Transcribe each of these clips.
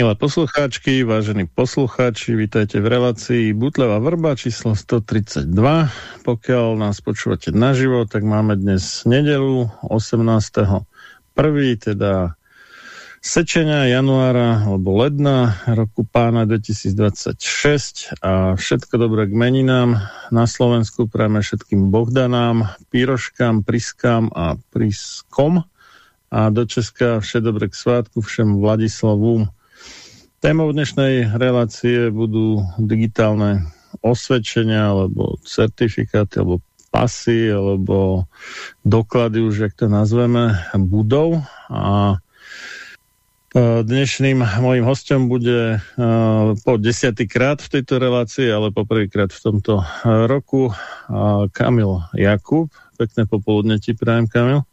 Milé poslucháčky, vážení poslucháči, vítajte v relácii Butleva vrba číslo 132. Pokiaľ nás počúvate naživo, tak máme dnes nedelu 18. 1. teda sečenia januára alebo ledna roku pána 2026 a všetko dobré k meninám. Na Slovensku prajeme všetkým Bohdanám, Píroškám, Priskám a Priskom a do Česka všetko dobré k svátku všem Vladislavům Témou dnešnej relácie budú digitálne osvedčenia alebo certifikáty alebo pasy alebo doklady už, jak to nazveme, budov a e, Dnešným mojím hostom bude uh, po desiatýkrát v tejto relácii, ale po prvýkrát v tomto roku Kamil Jakub. Pekné popoludne ti prajem, Kamil.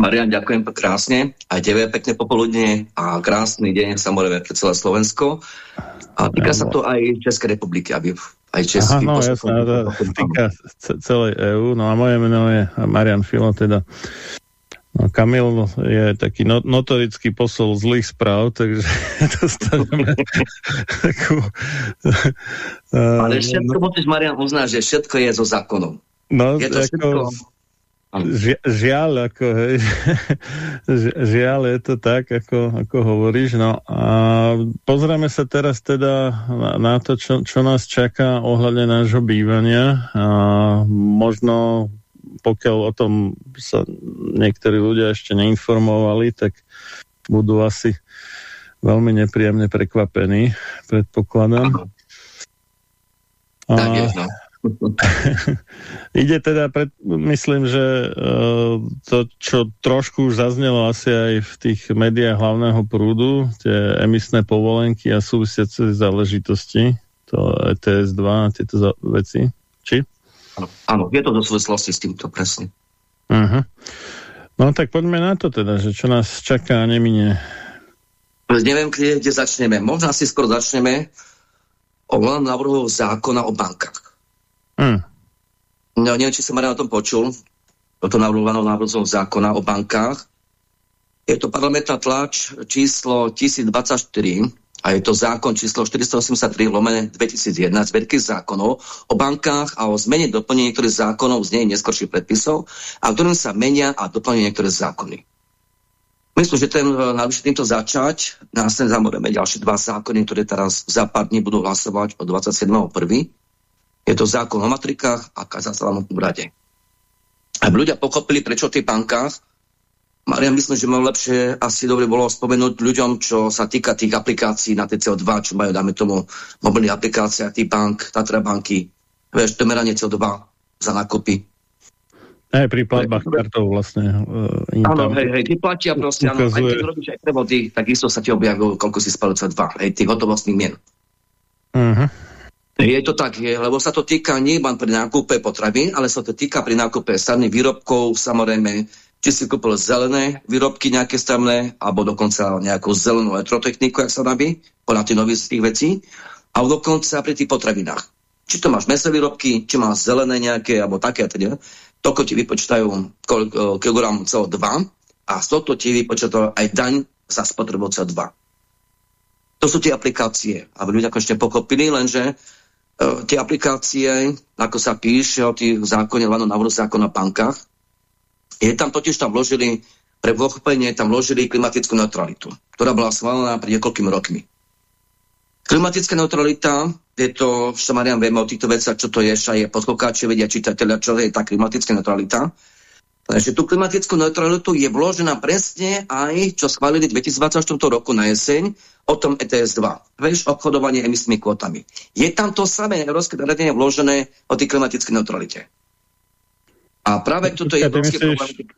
Marian, ďakujem krásne. Aj tebe pekne popoludne a krásny deň samozrejme pre celé Slovensko. A týka sa to aj Českej republiky, aby aj Český... Aha, no jasné, to týka celej EÚ. No a moje meno je Marian Filo, teda No, Kamil je taký no, notorický posol zlých správ, takže dostaneme takú... Ale všetko musíš, Marian, uznať, že všetko je zo zákonom. No, je to ako, všetko Ži, žiaľ, ako, hej, žiaľ je to tak, ako, ako hovoríš. No a pozrieme sa teraz teda na, na to, čo, čo nás čaká ohľadne nášho bývania. A možno pokiaľ o tom sa niektorí ľudia ešte neinformovali, tak budú asi veľmi nepríjemne prekvapení, predpokladám. A, tak je, no. Ide teda, pred, myslím, že uh, to, čo trošku už zaznelo asi aj v tých médiách hlavného prúdu, tie emisné povolenky a súvisiace záležitosti, to ETS 2 a tieto veci, či? Áno, áno, je to do súvislosti s týmto, presne. -huh. No tak poďme na to teda, že čo nás čaká a neminie. Neviem, kde, kde začneme. Možno asi skoro začneme o návrhu zákona o bankách. Hmm. No, neviem, či som na tom počul, toto navrhovanou návrhom zákona o bankách. Je to parlamentná tlač číslo 1024 a je to zákon číslo 483 lomene 2001 zberky zákonov o bankách a o zmene doplnení niektorých zákonov z nej neskorších predpisov a ktorým sa menia a doplňujú niektoré zákony. Myslím, že ten najvyššie týmto začať. Následne zamoreme ďalšie dva zákony, ktoré teraz za pár dní budú hlasovať o 27.1. Je to zákon o matrikách a kazateľnom úrade. Aby ľudia pochopili, prečo v tých bankách, Marian, myslím, že mám lepšie asi dobre bolo spomenúť ľuďom, čo sa týka tých aplikácií na TCO2, čo majú, dáme tomu, mobilných aplikáciách tých bank, Tatra banky, vieš, to meranie CO2 za nákupy. Aj pri platbách kartou vlastne. Uh, áno, hej, hej, ty platia proste, áno, aj keď robíš aj prevody, tak isto sa ti objavilo, koľko si spalil CO2, hej, tých hotovostných mien. Uh mhm. -huh. Je to tak, je, lebo sa to týka nie pri nákupe potravín, ale sa to týka pri nákupe stavných výrobkov, samozrejme, či si kúpil zelené výrobky nejaké stavné, alebo dokonca nejakú zelenú elektrotechniku, jak sa nabí, podľa tých nových vecí, a dokonca pri tých potravinách. Či to máš mesové výrobky, či máš zelené nejaké, alebo také, teda, toko ti vypočítajú kilogram CO2 a z tohto ti vypočítajú aj daň za spotrebu CO2. To sú tie aplikácie, aby ľudia konečne pochopili, lenže E, tie aplikácie, ako sa píše o tých zákone, hlavno návrhu zákona o bankách, je tam totiž tam vložili, pre pochopenie tam vložili klimatickú neutralitu, ktorá bola schválená pred niekoľkými rokmi. Klimatická neutralita, je to, čo Marian vieme o týchto veciach, čo to je, že je podkokáči vedia čitateľa, čo je tá klimatická neutralita. Takže tú klimatickú neutralitu je vložená presne aj, čo schválili v 2024 roku na jeseň, o tom ETS 2. Vieš, obchodovanie emisnými kvotami. Je tam to samé európske nariadenie vložené o tej klimatickej neutralite. A práve toto je európske problém.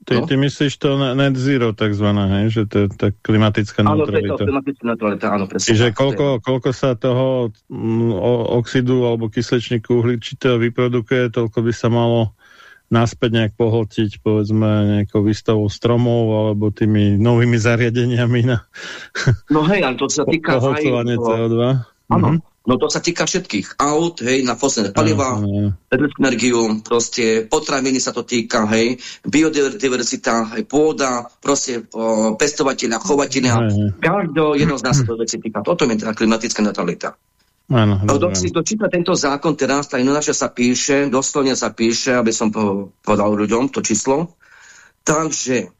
Ty, no? ty myslíš to net zero takzvané, hej? že to je tá klimatická neutralita. Áno, to je klimatická neutralita, áno, presne. Čiže koľko, koľko sa toho mm, oxidu alebo kysličníku uhličitého vyprodukuje, toľko by sa malo naspäť nejak pohltiť, povedzme, nejakou výstavou stromov alebo tými novými zariadeniami na No hej, ale to sa týka aj... CO2. Áno, mhm. No to sa týka všetkých aut, hej, na fosilné paliva, energiu, proste potraviny sa to týka, hej, biodiverzita, hej, pôda, proste o, pestovateľa, chovateľa, každého jedno z nás to veci týka. Toto je teda klimatická neutralita. Áno, no, Kto si dočíta tento zákon teraz, tak ináč sa píše, doslovne sa píše, aby som povedal ľuďom to číslo. Takže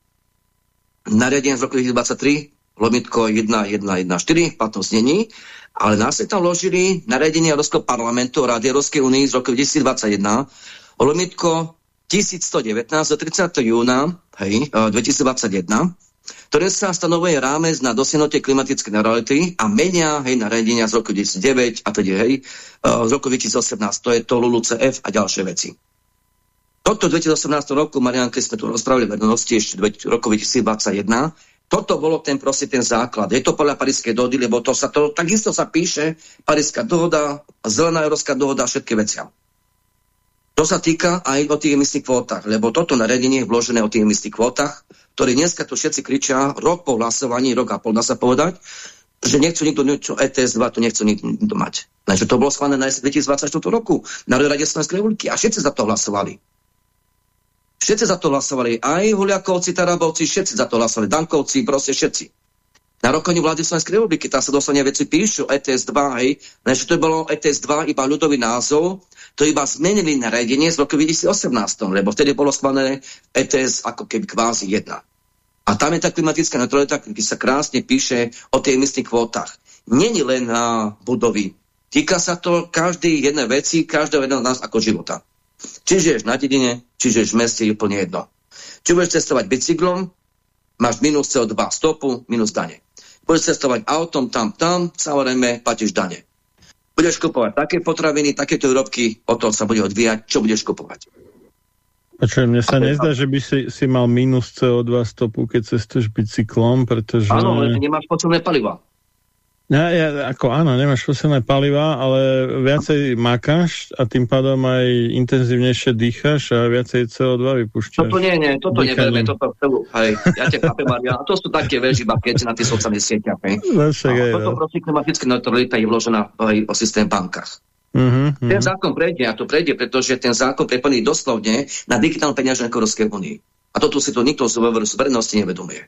nariadenie z roku 2023, lomitko 1114, platnosť není, ale nás sa tam vložili nariadenie Európskeho parlamentu Rady Európskej únie z roku 2021 o limitko 1119 do 30. júna hej, 2021, e, ktoré sa stanovuje rámec na dosiahnutie klimatické neutrality a menia hej, nariadenia z roku 2009 a teda hej, e, z roku 2018, to je to LULUCF a ďalšie veci. Toto 2018 roku, Marian, keď sme tu rozprávali v vernosti ešte roku 2021, toto bolo ten proste ten základ. Je to podľa Parískej dohody, lebo to sa to, takisto sa píše Paríska dohoda, Zelená európska dohoda, všetky veci. To sa týka aj o tých emisných kvótach, lebo toto nariadenie je vložené o tých emisných kvótach, ktoré dneska tu všetci kričia rok po hlasovaní, rok a pol, dá sa povedať, že nechcú nikto niečo ETS 2, to nechcú nikto mať. Lenže to bolo schválené na 2024 roku na Rade Slovenskej republiky a všetci za to hlasovali. Všetci za to hlasovali. Aj Huliakovci, Tarabovci, všetci za to hlasovali. Dankovci, proste všetci. Na rokoni vlády Slovenskej republiky, tam sa doslovne veci píšu, ETS 2, hej, lenže to bolo ETS 2 iba ľudový názov, to iba zmenili naredenie z roku 2018, lebo vtedy bolo schválené ETS ako keby kvázi jedna. A tam je tá klimatická neutralita, kde sa krásne píše o tej emisných kvótach. Není len na budovy. Týka sa to každej jednej veci, každého jedného z nás ako života. Či na dedine, či žiješ v meste, je úplne jedno. Či budeš cestovať bicyklom, máš minus CO2 stopu, minus dane. Budeš cestovať autom tam, tam, samozrejme, platíš dane. Budeš kupovať také potraviny, takéto výrobky, o tom sa bude odvíjať, čo budeš kupovať. Počujem, mne sa nezdá, že by si, si mal minus CO2 stopu, keď cestuješ bicyklom, pretože... Áno, ale nemáš potrebné paliva. Ja, ja, ako áno, nemáš fosilné paliva, ale viacej makáš a tým pádom aj intenzívnejšie dýcháš a viacej CO2 vypúšťaš. Toto nie, nie, toto neberme, toto celú, hej, ja te chápem, Maria, a to sú také veži, keď na tie sociálne sieťa, hej. No, však aj, toto no. prosím, klimatická neutralita je vložená aj o systém bankách. Uh -huh. Ten zákon prejde, a to prejde, pretože ten zákon preplní doslovne na digitálne peniaze Európskej únii. A toto si to nikto z verejnosti nevedomuje.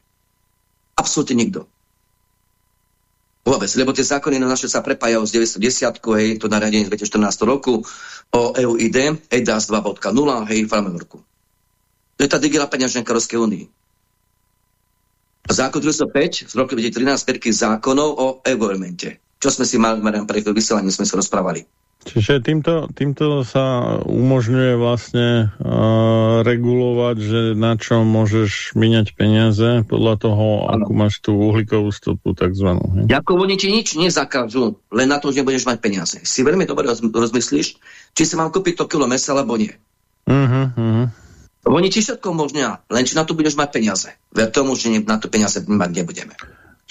Absolutne nikto. Vôbec, lebo tie zákony na naše sa prepájajú z 910, hej, to nariadenie 2014 roku o EUID, EDAS 2.0, hej, frameworku. To je tá digitálna peňaženka Európskej únii. Zákon 205 z roku 2013 perky zákonov o e-governmente. Čo sme si mali, mali pre vysielanie, sme sa rozprávali. Čiže týmto, týmto sa umožňuje vlastne uh, regulovať, že na čo môžeš míňať peniaze podľa toho, ano. akú máš tú uhlíkovú stopu takzvanú. Jako oni ti nič nezakážu, len na to, že nebudeš mať peniaze. Si veľmi dobre roz, rozmyslíš, či sa mám kúpiť to kilo mesa, alebo nie. Uh -huh, uh -huh. Oni ti všetko umožňujú, len či na to budeš mať peniaze. Ver tomu, že na to peniaze mať nebudeme.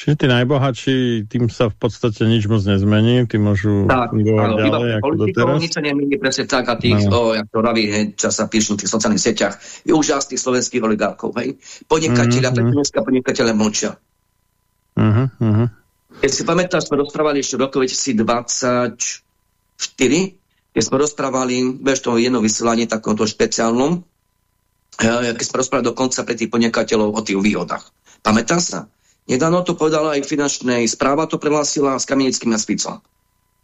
Čiže tí najbohatší, tým sa v podstate nič moc nezmení, tí môžu tak, áno, ďalej ako doteraz. nič sa nemení presne tak a tých, no. o, jak to raví, hej, čo sa píšu v tých sociálnych sieťach, je úžasných slovenských oligárkov, hej. Podnikateľa, mm -hmm. dneska podnikateľe mlčia. Uh -huh. Keď si pamätáš, sme rozprávali ešte v roku 2024, keď sme rozprávali, vieš, to jedno vysielanie takomto špeciálnom, keď sme rozprávali dokonca pre tých podnikateľov o tých výhodách. Pamätá sa? Nedávno to povedala aj finančnej správa, to prehlásila s Kamenickým a Spicom.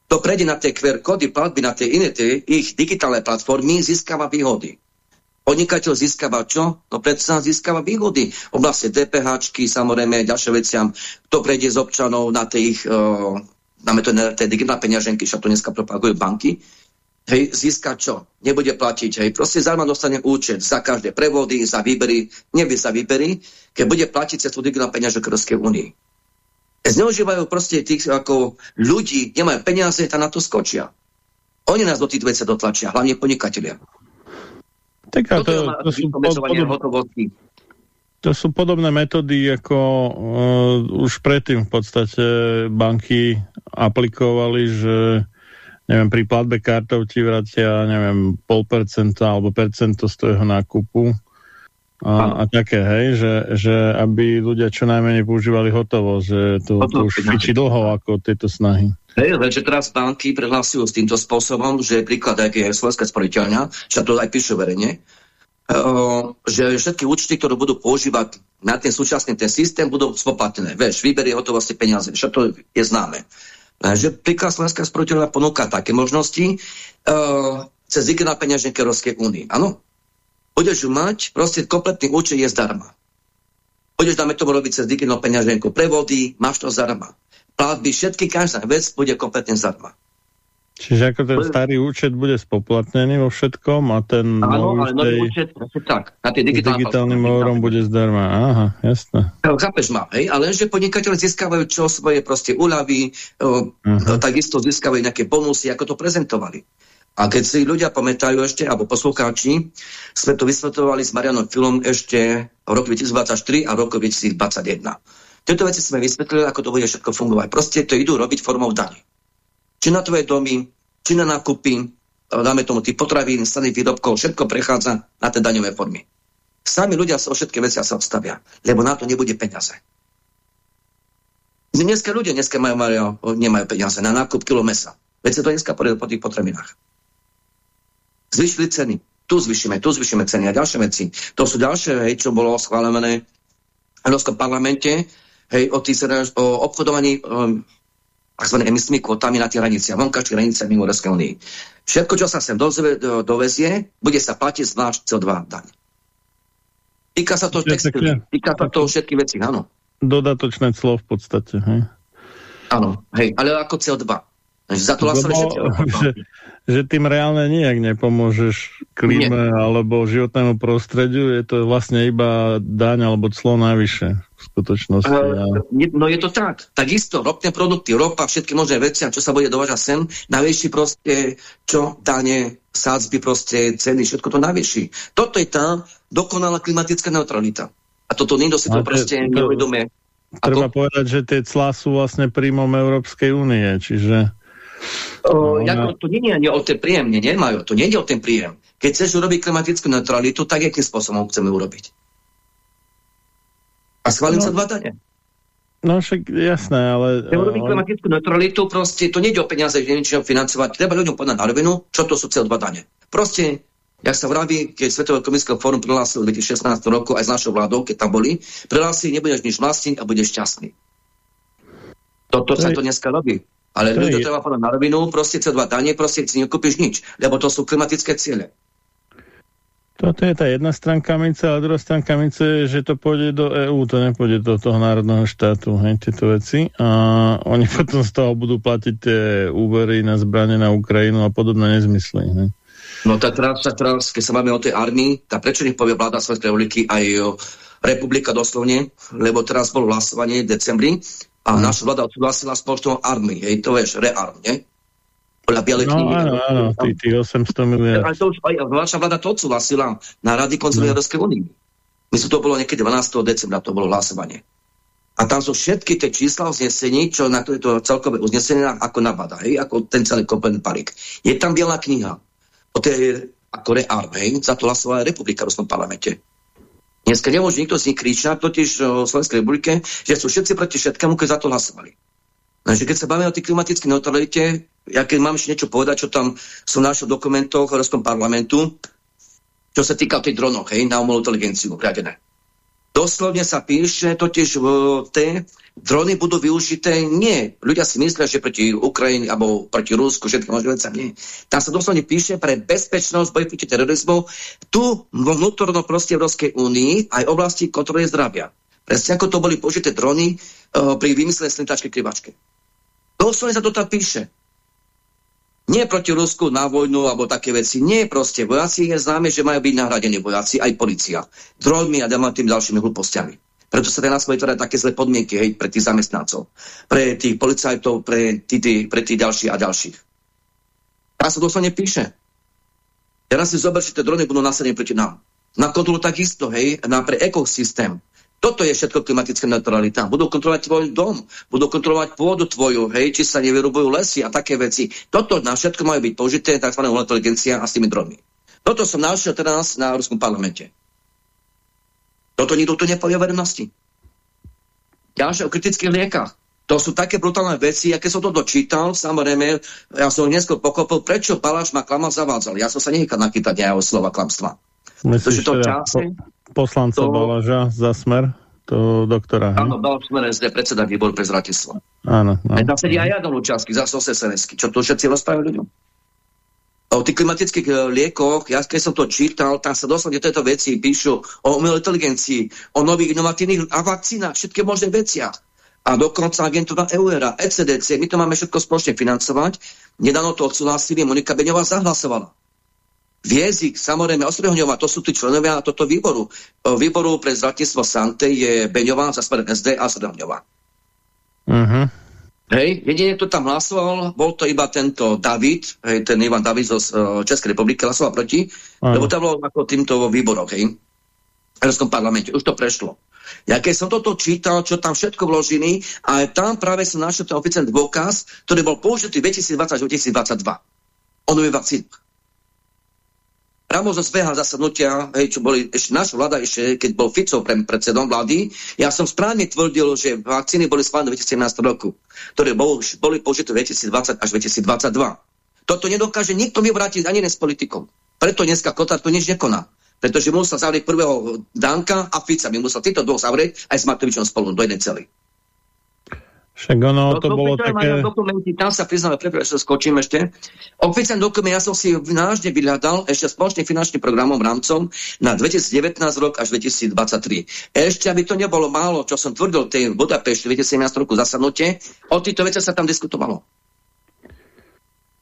To prejde na tie QR kódy, platby na tie iné, tie ich digitálne platformy, získava výhody. Podnikateľ získava čo? No predsa získava výhody. V oblasti DPH, samozrejme, ďalšie veciam. To prejde z občanov na tie ich, uh, dáme to na tie digitálne peňaženky, čo to dneska propagujú banky hej, získa čo? Nebude platiť, hej, proste zárma dostane účet za každé prevody, za výbery, nevie za výbery, keď bude platiť cez tú digitálnu peňaž Európskej únii. Zneužívajú proste tých ako ľudí, nemajú peniaze, tam na to skočia. Oni nás do tých vecí dotlačia, hlavne podnikatelia. Tak a to, to, sú podobné, to sú podobné metódy, ako uh, už predtým v podstate banky aplikovali, že neviem, pri platbe kartou ti vracia, neviem, pol percenta alebo percento z toho nákupu a, a také, hej, že, že aby ľudia čo najmenej používali hotovo, že to, to už fičí dlho ako tieto snahy. Hej, že teraz banky prihlásujú s týmto spôsobom, že príklad, ak je Slovenská sporiteľňa, čo to aj píše verejne, uh, že všetky účty, ktoré budú používať na ten súčasný ten systém, budú spoplatnené. Vieš, výbery hotovosti peniaze, to je známe. Že príklad Slovenská sporiteľňa ponúka také možnosti uh, cez na peňaženke Európskej únie. Áno? Budeš ju mať, proste kompletný účet je zdarma. Budeš, dáme tomu robiť cez digitálnu peňaženku prevody, máš to zdarma platby, všetky, každá vec bude kompletne zdarma. Čiže ako ten starý účet bude spoplatnený vo všetkom a ten Áno, ale nový účet, tak, na tie digitálnym eurom bude zdarma. Aha, jasné. Chápeš ma, hej? Ale že podnikateľe získavajú čo svoje proste úľavy, uh -huh. takisto získavajú nejaké bonusy, ako to prezentovali. A keď si ľudia pamätajú ešte, alebo poslucháči, sme to vysvetovali s Marianom Filom ešte v roku 2023 a v roku 2021. Tieto veci sme vysvetlili, ako to bude všetko fungovať. Proste to idú robiť formou daní. Či na tvoje domy, či na nákupy, dáme tomu tých potravín, staných výrobkov, všetko prechádza na tie daňové formy. Sami ľudia sa o všetky veci sa odstavia, lebo na to nebude peniaze. Dneska ľudia dneska majú, majú, nemajú peniaze na nákup kilo mesa. Veď sa to dneska poriadne po tých potravinách. Zvyšili ceny. Tu zvyšíme, tu zvyšíme ceny a ďalšie veci. To sú ďalšie, hej, čo bolo schválené v Európskom parlamente, hej, o, tých, o obchodovaní um, tzv. emisnými kvotami na tie hranice, vonkajšie hranice mimo Európskej únie. Všetko, čo sa sem dozve, do, dovezie, bude sa platiť zvlášť CO2 daň. Týka sa to textilu, týka sa to všetky veci, áno. Dodatočné clo v podstate, hej? Áno, hej, ale ako CO2. Za to Lebo, že, že tým reálne nijak nepomôžeš klíme Nie. alebo životnému prostrediu, je to vlastne iba daň alebo clo najvyššie v skutočnosti. Uh, no je to tak. Takisto ropné produkty, ropa, všetky možné veci, a čo sa bude dovážať sem, najvyšší proste, čo dane, sádzby proste, ceny, všetko to najvyšší. Toto je tá dokonalá klimatická neutralita. A toto nikto si to proste neuvedomuje. Treba to... povedať, že tie clá sú vlastne príjmom Európskej únie, čiže... O, no, ako, to nie je ani o ten príjem, nie, nemajú, to nie je o ten príjem. Keď chceš urobiť klimatickú neutralitu, tak akým spôsobom chceme urobiť? A schválim no, sa dva dane. No však jasné, ale... Keď urobiť klimatickú neutralitu, proste to nie je o peniaze, že niečo financovať. Treba ľuďom povedať na rovinu, čo to sú CO2 dane. Proste, jak sa vraví, keď Svetové komisské fórum prihlásil v 2016 roku aj s našou vládou, keď tam boli, prihlásil, nebudeš nič vlastniť a budeš šťastný. Toto to sa to dneska robí. Ale to ľudia je... treba povedať na rovinu, proste CO2 dane, proste si nekúpiš nič, lebo to sú klimatické ciele. Toto je tá jedna stránka mince, a druhá stránka mince je, že to pôjde do EÚ, to nepôjde do toho národného štátu, hej, tieto veci. A oni potom z toho budú platiť tie úvery na zbranie na Ukrajinu a podobné nezmysly. Hej. No tak teraz, teraz, keď sa máme o tej armii, tak prečo nech povie vláda Svetskej republiky aj republika doslovne, lebo teraz bolo hlasovanie v decembri a hmm. naša vláda odsúhlasila spoločnou armii, hej, to vieš, rearm, nie? Podľa bielej no, knihy. Áno, áno, tí, tí 800 miliard. Ale to už aj vaša vláda to odsúhlasila na Rady konzulnej no. Európskej únie. Myslím, to bolo niekedy 12. decembra, to bolo hlasovanie. A tam sú všetky tie čísla uznesení, čo na to je to celkové uznesenie, ako nabada, hej, ako ten celý kompletný parík. Je tam biela kniha o tej, ako rearm, hej, za to hlasovala republika v Ruskom parlamente. Dneska nemôže nikto z nich kričať, totiž o Slovenskej republike, že sú všetci proti všetkému, keď za to hlasovali. Takže keď sa bavíme o tej klimatickej neutralite, ja keď mám ešte niečo povedať, čo tam sú v našich dokumentoch v Európskom parlamentu, čo sa týka tej dronov, hej, na umelú inteligenciu riadené. Doslovne sa píše totiž v té, drony budú využité, nie. Ľudia si myslia, že proti Ukrajine alebo proti Rusku, všetko možné veci, nie. Tam sa doslovne píše pre bezpečnosť, boj proti terorizmu, tu vo vnútornom proste Európskej únii aj oblasti kontroly zdravia. Presne ako to boli použité drony uh, pri vymyslenej slitačke krivačke. Doslovne sa to tam píše. Nie proti Rusku na vojnu alebo také veci. Nie proste. Vojaci je známe, že majú byť nahradení vojaci, aj policia. Dronmi a tým ďalšími hlúpostiami. Preto sa teraz vytvárajú také zlé podmienky hej, pre tých zamestnancov, pre tých policajtov, pre tých, pre tých ďalších a ďalších. Teraz sa doslovne píše. Teraz si zober, že tie drony budú nasadené proti nám. Na kontrolu takisto, hej, na pre ekosystém. Toto je všetko klimatická neutralita. Budú kontrolovať tvoj dom, budú kontrolovať pôdu tvoju, hej, či sa nevyrubujú lesy a také veci. Toto na všetko majú byť použité tzv. inteligencia a s tými dronmi. Toto som našiel teraz na Ruskom parlamente. Toto nikto tu nepovie verejnosti. Ďalšie o kritických liekach. To sú také brutálne veci, a keď som to dočítal, samozrejme, ja som neskôr pokopil, prečo Baláš ma klamal zavádzal. Ja som sa nechal nakýtať nejakého slova klamstva. Myslíš to teda čase, poslanca to... Baláža za smer? To doktora. Áno, Baláš smer SD, predseda výboru pre zratistvo. Áno. áno. Tam sedí aj Jadon Lučanský, zase sns Čo to všetci rozprávajú ľuďom? O tých klimatických e, liekoch, ja keď som to čítal, tam sa doslovne tieto veci píšu o umelej inteligencii, o nových inovatívnych a vakcínach, všetky možné veciach a dokonca agentúra EUERA, ECDC, my to máme všetko spoločne financovať. Nedávno to odsúhlasili, Monika Beňová zahlasovala. Viezik, samozrejme, Osprehňová, to sú tí členovia toto výboru. Výboru pre zdravotníctvo Sante je Beňová, za SD a Osprehňová. Uh mhm. -huh. Hej, jedine, kto tam hlasoval, bol to iba tento David, hej, ten Ivan David zo Českej republiky hlasoval proti, -huh. lebo tam bolo ako týmto výboroch, hej, v Európskom parlamente, už to prešlo. Ja keď som toto čítal, čo tam všetko vložili, a tam práve som našiel ten oficiálny dôkaz, ktorý bol použitý 2020-2022. O nových vakcínach. Ramo zo svého zasadnutia, hej, čo boli ešte naša vláda, ešte keď bol Fico pre, predsedom vlády, ja som správne tvrdil, že vakcíny boli schválené v 2017 roku, ktoré bol, boli použité v 2020 až 2022. Toto nedokáže nikto vyvrátiť ani s politikom. Preto dneska Kotar to nič nekoná pretože musel zavrieť prvého Danka a Fica. My musel týchto dvoch zavrieť aj s Matovičom spolu do jednej celý. Však ono, to, to bolo také... Dokumenty, tam sa priznáme, prepáč, skočím ešte. Oficiálny dokument, ja som si nážne vyhľadal ešte spoločným finančným programom rámcom na 2019 rok až 2023. Ešte, aby to nebolo málo, čo som tvrdil tej Budapešti 2017 roku zasadnutie, o týchto veciach sa tam diskutovalo.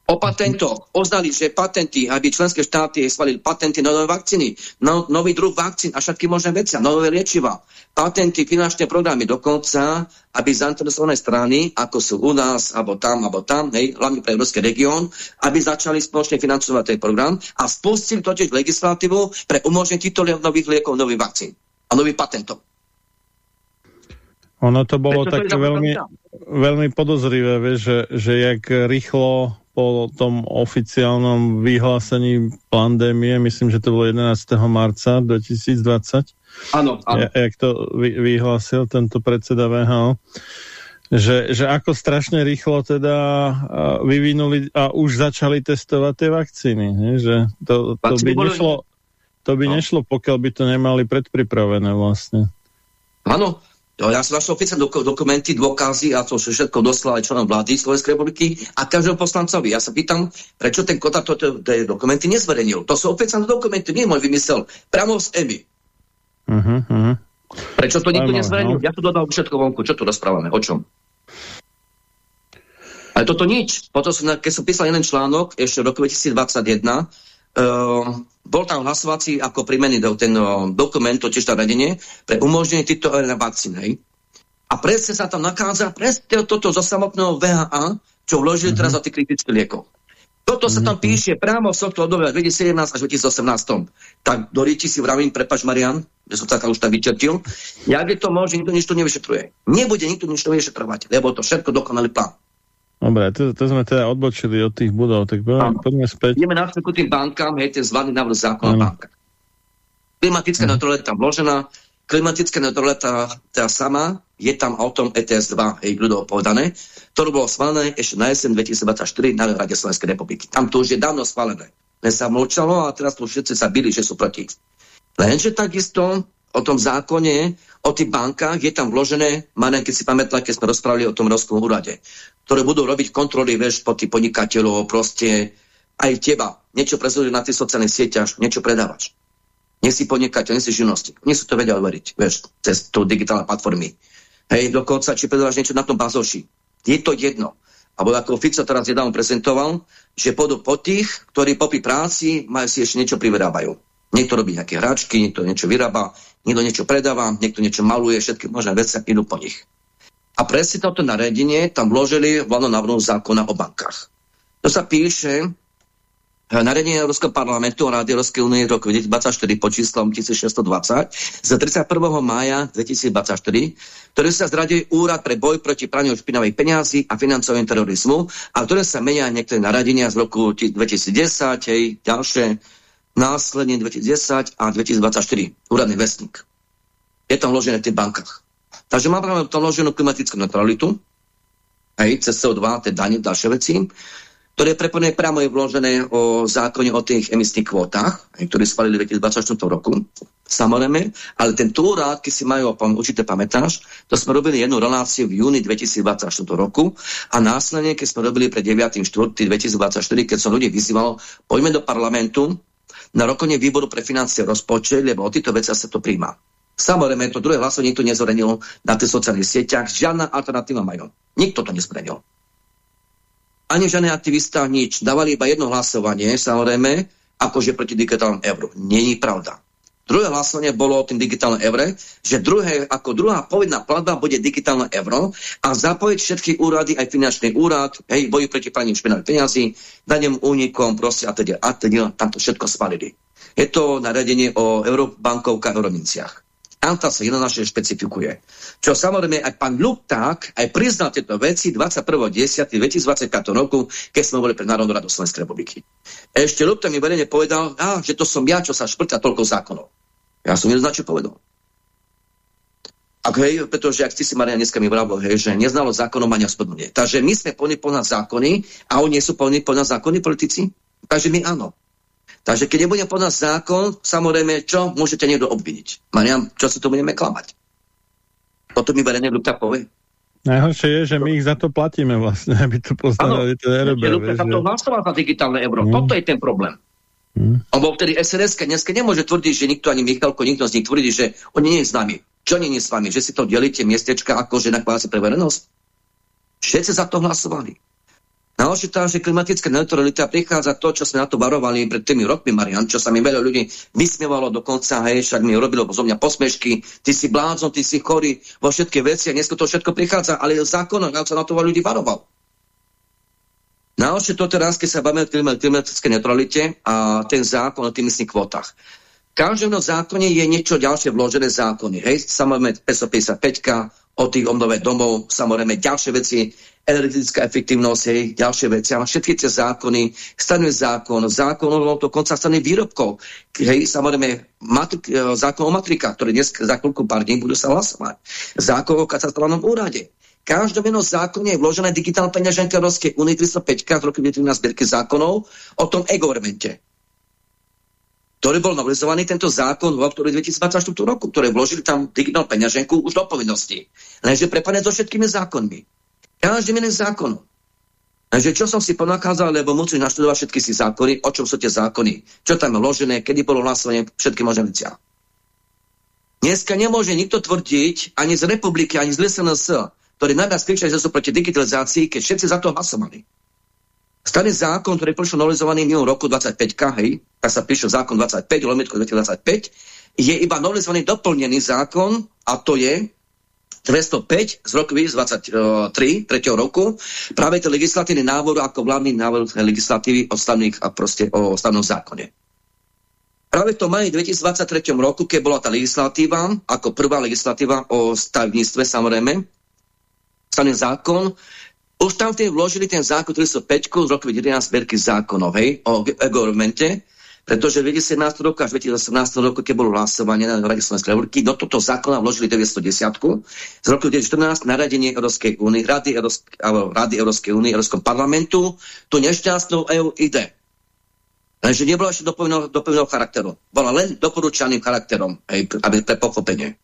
O patentoch oznali, že patenty, aby členské štáty schválili patenty na nové vakcíny, no, nový druh vakcín a všetky možné veci, nové liečiva, patenty, finančné programy, dokonca, aby zainteresované strany, ako sú u nás, alebo tam, alebo tam, hej, hlavne pre Európsky región, aby začali spoločne financovať ten program a spustili totiž legislatívu pre umožnenie týchto nových liekov, nových vakcín a nových patentov. Ono to bolo také veľmi, veľmi podozrivé, vieš, že, že jak rýchlo po tom oficiálnom vyhlásení pandémie, myslím, že to bolo 11. marca 2020. Áno, áno. Jak to vy, vyhlásil tento predseda VHO. Že, že ako strašne rýchlo teda vyvinuli a už začali testovať tie vakcíny. Že to, to by nešlo, to by no. nešlo, pokiaľ by to nemali predpripravené vlastne. Áno, ja som našiel oficiálne dok dokumenty, dôkazy a to všetko doslal aj členom vlády Slovenskej republiky a každého poslancovi. Ja sa pýtam, prečo ten Kota tie dokumenty nezverejnil. To sú oficiálne dokumenty, nie môj vymysel. Pramo z EMI. Uh -huh, uh -huh. Prečo to nikto nezverejnil? No. Ja tu dodal všetko vonku. Čo tu rozprávame? O čom? Ale toto nič. Potom som, keď som písal jeden článok, ešte v roku 2021, uh, bol tam hlasovací ako primený do ten uh, dokument, totiž to radenie, pre umožnenie týchto vakcín. Hej. A presne sa tam nachádza presne toto zo samotného VHA, čo vložili mm -hmm. teraz za tých kritických liekov. Toto sa tam mhm. píše právo v software obdobia 2017 až 2018. Tak do ríti si vravím, prepač Marian, že som sa už tak vyčertil, jak je to možné, nikto nič to nevyšetruje. Nebude nikto nič to vyšetrovať, lebo to všetko dokonalý plán. Dobre, to, to sme teda odbočili od tých budov, tak poďme, poďme späť. Ideme na ku tým bankám, hej, ten zvlány návrh zákona mm. banka. Klimatická mm. neutralita vložená, klimatická neutralita tá sama, je tam o tom ETS 2, hej, ľudovo povedané, ktoré bolo schválené ešte na jeseň 2024 na Rade Slovenskej republiky. Tam to už je dávno schválené. Len sa mlčalo a teraz tu všetci sa byli, že sú proti. Lenže takisto o tom zákone, o tých bankách, je tam vložené, Marian, keď si pamätla, keď sme rozprávali o tom Roskom úrade, ktoré budú robiť kontroly, vieš, po tých podnikateľov, proste aj teba. Niečo prezúdiť na tých sociálnych sieťach, niečo predávaš. Nie si podnikateľ, nie si živnostník. Nie sú to vedia overiť, vieš, cez tú digitálne platformy. Hej, dokonca, či predávaš niečo na tom bazoši. Je to jedno. Alebo ako Fico teraz nedávno prezentoval, že pôjdu po tých, ktorí popri práci majú si ešte niečo priverábajú. Niekto robí nejaké hračky, niekto niečo vyrába, niekto niečo predáva, niekto niečo maluje, všetky možné veci idú po nich. A presne toto naredenie tam vložili vládnu návrhu zákona o bankách. To sa píše eh, Naredenie Európskeho parlamentu a Rády Európskej únie roku 2024 pod číslom 1620 z 31. mája 2024, ktoré sa zradí Úrad pre boj proti praniu špinavej peniazy a financovaniu terorizmu a ktoré sa menia niektoré naradenia z roku 2010, hej, ďalšie, následne 2010 a 2024, úradný vestník. Je tam vložené v tých bankách. Takže máme tam vloženú klimatickú neutralitu, hej, cez CO2, tie dane, ďalšie veci, ktoré prepojené priamo je vložené o zákone o tých emisných kvótach, ktoré spalili v 2024 roku, samozrejme, ale ten úrad, keď si majú, určite pamätáš, to sme robili jednu reláciu v júni 2024 roku a následne, keď sme robili pre 9.4.2024, keď som ľudí vyzýval, poďme do parlamentu na rokovanie výboru pre financie rozpočet, lebo o týchto veciach sa to príjma. Samozrejme, to druhé hlasovanie to nezorenilo na tých sociálnych sieťach, žiadna alternatíva majú. Nikto to nezbrenil ani žiadne aktivista, nič. Dávali iba jedno hlasovanie, samozrejme, akože proti digitálnom euru. Není pravda. Druhé hlasovanie bolo o tým digitálnom evre, že druhé, ako druhá povedná platba bude digitálne euro a zapojiť všetky úrady, aj finančný úrad, hej, boji proti praní špinavých peniazí, daniem únikom, proste a teda, a teda, tam všetko spalili. Je to naradenie o eurobankovkách a eurominciach. Tam sa jednoznačne špecifikuje. Čo samozrejme aj pán Lupták aj priznal tieto veci 21.10.2025 roku, keď sme boli pre Národnú radu Slovenskej republiky. Ešte Lupták mi verejne povedal, á, že to som ja, čo sa šprta toľko zákonov. Ja som jednoznačne povedal. Ak, hej, pretože ak si, Maria, dneska mi vravil, hej, že neznalo zákonom ani ospravedlnenie. Takže my sme plní poznať zákony a oni nie sú plní poznať zákony politici? Takže my áno. Takže keď nebudem podať zákon, samozrejme, čo môžete niekto obviniť? Mariam, čo si to budeme klamať? Potom mi verejne Lukta povie. Najhoršie je, že my ich za to platíme vlastne, aby to poznali. Lukta sa to hlasoval za digitálne euro. Mm. Toto je ten problém. Mm. Lebo vtedy sns dneska nemôže tvrdiť, že nikto ani Michalko, nikto z nich tvrdí, že oni nie je s nami. Čo nie je s vami? Že si to delíte miestečka že na kvázi pre verejnosť? Všetci za to hlasovali. Ďalšie tá, že klimatická neutralita prichádza to, čo sme na to varovali pred tými rokmi, Marian, čo sa mi veľa ľudí vysmievalo dokonca, hej, však mi robilo zo mňa posmešky, ty si blázon, ty si chorý vo všetky veci a dnes to všetko prichádza, ale zákonom, sa na to ľudí varoval. Ďalšie to teraz, keď sa bavíme o klimatickej neutralite a ten zákon o tým myslím kvotách. V každom zákone je niečo ďalšie vložené zákony. Hej, samozrejme 555 o tých obnove domov, samozrejme ďalšie veci, energetická efektivnosť, hej, ďalšie veci, ale všetky tie zákony, stanuje zákon, zákon o to konca stane výrobkov, hej, samozrejme, matrik, e, zákon o matrikách, ktorý dnes za chvíľku pár dní budú sa hlasovať, zákon o katastrálnom úrade. Každom jednom zákone je vložené digitálne peňaženka Európskej únie 305 z roku 2013 zbierky zákonov o tom e-governmente ktorý bol novelizovaný tento zákon v oktobri 2024 roku, ktoré vložili tam digitálnu peňaženku už do povinnosti. Lenže prepadne so všetkými zákonmi. Každý jeden zákon. Takže čo som si ponakázal, lebo musíš naštudovať všetky si zákony, o čom sú tie zákony, čo tam je vložené, kedy bolo hlasovanie, všetky možné veci. Dneska nemôže nikto tvrdiť, ani z republiky, ani z LSNS, ktorí najviac kričali, že sú proti digitalizácii, keď všetci za to hlasovali. Starý zákon, ktorý prišiel novelizovaný minulý roku 25, hej, tak sa píše zákon 25, lomitko 2025, je iba novelizovaný doplnený zákon, a to je 205 z roku 2023, 3. roku, práve ten legislatívny návod ako vládny návod legislatívy o stavných a proste o stavnom zákone. Práve to mají v 2023 roku, keď bola tá legislatíva, ako prvá legislatíva o stavníctve, samozrejme, stavný zákon, už tam tým vložili ten zákon 305 z roku 2011 zberky zákonov, hej, o governmente, pretože v 2017 roku až 2018 roku, keď bolo hlasovanie na Rade Slovenskej republiky, do tohto zákona vložili 910 z roku 2014 naradenie Európskej únie, Rady, Európskej, Rady Európskej únie, Európskom parlamentu, tu nešťastnou EU ide. Lenže nebola ešte dopovinného, charakteru. Bola len doporúčaným charakterom, hej, aby pre pochopenie.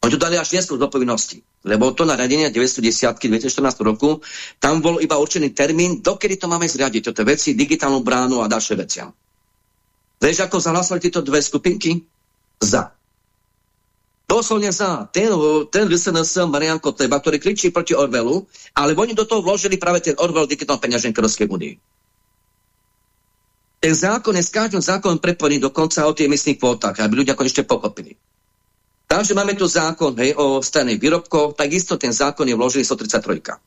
Oni to dali až neskôr do povinnosti. Lebo to naradenie 910 2014 roku, tam bol iba určený termín, dokedy to máme zriadiť, toto veci, digitálnu bránu a ďalšie veci. Vieš, ako zahlasovali tieto dve skupinky? Za. Doslovne za. Ten, ten SNS Marian Kotleba, ktorý kričí proti Orwellu, ale oni do toho vložili práve ten Orwell digitálnu peňaženku Európskej únie. Ten zákon je s každým zákonom prepojený dokonca o tie emisných kvótach, aby ľudia konečne pochopili. Takže máme tu zákon hej, o staných výrobkoch, takisto ten zákon je vložený 133.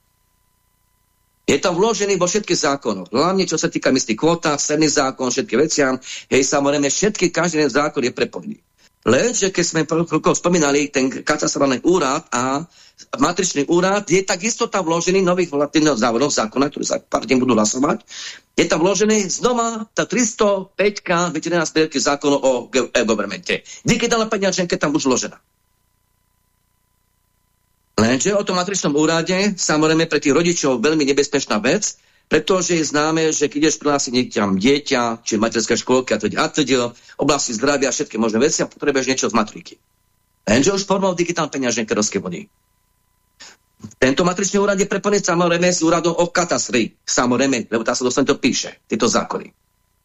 Je tam vložený vo všetkých zákonoch. Hlavne, čo sa týka mistých kvóta, senný zákon, všetky veciam. Hej, samozrejme, všetky, každý ten zákon je prepojený. Lenže keď sme spomínali ten katastrofálny úrad a matričný úrad, je takisto tam vložený nových volatívnych závodov zákona, ktoré sa dní budú hlasovať. Je tam vložený znova tá 305 vytvorená zbierky zákonov o e-governmente. Digitálna peňaženka tam už vložená. Lenže o tom matričnom úrade, samozrejme pre tých rodičov veľmi nebezpečná vec, pretože je známe, že keď ideš prihlásiť niekam dieťa, či materské škôlky a teď, oblasti zdravia, všetky možné veci a potrebuješ niečo z matriky. Lenže už formou digitálnej peňaženky rozkevoní. Tento matričný úrad je prepojený samozrejme s úradom o katastri. Samozrejme, lebo tam sa dostane to píše, tieto zákony.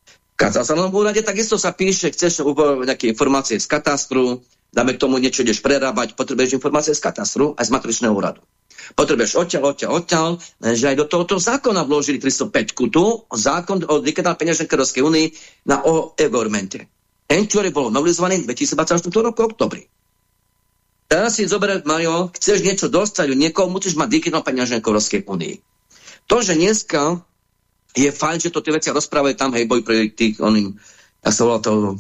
V katastrálnom úrade takisto sa píše, chceš nejaké informácie z katastru, dáme k tomu niečo, ideš prerábať, potrebuješ informácie z katastru aj z matričného úradu. Potrebuješ odtiaľ, odtiaľ, odtiaľ, že aj do tohoto zákona vložili 305 tu, zákon o digitálnej peňaženke Európskej únii na o e-governmente. Ten, ktorý bol novelizovaný v 2024 roku oktobri. Teraz si zober, Mario, chceš niečo dostať od niekoho, musíš mať digitálnu peňaženku Európskej únii. To, že dneska je fajn, že to tie veci rozprávajú tam, hej, boj pre tých, oným, ja sa volá to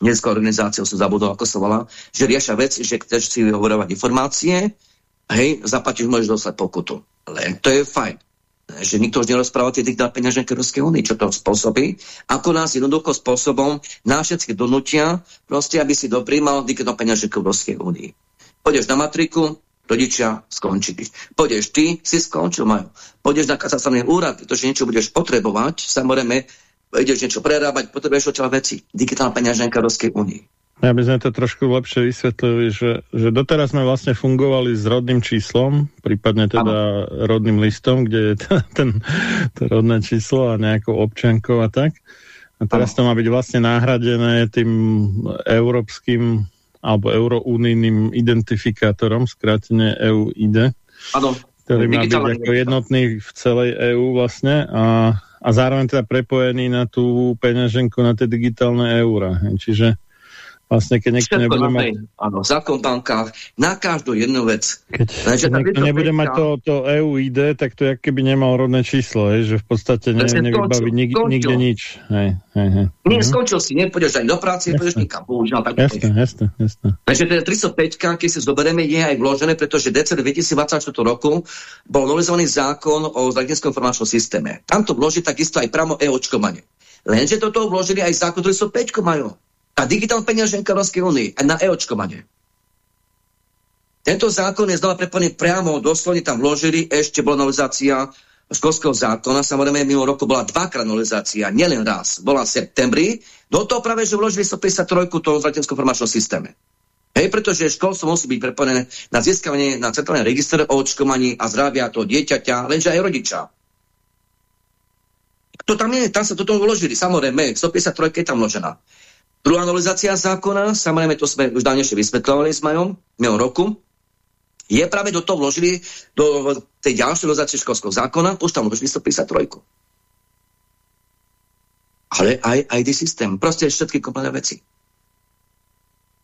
dneska organizácia, som zabudol, ako sa volá, že riešia vec, že chceš si hovorovať informácie, hej, zaplatíš, môžeš dostať pokutu. Len to je fajn. Že nikto už nerozpráva tie digitálne peňaženky Európskej únie, čo to spôsobí, ako nás jednoducho spôsobom nás všetky donutia, proste, aby si doprímal digitálne peňaženky Európskej únii. Pôjdeš na matriku, rodičia skončili. Pôjdeš ty, si skončil, majú. Pôjdeš na katastrálny úrad, pretože niečo budeš potrebovať, samozrejme, ideš niečo prerábať, potrebuješ odtiaľ veci. Digitálna peňaženka Európskej únie. Aby sme to trošku lepšie vysvetlili, že, že doteraz sme vlastne fungovali s rodným číslom, prípadne teda ano. rodným listom, kde je to, ten, to rodné číslo a nejakou občankou a tak. A teraz ano. to má byť vlastne náhradené tým európskym alebo eurounijným identifikátorom, skrátene EUID, ano. ktorý má byť ako jednotný v celej EÚ vlastne a, a zároveň teda prepojený na tú peňaženku, na tie digitálne eurá. Čiže Vlastne, keď niekto nebude mať... Áno, v bankách, na každú jednu vec. Keď Takže, niekto nebude mať to, to EU ID, tak to je keby nemal rodné číslo, hej, že v podstate ne, nevybaví nik, nikde nič. Hej, hej, hej. Nie, mhm. skončil si, nepôjdeš ani do práce, nepôjdeš nikam. Bohužiaľ, tak jasne, jasne, jasne. Takže teda 305, keď si zoberieme, je aj vložené, pretože DC 2024 roku bol novizovaný zákon o zdravotníckom informačnom systéme. Tam to vloží takisto aj pramo e-očkovanie. Lenže toto vložili aj zákon 305 majú a digitálna peňaženka Európskej únie a na e-očkovanie. Tento zákon je znova prepojený priamo, doslovne tam vložili, ešte bola novelizácia školského zákona, samozrejme minulý roku bola dvakrát novelizácia, nielen raz, bola v septembri, do toho práve, že vložili 153 toho zdravotníckého informačnom systéme. Hej, pretože školstvo musí byť prepojené na získavanie na centrálne registre o očkovaní a zdravia toho dieťaťa, lenže aj rodiča. To tam je, tam sa toto vložili, samozrejme, 153 je tam vložená. Druhá novelizácia zákona, samozrejme to sme už dávnejšie vysvetľovali s Majom, minulom roku, je práve do toho vložili, do tej ďalšej novelizácie školského zákona, už tam vložili 153. Ale aj ID systém, proste všetky kompletné veci.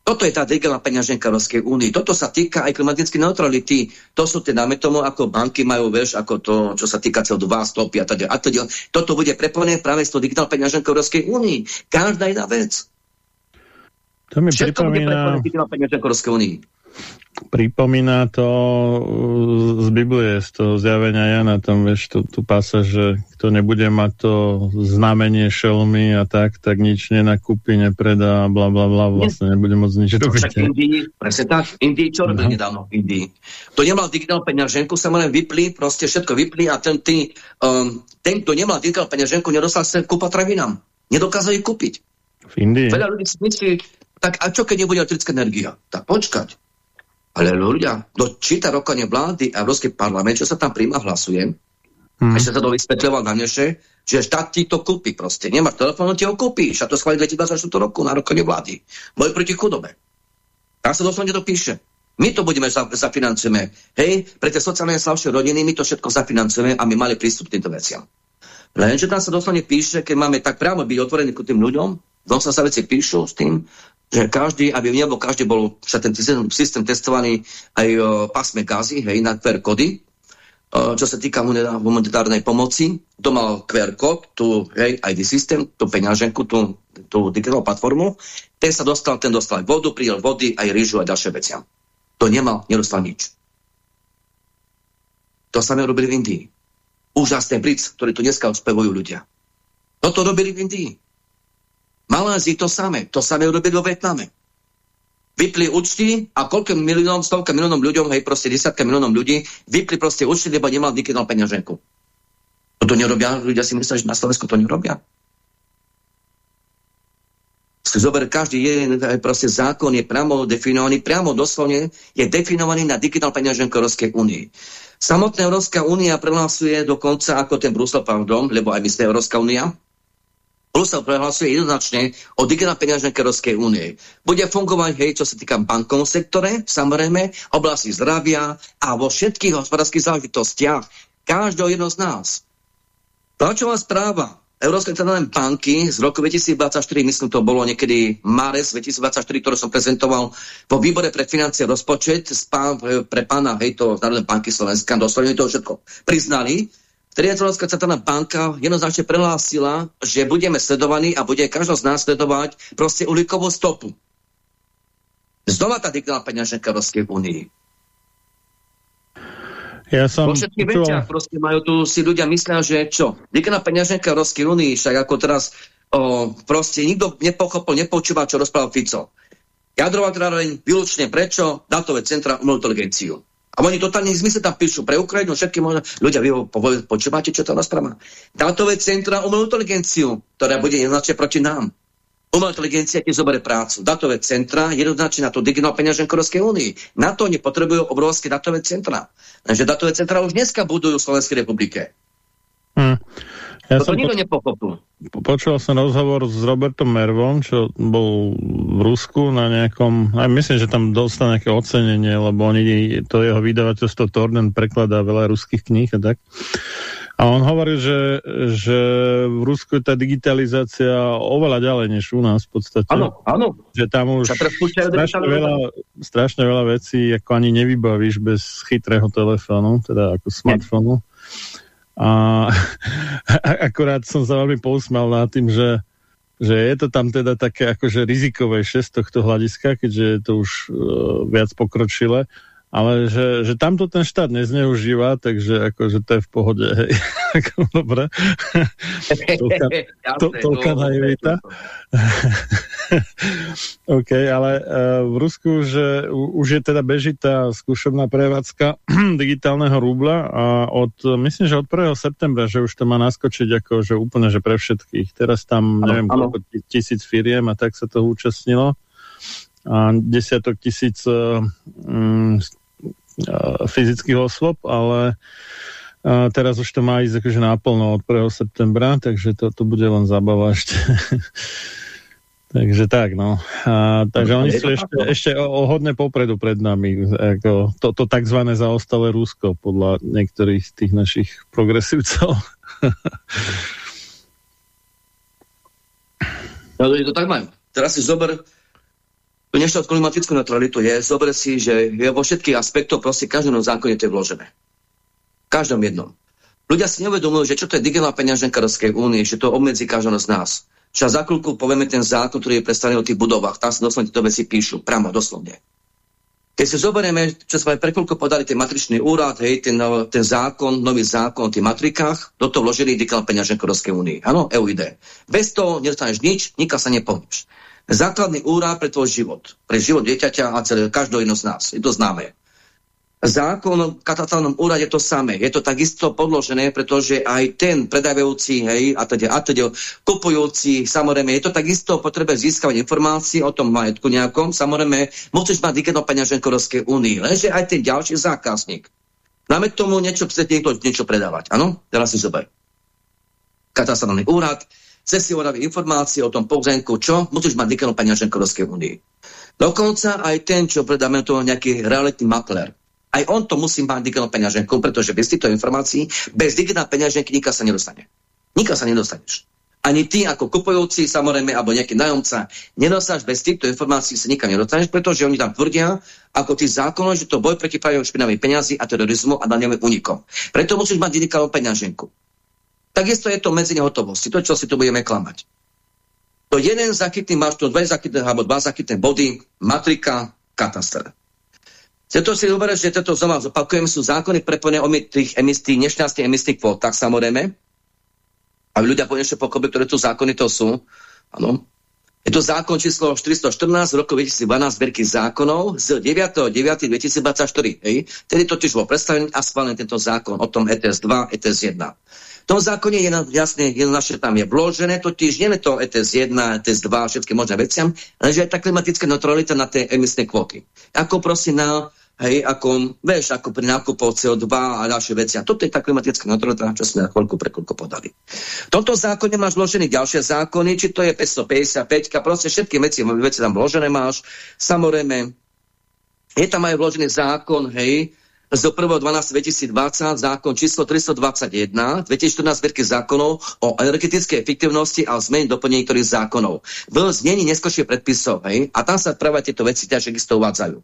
Toto je tá digitálna peňaženka Európskej únie. Toto sa týka aj klimatickej neutrality. To sú tie, dáme tomu, ako banky majú, vieš, ako to, čo sa týka CO2, stopy a teda. Toto bude prepojené práve s tou digitálnou peňaženkou Európskej únii. Každá jedna vec. To mi Všetko pripomína... Pripomína to uh, z Biblie, z toho zjavenia Jana, tam vieš, tu, tu pása, že kto nebude mať to znamenie šelmy a tak, tak nič nenakúpi, nepredá, bla bla bla, vlastne nebude môcť nič robiť. Však Indii, presne tak, Indii, čo robil no. nedávno v Indii? To nemal digitálnu peňaženku, sa len vypli, proste všetko vypli a ten, tý, um, ten kto nemal digitálnu peňaženku, nedostal sa kúpa travinám. Nedokázali kúpiť. V Indii? Veľa ľudí si myslí, tak a čo keď nebude elektrická energia? Tak počkať. Ale ľudia, do číta rokovanie vlády a Európsky parlament, čo sa tam príjma, hlasujem, hmm. a sa to vysvetľoval na dneše, že štát ti to kúpi proste. Nemáš telefón, ti ho kúpíš. A to schváli 2024 roku na rokovanie vlády. Boj proti chudobe. Tam sa doslovne to píše. My to budeme za, zafinancujeme. Hej, pre tie sociálne slabšie rodiny my to všetko zafinancujeme a my mali prístup k týmto veciam. Lenže tam sa doslovne píše, keď máme tak priamo byť otvorení ku tým ľuďom, doslovne sa veci píšu s tým, že každý, aby nebo každý bol však ten systém, testovaný aj o, pasme gazy, hej, na QR kody, o, čo sa týka humanitárnej pomoci, to mal QR kód, tu, hej, ID systém, tú peňaženku, tú, tú digitálnu platformu, ten sa dostal, ten dostal aj vodu, prijel vody, aj rýžu a ďalšie veci. To nemal, nedostal nič. To samé robili v Indii. Úžasný blic, ktorý tu dneska odspevujú ľudia. Toto robili v Indii. Malázii to samé. To samé urobili vo Vietname. vypli účty a koľko miliónom, stovka miliónom ľuďom, hej, proste desiatka miliónom ľudí, vypli proste účty, lebo nemal nikdy peňaženku. To nerobia, ľudia si myslia, že na Slovensku to nerobia. Zober, každý jeden proste zákon je priamo definovaný, priamo doslovne je definovaný na digitál peňaženku Európskej únie. Samotná Európska únia prehlasuje dokonca ako ten Brusel, pardon, lebo aj my sme Európska únia, Brusel prehlasuje jednoznačne o digitálnej peňaženke Európskej únie. Bude fungovať, hej, čo sa týka bankovom sektore, samozrejme, oblasti zdravia a vo všetkých hospodárskych záležitostiach každého jedno z nás. Tlačová správa Európskej centrálnej banky z roku 2024, myslím, to bolo niekedy marec 2024, ktoré som prezentoval vo výbore pre financie rozpočet pre pána hejto z Národnej banky Slovenska, doslovne to všetko priznali, vtedy Európska centrálna banka jednoznačne prehlásila, že budeme sledovaní a bude každý z nás sledovať proste uhlíkovú stopu. Znova tá digitálna peňaženka Európskej únii. Ja som Vo všetkých veciach proste majú tu, si ľudia myslia, že čo? Digitálna peňaženka Európskej únii, však ako teraz o, proste nikto nepochopil, nepočúva, čo rozprával Fico. Jadrová tráreň, výlučne prečo? Datové centra, umelú inteligenciu. A oni totálne zmysle tam píšu pre Ukrajinu, všetky možno... Ľudia, vy počúvate, čo to rozpráva? Dátové centra, umelú inteligenciu, ktorá bude jednoznačne proti nám. Umelá inteligencia tiež zoberie prácu. Datové centra jednoznačne na to digitálnu peňaženku Európskej únii. Na to nepotrebujú obrovské datové centra. Takže datové centra už dneska budujú v Slovenskej republike. Hmm. Ja Toto nikto po... nepochopil. Počul som rozhovor s Robertom Mervom, čo bol v Rusku na nejakom, aj myslím, že tam dostal nejaké ocenenie, lebo oni, to jeho vydavateľstvo Tornen prekladá veľa ruských kníh a tak. A on hovoril, že, že v Rusku je tá digitalizácia oveľa ďalej než u nás v podstate. Áno, áno. Že tam už strašne veľa, strašne veľa vecí ako ani nevybavíš bez chytrého telefónu, teda ako smartfónu. A akurát som sa veľmi pousmal nad tým, že že je to tam teda také akože rizikovejšie z tohto hľadiska, keďže je to už uh, viac pokročilé ale že, že tamto ten štát nezneužíva, takže akože to je v pohode, hej. Dobre. Toľka, to, toľka naivita. OK, ale uh, v Rusku, že už je teda bežitá skúšobná prevádzka digitálneho rubla a od, myslím, že od 1. septembra, že už to má naskočiť ako, že úplne, že pre všetkých. Teraz tam, ano, neviem, ano. koľko tisíc firiem a tak sa toho účastnilo a desiatok tisíc um, fyzických osôb, ale a teraz už to má ísť akože náplno od 1. septembra, takže to, to bude len zabava ešte. takže tak, no. A, takže oni sú ešte, ešte o, o hodne popredu pred nami. Ako to, to takzvané zaostalé Rusko, podľa niektorých tých našich progresívcov. no, to tak majú. Teraz si zober, niečo klimatickú neutralitu je, zober si, že je vo všetkých aspektoch proste každom zákone to je vložené. Každom jednom. Ľudia si neuvedomujú, že čo to je digitálna peňaženka Európskej únie, že to obmedzí každého z nás. Čo za chvíľku povieme ten zákon, ktorý je predstavený o tých budovách, tam sa doslovne tieto veci píšu, priamo, doslovne. Keď si zoberieme, čo sme pre chvíľku podali, ten matričný úrad, hej, ten, ten zákon, nový zákon o tých matrikách, do toho vložili digitálna peňaženka Európskej únie. Áno, EUID. Bez toho nedostaneš nič, nikam sa nepohneš základný úrad pre tvoj život, pre život dieťaťa a celé, každého jedno z nás. Je to známe. Zákon o katastrálnom úrade to samé. Je to takisto podložené, pretože aj ten predávajúci, hej, a teda, a teda kupujúci, samozrejme, je to takisto potrebe získavať informácií o tom majetku nejakom, samozrejme, musíš mať digitálnu peňaženku Európskej únii, lenže aj ten ďalší zákazník. Máme k tomu niečo, chce niekto niečo predávať, áno? Teraz si zober. Katastrálny úrad, chce si urobiť informácie o tom pozemku, čo musíš mať digitálnu peňaženku Európskej únii. Dokonca aj ten, čo predáme to nejaký realitný makler, aj on to musí mať digitálnu peňaženku, pretože bez týchto informácií, bez digitálnej peňaženky nikam sa nedostane. Nikam sa nedostaneš. Ani ty ako kupujúci, samozrejme, alebo nejaký nájomca, nedostaneš bez týchto informácií sa nikam nedostaneš, pretože oni tam tvrdia, ako tí zákonom, že to boj proti praniu špinavých peňazí a terorizmu a daňovým únikom. Preto musíš mať digitálnu peňaženku. Takisto je to medzi nehotovosti, to, čo si tu budeme klamať. To jeden zachytný, máš tu dve zachytné, alebo dva zachytné body, matrika, katastre. Tieto si ubereš, že toto znova zopakujem, sú zákony prepojené o tých emisí, nešťastných emisných kvótach, samozrejme. A ľudia ešte pokope, ktoré tu zákony to sú. Áno. Je to zákon číslo 414 z roku 2012 zberky zákonov z 9.9.2024. Tedy totiž bol predstavený a schválený tento zákon o tom ETS 2, ETS 1. V tom zákone je jasne, naše tam je vložené, totiž nie je to ETS 1, ETS 2, všetky možné veciam, ale že aj tá klimatická neutralita na tie emisné kvóty. Ako prosím na Hej, ako, vieš, ako pri nákupoch CO2 a ďalšie veci. A toto je tá klimatická neutralita, čo sme na chvíľku pre chvíľku podali. V tomto zákone máš vložené ďalšie zákony, či to je 555, proste všetky veci, veci tam vložené máš. Samozrejme, je tam aj vložený zákon, hej, z 1.12.2020 zákon číslo 321 2014 zbierky zákonov o energetickej efektivnosti a zmeni doplnení niektorých zákonov. V znení neskôršie predpisov, hej, a tam sa práve tieto veci ťažšie uvádzajú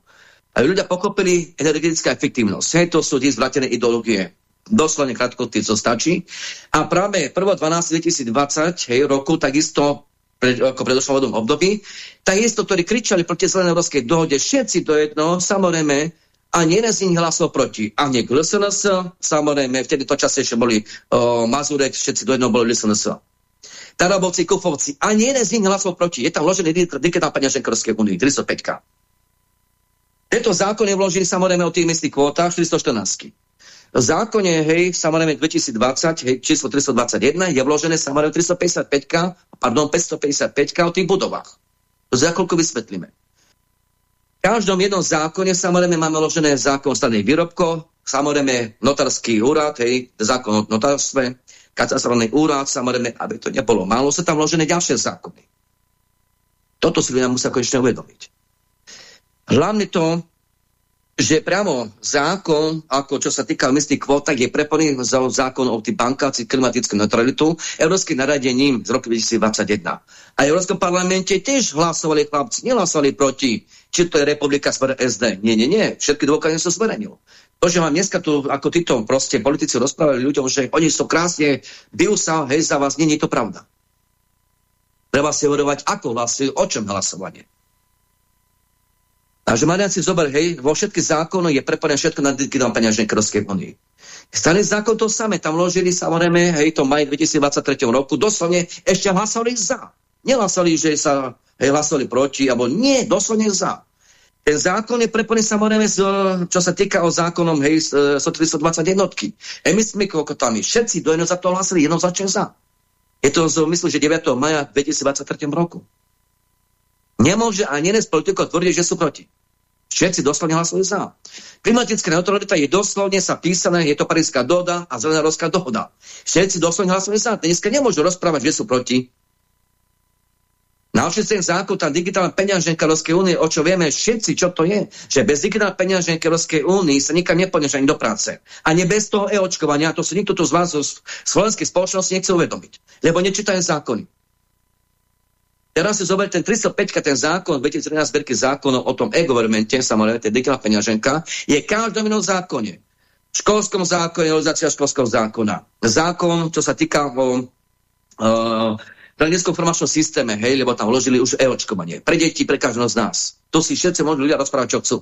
aby ľudia pochopili energetická efektivnosť. Hej, to sú zvratené ideológie. Doslovne krátko to stačí. A práve 1.12.2020 hej, roku takisto pred, ako predošlom období, takisto, ktorí kričali proti zelenej európskej dohode, všetci do jedno, samozrejme, a jeden z nich hlasoval proti. A nie k LSNS, samozrejme, vtedy to častejšie boli o, Mazurek, všetci do jedného boli LSNS. Tarabovci, Kufovci, a nie jeden z nich hlasoval proti. Je tam vložený digitálna peňaženka Európskej únie, 305. Tento zákon je vložený samozrejme o tých istých kvótach 414. V zákone, hej, samozrejme 2020, hej, číslo 321, je vložené samozrejme 355, pardon, 555 o tých budovách. To za koľko vysvetlíme. V každom jednom zákone samozrejme máme vložené zákon o stavných výrobkoch, samozrejme notársky úrad, hej, zákon o notárstve, katastrálny úrad, samozrejme, aby to nebolo málo, sa tam vložené ďalšie zákony. Toto si ľudia musia konečne uvedomiť. Hlavne to, že priamo zákon, ako čo sa týka mestných kvót, tak je prepojený za zákon o tých bankáci klimatickú neutralitu európskym naradením z roku 2021. A v Európskom parlamente tiež hlasovali chlapci, nehlasovali proti, či to je republika smer SD. Nie, nie, nie, všetky dôkazy sú zmerenil. To, že vám dneska tu, ako títo proste politici rozprávali ľuďom, že oni sú krásne, bijú sa, hej, za vás, nie, nie je to pravda. Treba si hovorovať, ako hlasujú, o čom hlasovanie. A že Marian si zober, hej, vo všetkých zákonoch je prepojené všetko na digitálne peňažnej Európskej únii. Stane zákon to samé, tam vložili samozrejme, hej, to maj 2023 roku, doslovne ešte hlasovali za. Nehlasovali, že sa hej, hlasovali proti, alebo nie, doslovne za. Ten zákon je prepojený samozrejme, čo sa týka o zákonom, hej, 120 jednotky. Emismi kokotami, všetci do za to hlasili, jednoznačne za. Je to, myslím, že 9. maja 2023 roku. Nemôže ani jeden z politikov tvrdiť, že sú proti. Všetci doslovne hlasujú za. Klimatická neutralita je doslovne sa písané, je to Paríska dohoda a Zelená dohoda. Všetci doslovne hlasujú za. Dneska nemôžu rozprávať, že sú proti. Ďalší ten zákon, tá digitálna peňaženka Európskej únie, o čo vieme všetci, čo to je, že bez digitálnej peňaženky Európskej únie sa nikam nepodneš ani do práce. Ani bez toho e-očkovania, to si nikto tu z vás zo slovenskej spoločnosti nechce uvedomiť, lebo nečítajú zákony. Teraz si zober ten 305, ten zákon, 2013 zberky zákonov o tom e-governmente, samozrejme, ten digitálna peňaženka, je každom inom zákone. V školskom zákone, realizácia školského zákona. Zákon, čo sa týka o uh, informačnom systéme, hej, lebo tam vložili už e-očkovanie. Pre deti, pre každého z nás. To si všetci môžu ľudia rozprávať, čo chcú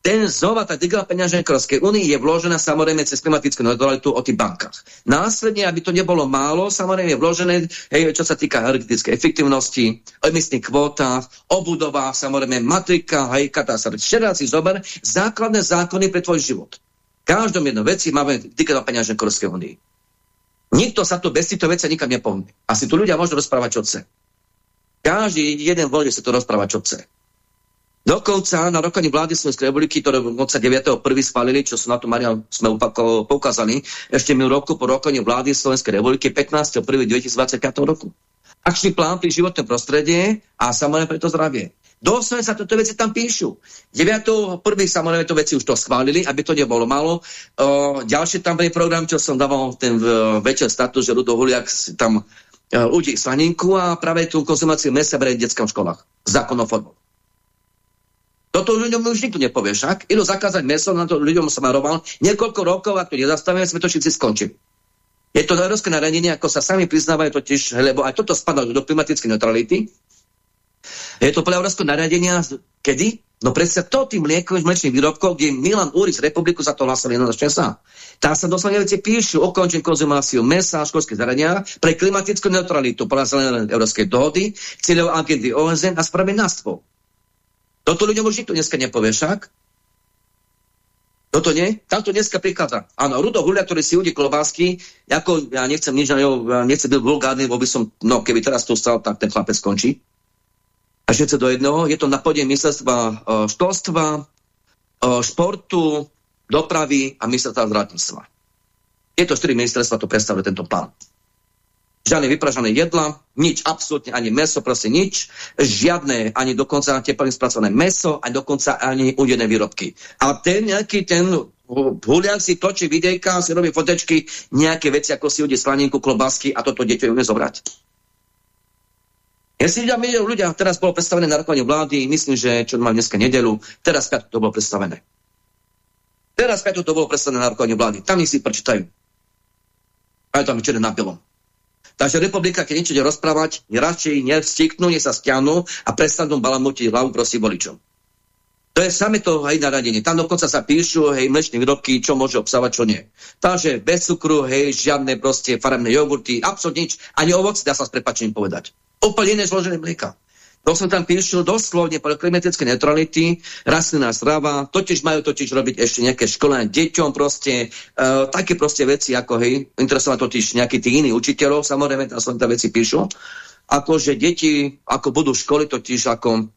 ten znova, tá digitálna peňaženka Európskej únie je vložená samozrejme cez klimatickú neutralitu o tých bankách. Následne, aby to nebolo málo, samozrejme je vložené, hej, čo sa týka energetickej efektivnosti, emisných kvótach, o budovách, samozrejme matrika, hej, katastr. Všetko si zober základné zákony pre tvoj život. V každom jednom veci máme digitálna peňaženka Európskej únie. Nikto sa tu bez týchto vecí nikam nepohne. Asi tu ľudia môžu rozprávať, čo chce. Každý jeden voľne sa tu rozprávať, čo chce. Dokonca na rokovaní vlády Slovenskej republiky, ktoré 9.1. schválili, čo sú na to Marian sme poukázali, ešte mi roku po rokovaní vlády Slovenskej republiky 15.1.2025 roku. Akčný plán pri životnom prostredie a samozrejme pre to zdravie. Doslovne sa toto veci tam píšu. 9.1. samozrejme to veci už to schválili, aby to nebolo málo. O, ďalšie tam boli program, čo som dával ten večer status, že Rudo Huliak tam ľudí slaninku a práve tú konzumáciu mesa berie v detských školách. Zákonnou formou. Toto ľuďom už nikto nepovie však. Idú zakázať meso, na to ľuďom som maroval. Niekoľko rokov, ak to nezastavíme, sme to všetci skončili. Je to európske naradenie, ako sa sami priznávajú totiž, lebo aj toto spadá do klimatickej neutrality. Je to podľa európskeho kedy? No predsa to tým mliekovým mlečných výrobkov, kde Milan Úris republiku za to hlasoval jednoznačne sa. Tam sa doslovne veci píšu, ukončím konzumáciu mesa a školských zariadenia pre klimatickú neutralitu podľa zelenej európskej dohody, cieľov agendy OSN a spravenáctvo. Toto ľuďom už nikto dneska nepovie však. Toto nie? Tamto dneska prichádza. Áno, Rudo Hulia, ktorý si udí klobásky, ako ja nechcem nič, ja nechcem byť vulgárny, bo by som, no keby teraz tu stal, tak ten chlapec skončí. A všetko do jednoho, je to na pôde ministerstva e, školstva, e, športu, dopravy a ministerstva zdravotníctva. Tieto štyri ministerstva to predstavuje tento pán žiadne vypražané jedla, nič, absolútne ani meso, proste nič, žiadne, ani dokonca teplne spracované meso, ani dokonca ani udené výrobky. A ten nejaký ten huliak si točí videjka, si robí fotečky, nejaké veci, ako si udie slaninku, klobásky a toto dieťa ju zobrať. Ja si ľudia, ľudia, teraz bolo predstavené na rokovanie vlády, myslím, že čo mám dneska nedelu, teraz piatu to bolo predstavené. Teraz piatu to bolo predstavené na rokovanie vlády. Tam si prečítajú. A je tam černé na bielom. Takže republika, keď niečo rozprávať, radšej nevstiknú, nech sa stiahnu a prestanú balamutiť hlavu prosím voličom. To je same to aj naradenie. Tam dokonca sa píšu, hej, mlečné výrobky, čo môže obsávať, čo nie. Takže bez cukru, hej, žiadne proste farebné jogurty, absolútne nič, ani ovoci, dá sa s prepačením povedať. Úplne iné zložené mlieka. To som tam píšel doslovne pre klimatické neutrality, rastlinná strava, totiž majú totiž robiť ešte nejaké školenie deťom proste, uh, také proste veci ako, hej, interesovať totiž nejakí tí iní učiteľov, samozrejme, tam som tam veci píšu, že deti, ako budú školy, totiž ako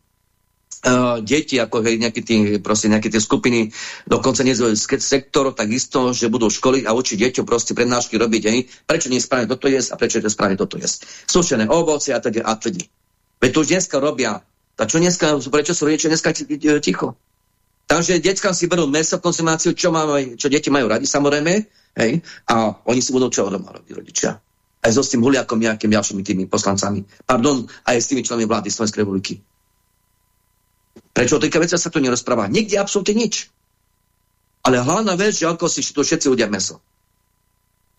Uh, deti, ako hej, nejaké tí, proste, nejaké tie skupiny, dokonca nezvolený sektor, takisto, že budú školy a učiť deťom proste prednášky robiť, hej, prečo nie je správne toto jesť a prečo je to správne toto jesť. Sušené ovoce a teda a teda. Veď to už dneska robia. A čo dneska, prečo sú rodičia dneska ticho? Takže detská si berú meso, konzumáciu, čo, máme, čo deti majú radi, samozrejme, hej, a oni si budú čo doma robiť rodičia. Aj so s tým huliakom nejakým ďalšími tými poslancami. Pardon, aj s tými členmi vlády Slovenskej republiky. Prečo o týchto veciach sa tu nerozpráva? Nikde absolútne nič. Ale hlavná vec, že ako si tu všetci udia meso.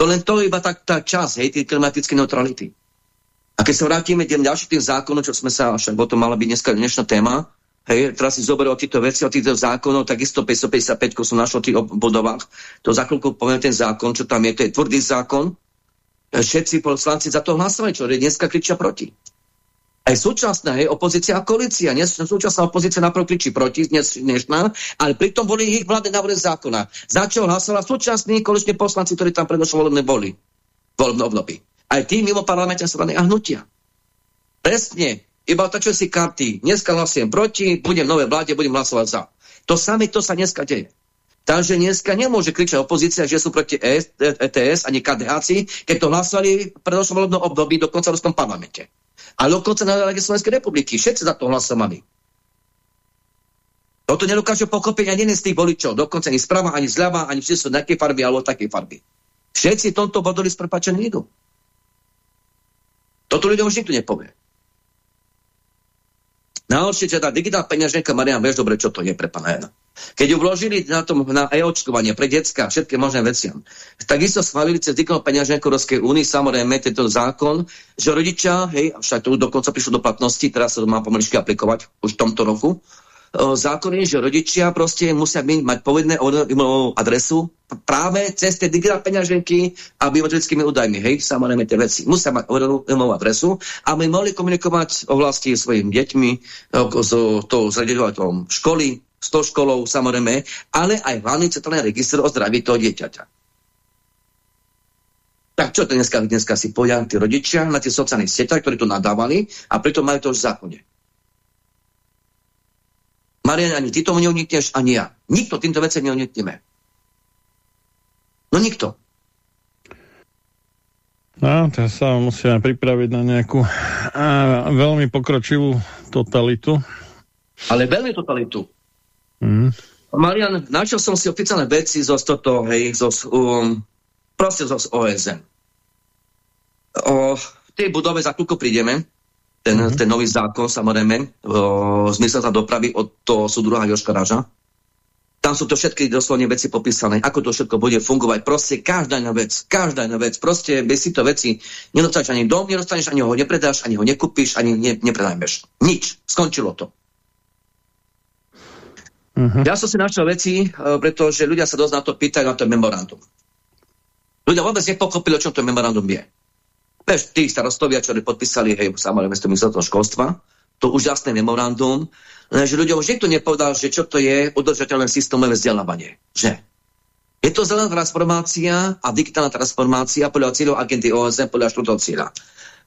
To len to iba tak tá čas, hej, tej klimatické neutrality. A keď sa vrátime tým ďalším tým zákonom, čo sme sa, však o tom mala byť dneska dnešná téma, hej, teraz si zoberú o týchto veci, o týchto zákonov, takisto 555 som našiel v tých bodovách, to za chvíľku poviem ten zákon, čo tam je, to je tvrdý zákon, všetci poslanci za to hlasovali, čo dneska kričia proti. Aj súčasná hej, opozícia a koalícia. Dnes, súčasná opozícia naprv kričí proti, dnes, dnešná, ale pritom boli ich vládne návrhy zákona. Za čo hlasovala súčasní koaliční poslanci, ktorí tam predošlo volebné boli. Volebné aj tí mimo parlamentné strany a hnutia. Presne, iba otačujú si karty. Dneska hlasujem proti, budem v novej vláde, budem hlasovať za. To samé to sa dneska deje. Takže dneska nemôže kričať opozícia, že sú proti ETS ani KDHC, keď to hlasovali v predošlom období dokonca v Ruskom parlamente. A dokonca na Rade Slovenskej republiky. Všetci za to hlasovali. Toto nedokážu pochopiť ani jeden z tých voličov. Dokonca ani sprava, ani zľava, ani všetci sú nejaké farby alebo také farby. Všetci tomto bodoli s prepačením idú. Toto ľuďom už nikto nepovie. Najhoršie, teda digitálna peňaženka, Marian, vieš dobre, čo to je pre pana Jana. Keď ju vložili na, tom, na e-očkovanie pre detská, všetky možné veci, takisto schválili cez digitálnu peňaženku Európskej únii, samozrejme, tento zákon, že rodičia, hej, však to dokonca prišlo do platnosti, teraz sa to má pomaličky aplikovať už v tomto roku, zákony, že rodičia proste musia mať povedné adresu práve cez tie digitálne peňaženky a biometrickými údajmi. Hej, samozrejme tie veci. Musia mať uvedenú adresu, aby mohli komunikovať o vlasti svojimi deťmi, s tou zriadovateľom školy, s tou školou samozrejme, ale aj hlavný centrálny register o zdraví toho dieťaťa. Tak čo to dneska, dneska si povedia tí rodičia na tie sociálne sieťach, ktorí to nadávali a preto majú to už v zákone. Marian, ani ty tomu neunikneš, ani ja. Nikto týmto vecem neunikneme. No nikto. No, teraz sa musíme pripraviť na nejakú a, veľmi pokročivú totalitu. Ale veľmi totalitu. Mm. Marian, našiel som si oficiálne veci zo toto, hej, zo, um, proste zo OSN. O, v tej budove za chvíľku prídeme, ten, mm -hmm. ten nový zákon, samozrejme, z ministerstva dopravy od toho súdruha Joška Raža. Tam sú to všetky doslovne veci popísané, ako to všetko bude fungovať. Proste každá jedna vec, každá jedna vec. Proste bez si to veci nedostaneš ani dom, nedostaneš, ani ho nepredáš, ani ho nekúpiš, ani ne, nepredajmeš. Nič. Skončilo to. Uh-huh. Ja som si našiel veci, e, pretože ľudia sa dosť na to pýtajú na to memorandum. Ľudia vôbec nepochopili, o čom to memorandum je. Veš, tí starostovia, čo podpísali, hej, samozrejme, to ministerstvo školstva, to úžasné memorandum, lenže ľudia už niekto nepovedal, že čo to je udržateľné systémové vzdelávanie. Že? Je to zelená transformácia a digitálna transformácia podľa cieľov agendy OSN podľa štvrtého cieľa.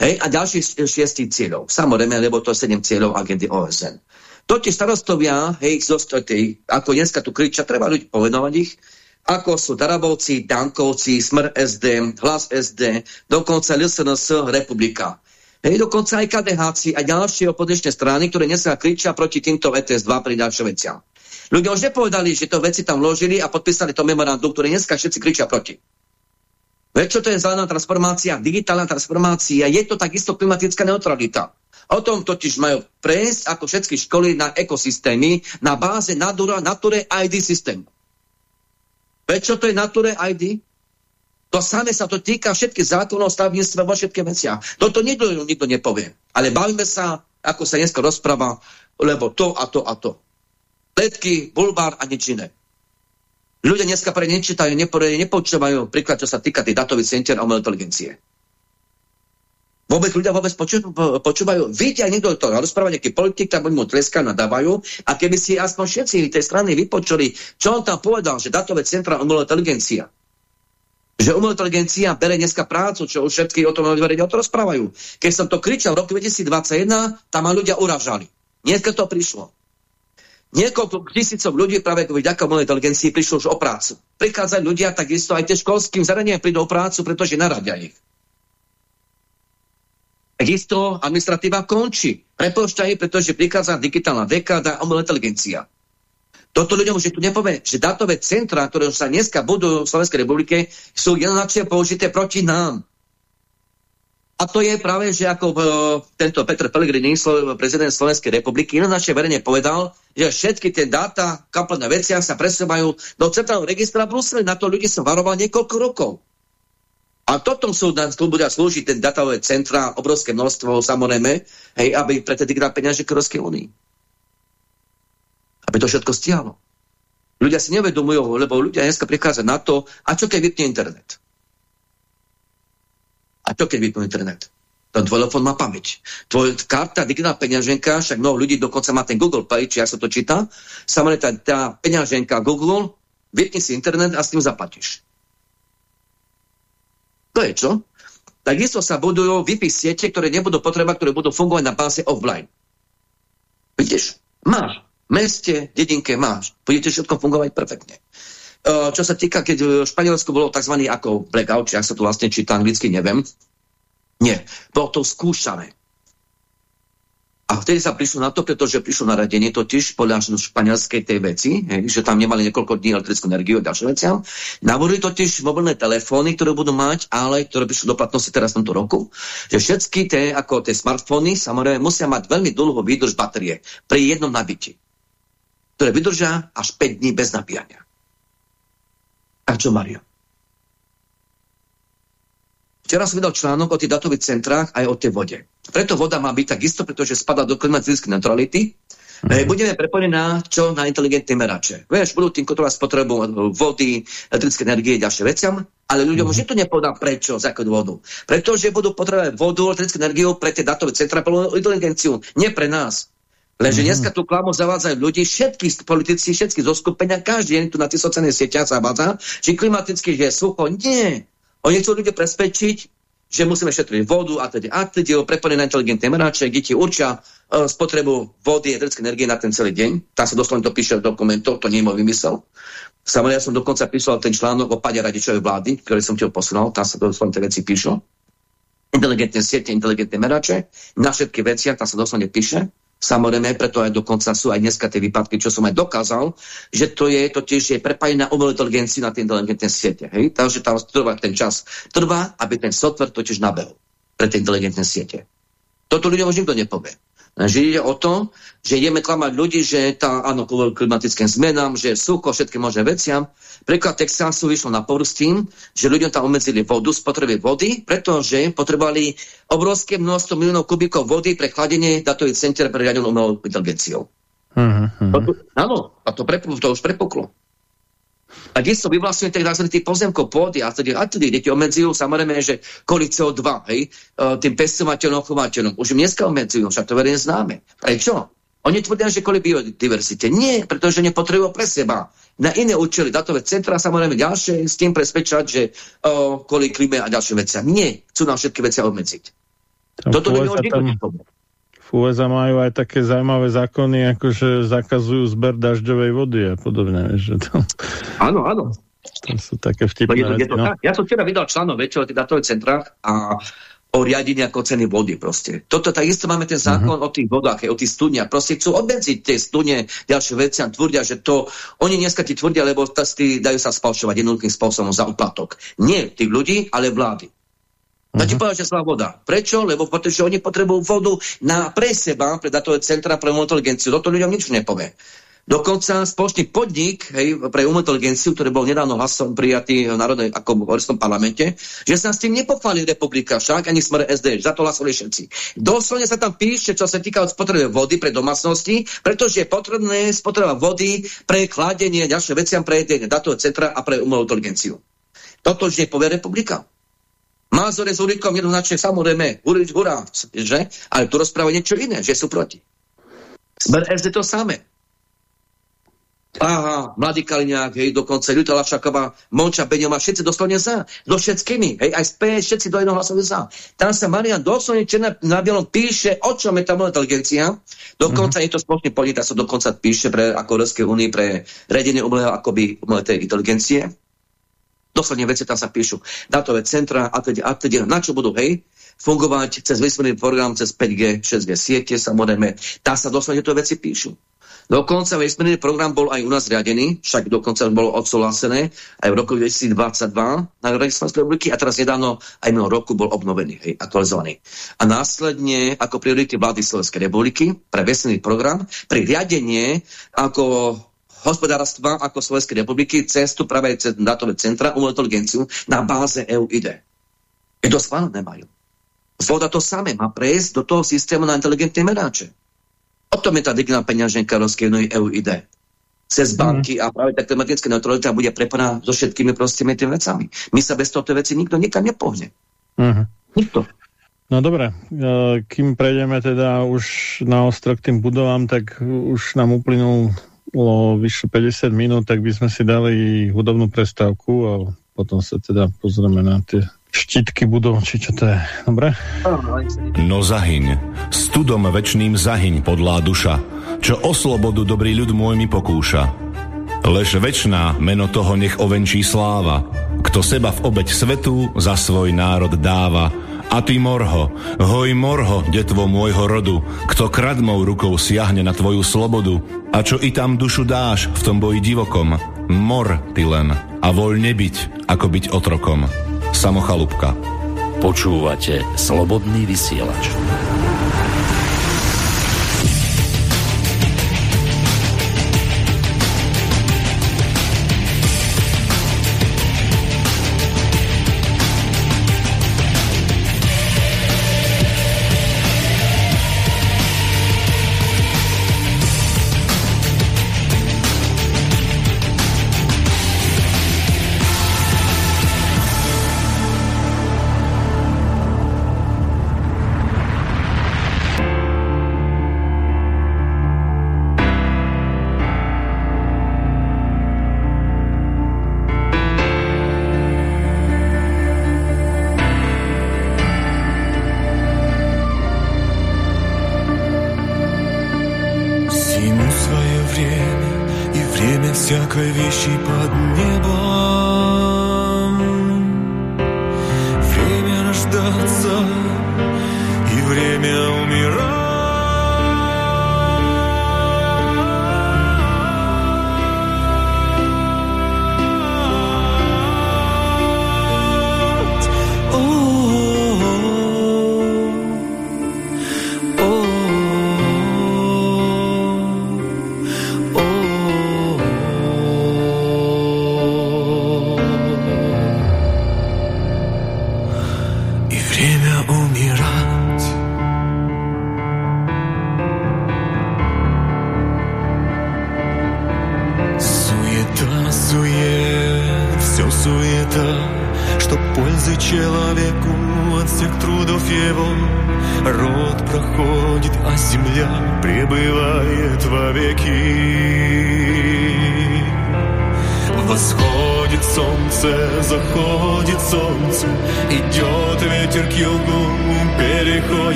Hej, a ďalších šiestich cieľov. Samozrejme, lebo to je sedem cieľov agendy OSN. To tie starostovia, hej, zostali, ako dneska tu kričia, treba ľudí povenovať ich, ako sú Darabovci, Dankovci, Smr SD, Hlas SD, dokonca LSNS Republika. Hej, dokonca aj KDHci a ďalšie opozičné strany, ktoré dneska kričia proti týmto VTS 2 pri ďalšie veciam. Ľudia už nepovedali, že to veci tam vložili a podpísali to memorandum, ktoré dneska všetci kričia proti. Veď čo to je zelená transformácia, digitálna transformácia, je to takisto klimatická neutralita. O tom totiž majú prejsť ako všetky školy na ekosystémy na báze Natura, Nature ID systém. Veď to je Nature ID? To samé sa to týka všetkých zákonov stavníctva vo všetkých veciach. Toto nikto, nikto nepovie. Ale bavíme sa, ako sa dneska rozpráva, lebo to a to a to. Letky, bulvár a nič iné. Ľudia dneska pre nečítajú, nepočúvajú príklad, čo sa týka tých datových centier a umelej inteligencie. Vôbec ľudia vôbec poču, počúvajú. Vidia niekto to rozpráva nejaký politik, tak mu tleska nadávajú. A keby si aspoň všetci tej strany vypočuli, čo on tam povedal, že datové centra umelá inteligencia. Že umelá inteligencia bere dneska prácu, čo už všetky o tom verejne o to rozprávajú. Keď som to kričal v roku 2021, tam ma ľudia uražali. Dneska to prišlo. Niekoľko tisícov ľudí práve vďaka umelej inteligencii prišlo už o prácu. Prichádzajú ľudia takisto aj tie školským zariadeniam prídu o prácu, pretože naradia ich takisto administratíva končí. Prepočtajú, pretože prichádza digitálna dekáda a umelá inteligencia. Toto ľuďom už tu nepovie, že datové centra, ktoré sa dneska budú v Slovenskej republike, sú jednoznačne použité proti nám. A to je práve, že ako uh, tento Petr Pellegrini, prezident Slovenskej republiky, jednoznačne verejne povedal, že všetky tie dáta, kaplné veciach sa presúvajú do centrálneho registra Bruseli. Na to ľudí som varoval niekoľko rokov. A toto sú, budú slúžiť ten datové centra, obrovské množstvo, samozrejme, hej, aby pre tie peniaze k Európskej únii. Aby to všetko stiahlo. Ľudia si nevedomujú, lebo ľudia dneska prichádza na to, a čo keď vypne internet? A čo keď vypne internet? Ten telefón má pamäť. Tvoj karta, digitálna peňaženka, však mnoho ľudí dokonca má ten Google Pay, či ja sa to číta, samozrejme tá, tá peňaženka Google, vypni si internet a s tým zaplatíš. To je čo? Takisto sa budujú VIPy siete, ktoré nebudú potreba, ktoré budú fungovať na báze offline. Vidíš? Máš. V meste, dedinke máš. Budete všetko fungovať perfektne. Čo sa týka, keď v Španielsku bolo tzv. ako blackout, či ak sa to vlastne číta anglicky, neviem. Nie. Bolo to skúšané. A vtedy sa prišlo na to, pretože prišlo naradenie totiž podľa španielskej tej veci, hej, že tam nemali niekoľko dní elektrickú energiu a ďalšie veci. Navorili totiž mobilné telefóny, ktoré budú mať, ale ktoré prišli do platnosti teraz v tomto roku, že všetky tie, ako tie smartfóny, samozrejme, musia mať veľmi dlhú výdrž batérie pri jednom nabití, ktoré vydržia až 5 dní bez nabíjania. A čo, Mario? Včera som vydal článok o tých datových centrách aj o tej vode. Preto voda má byť takisto, pretože spada do klimatickej neutrality. Mm. Budeme prepojení na čo? Na inteligentné merače. Vieš, budú tým kontrolovať spotrebu vody, elektrické energie a ďalšie veciam, ale ľuďom mm. už to nepovedá prečo, z akého dôvodu. Pretože budú potrebovať vodu, elektrickú energiu pre tie datové centra, pre inteligenciu, nie pre nás. Lenže mm. dneska tú klamu zavádzajú ľudí, všetky politici, všetky zoskupenia, každý deň tu na tých sociálnych sieťach zavádza, že klimaticky je sucho. Nie. Oni chcú ľudia presvedčiť, že musíme šetriť vodu a teda a prepojené na inteligentné merače, kde ti určia uh, spotrebu vody elektrické energie na ten celý deň. Tam sa doslovne to píše v dokumentoch, to nie je môj vymysel. Samozrejme, ja som dokonca písal ten článok o pade radičovej vlády, ktorý som ti ho posunul, tam sa doslovne tie veci píšu. Inteligentné siete, inteligentné merače, na všetky veciach, tam sa doslovne píše. Samozrejme, preto aj dokonca sú aj dneska tie výpadky, čo som aj dokázal, že to je totiž je prepájené na umelú inteligenciu na tie inteligentné siete. Hej? Takže tam trvá ten čas. Trvá, aby ten software totiž nabehol pre tie inteligentné siete. Toto ľuďom už nikto nepovie. Že ide o to, že ideme klamať ľudí, že tá, áno, kvôli klimatickým zmenám, že sucho, všetky možné veciam. Príklad Texasu vyšlo na povrch s tým, že ľuďom tam obmedzili vodu, spotreby vody, pretože potrebovali obrovské množstvo miliónov kubíkov vody pre chladenie datových center pre riadenú umelou inteligenciou. Uh -huh. áno, a to, pre, to už prepuklo. A so vyvlastňuje tých tzv. tých pozemkov, pôdy a tedy, a tedy deti obmedzujú samozrejme, že kvôli CO2, hej, e, tým pestovateľom, chovateľom. Už im dneska obmedzujú, však to verejne známe. Prečo? Oni tvrdia, že kvôli biodiverzite. Nie, pretože nepotrebujú pre seba. Na iné účely datové centra, samozrejme ďalšie, s tým presvedčať, že o, kvôli klíme a ďalšie veci. Nie, chcú nám všetky veci obmedziť. Toto by tam, v USA majú aj také zaujímavé zákony, ako že zakazujú zber dažďovej vody a podobne. Že to... Áno, áno. To sú také vtipné je to, je to no. Ja som včera vydal článok väčšieho o tých datových centrách a o riadení ako ceny vody proste. Toto takisto máme ten zákon uh mhm. -huh. o tých vodách, o tých studniach. Proste chcú obmedziť tie studne, ďalšie veci a tvrdia, že to, oni dneska ti tvrdia, lebo tí dajú sa spalšovať jednoduchým spôsobom za uplatok. Nie tých ľudí, ale vlády. Ti mhm. povedať, že zlá voda. Prečo? Lebo pretože oni potrebujú vodu na pre seba, pre datové centra, pre inteligenciu. Toto ľuďom nič nepovie. Dokonca spoločný podnik hej, pre umelú inteligenciu, ktorý bol nedávno hlasom prijatý v Národnej ako v Európskom parlamente, že sa s tým nepochváli republika, však ani smer SD, za to hlasovali všetci. Doslovne sa tam píše, čo sa týka spotreby vody pre domácnosti, pretože je potrebné spotreba vody pre kladenie ďalšie veciam pre datové centra a pre umelú inteligenciu. Toto už nepovie republika. Mázore s Urikom jednoznačne samozrejme, Urič, hurá, že? Ale tu rozpráva niečo iné, že sú proti. Smer SD to samé. Aha, Mladý Kaliňák, hej, dokonca Ľuta Lašaková, Monča Beňová, všetci doslovne za. So všetkými, hej, aj z PS, všetci do jednoho hlasovali za. Tam sa Marian doslovne černá na bielom píše, o čom je tá inteligencia. Dokonca mm je to spoločný podnik, sa dokonca píše pre ako Európskej únie pre redenie umelého akoby umelej inteligencie. Doslovne veci tam sa píšu. Datové centra a teď, a teď na čo budú, hej? fungovať cez vesmírny program, cez 5G, 6G siete, samozrejme. Tá sa doslovne to veci píšu. Dokonca vesmírny program bol aj u nás riadený, však dokonca bolo odsúhlasené aj v roku 2022 na Slovenskej republiky a teraz nedávno aj minulý roku bol obnovený, hej, aktualizovaný. A následne ako priority vlády Slovenskej republiky pre vesmírny program, pri riadenie ako hospodárstva ako Slovenskej republiky cestu práve cez datové centra umelú inteligenciu na báze EUID. Je to schválené majú. Zvoda to samé má prejsť do toho systému na inteligentné meráče. O tom je tá digitálna peňaženka Európskej EUID. Cez mhm. banky a práve tá klimatická neutralita bude preponá so všetkými prostými tými vecami. My sa bez tohto veci nikto nikam nepohne. Mm. Nikto. No dobre, e, kým prejdeme teda už na ostro k tým budovám, tak už nám uplynulo vyše 50 minút, tak by sme si dali hudobnú prestávku a potom sa teda pozrieme na tie štítky budú, či čo to je. Dobre? No zahyň, studom večným zahyň podlá duša, čo o slobodu dobrý ľud môj mi pokúša. Lež večná meno toho nech ovenčí sláva, kto seba v obeď svetu za svoj národ dáva. A ty morho, hoj morho, detvo môjho rodu, kto kradmou rukou siahne na tvoju slobodu, a čo i tam dušu dáš v tom boji divokom, mor ty len a voľne byť, ako byť otrokom. Samochalúbka. Počúvate Slobodný vysielač.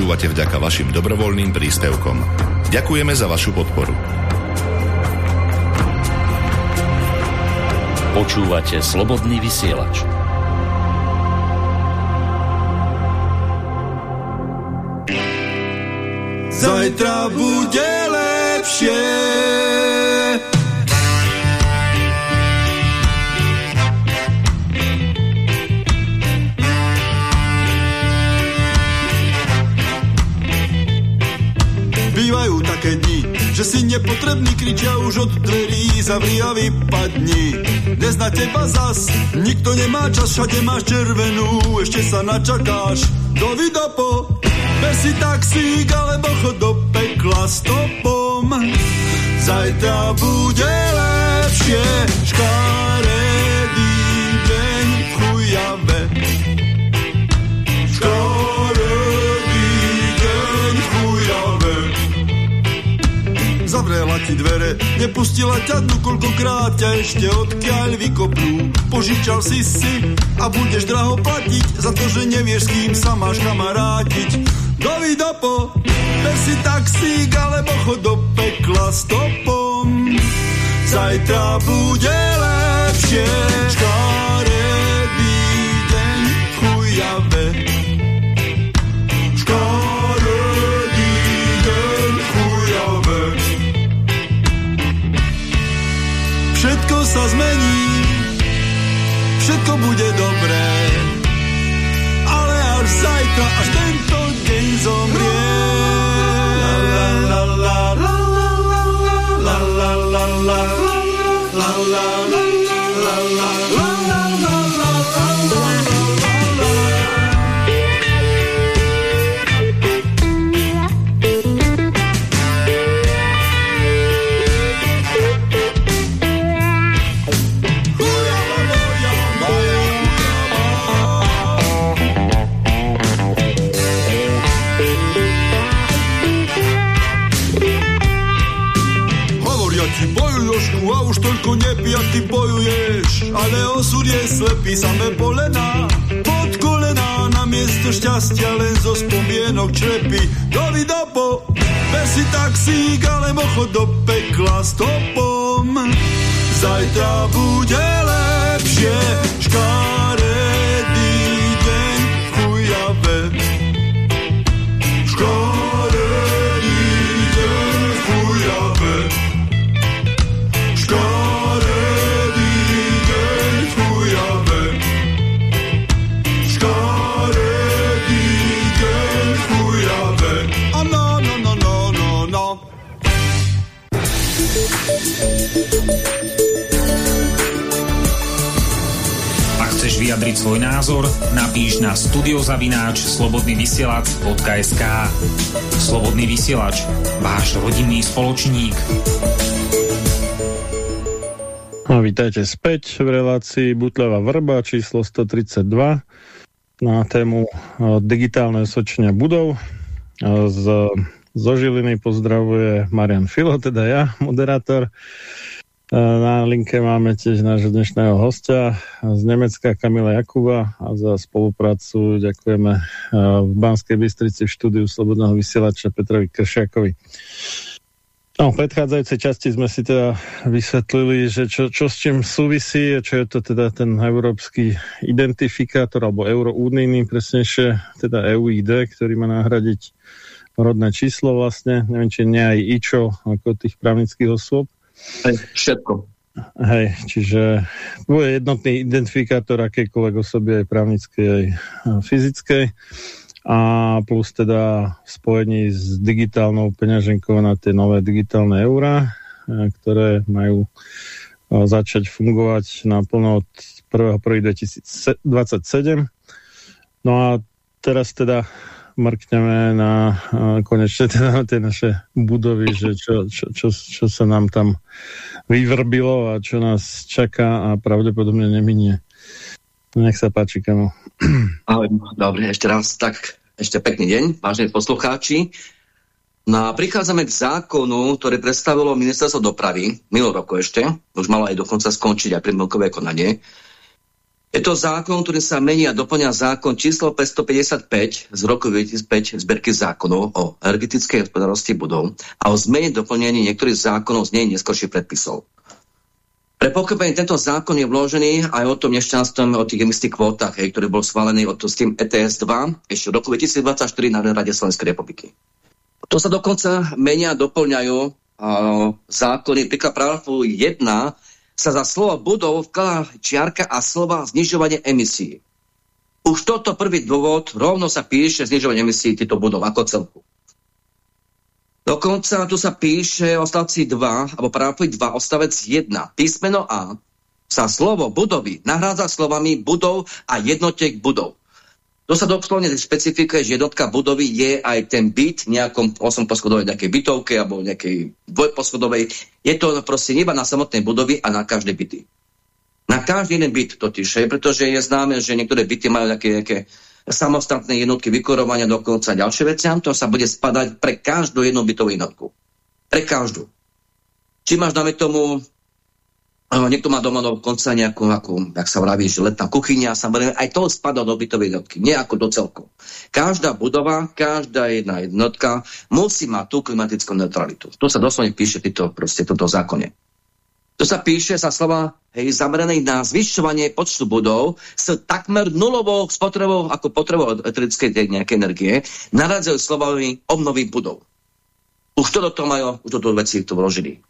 Počúvate vďaka vašim dobrovoľným príspevkom. Ďakujeme za vašu podporu. Počúvate slobodný vysielač. Zajtra bude lepšie. Že si nepotrebný, kričia už od dverí, zavri a vypadni. Dnes na teba zas, nikto nemá čas, všade máš červenú, ešte sa načakáš. Do vidopo, ber si taxík, alebo chod do pekla stopom. Zajtra bude lepšie, škaredý zavrela ti dvere, nepustila ťa dnu, koľkokrát ťa ešte odkiaľ vykopnú. Požičal si si a budeš draho platiť za to, že nevieš, s kým sa máš kamarátiť. Dovi dopo, ber si taxík alebo chod do pekla stopom. Zajtra bude lepšie, škaredý sa zmení, všetko bude dobré. Ale až zajtra, až tento deň zomrie. La la la la la la la la la la la la la la ty bojuješ, ale osud je slepý, samé polena. Pod kolena na miesto šťastia len zo spomienok črepy. Dovi dopo, ber si taxík, ale chod do pekla stopom. zajtra bude lepšie. Škaredý vyjadriť svoj názor, napíš na studiozavináč slobodnyvysielac.sk Slobodný vysielač, váš rodinný spoločník. No, vítajte späť v relácii Butleva Vrba číslo 132 na tému e, digitálne sočenia budov. E, z, zo Žiliny pozdravuje Marian Filo, teda ja, moderátor. E, Na linke máme tiež nášho dnešného hostia z Nemecka Kamila Jakuba a za spoluprácu ďakujeme e, v Banskej Bystrici v štúdiu Slobodného vysielača Petrovi Kršiakovi. No, v predchádzajúcej časti sme si teda vysvetlili, že čo, čo s čím súvisí, čo je to teda ten európsky identifikátor alebo eurounijný, presnejšie teda EUID, ktorý má nahradiť rodné číslo vlastne, neviem, či nie aj IČO ako tých právnických osôb. Hej, všetko. Hej, čiže bude jednotný identifikátor akejkoľvek osoby, aj právnickej, aj fyzickej a plus teda spojení s digitálnou peňaženkou na tie nové digitálne eurá, e, ktoré majú e, začať fungovať naplno od 1.1.2027. No a teraz teda mrkneme na e, konečne teda tie naše budovy, že čo, čo, čo, čo sa nám tam vyvrbilo a čo nás čaká a pravdepodobne neminie. Nech sa páči, Kamo. Ahoj, ešte raz tak, ešte pekný deň, vážení poslucháči. No a prichádzame k zákonu, ktoré predstavilo ministerstvo dopravy, milo roku ešte, už malo aj dokonca skončiť aj primilkové konanie. Je to zákon, ktorý sa mení a doplňa zákon číslo 555 z roku 2005 zberky zákonov o energetickej hospodárosti budov a o zmene doplnení niektorých zákonov z nej neskôrších predpisov. Pre pochopenie tento zákon je vložený aj o tom nešťastnom, o tých emisných kvótach, hej, ktorý bol schválený od s tým ETS 2 ešte v roku 2024 na Rade Slovenskej republiky. To sa dokonca menia a doplňajú uh, zákony. Príklad paragrafu 1 sa za slovo budov vkladá čiarka a slova znižovanie emisí. Už toto prvý dôvod rovno sa píše znižovanie emisí týchto budov ako celku. Dokonca tu sa píše o stavci 2, alebo paragrafu 2, ostavec 1. Písmeno A sa slovo budovy nahrádza slovami budov a jednotiek budov. To sa doslovne špecifikuje, že jednotka budovy je aj ten byt nejakom 8 poschodovej nejakej bytovke alebo nejakej dvojposchodovej. Je to proste iba na samotnej budovy a na každé byty. Na každý jeden byt totiž, pretože je známe, že niektoré byty majú nejaké, nejaké samostatné jednotky vykurovania, dokonca ďalšie veci, to sa bude spadať pre každú jednu bytovú jednotku. Pre každú. Či máš, dáme tomu, niekto má doma dokonca nejakú, ako, jak sa vraví, že letná kuchyňa, samozrejme, aj to spadá do bytovej jednotky, nie ako do celku. Každá budova, každá jedna jednotka musí mať tú klimatickú neutralitu. To sa doslovne píše v proste, toto zákone. To sa píše za slova hej, zameranej na zvyšovanie počtu budov s takmer nulovou spotrebou ako potrebou elektrickej nejakej energie, naradzajú slovami obnovy budov. Už to do toho majú, už do toho veci to vložili.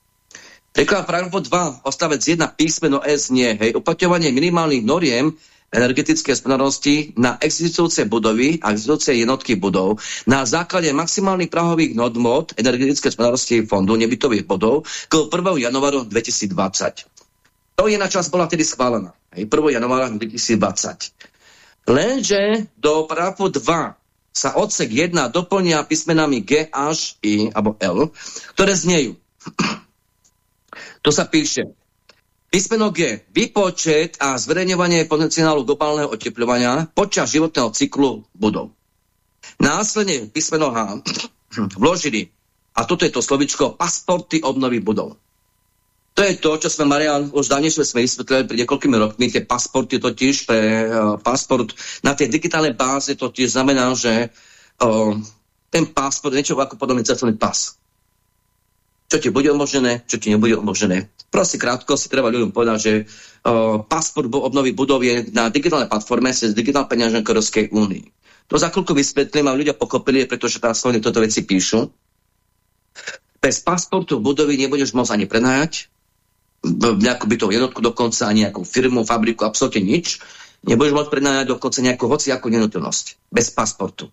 Príklad paragrafu 2, ostavec 1, písmeno S nie, hej, uplatňovanie minimálnych noriem energetické hospodárnosti na existujúce budovy a existujúce jednotky budov na základe maximálnych prahových hodnot energetické hospodárnosti fondu nebytových bodov k 1. januáru 2020. To je na čas bola vtedy schválená. 1. januára 2020. Lenže do paragrafu 2 sa odsek 1 doplnia písmenami G až I, alebo L, ktoré znejú. To sa píše Písmeno G. Výpočet a zverejňovanie potenciálu globálneho oteplovania počas životného cyklu budov. Následne písmeno H vložili, a toto je to slovičko, pasporty obnovy budov. To je to, čo sme, Marian, už dávnejšie sme vysvetlili pred niekoľkými rokmi, tie pasporty totiž, pre uh, pasport na tej digitálnej báze totiž znamená, že uh, ten pasport je niečo ako podobný cestovný pas. Čo ti bude umožnené, čo ti nebude umožnené Proste krátko si treba ľuďom povedať, že uh, pasport obnovy budov je na digitálnej platforme cez digitálne peňaženku Európskej únii. To za chvíľku vysvetlím, a ľudia pochopili, pretože tam slovne toto veci píšu. Bez pasportu budovy nebudeš môcť ani prenajať, nejakú bytovú jednotku dokonca, ani nejakú firmu, fabriku, absolútne nič. Nebudeš môcť prenajať dokonca nejakú hociakú nehnuteľnosť. Bez pasportu.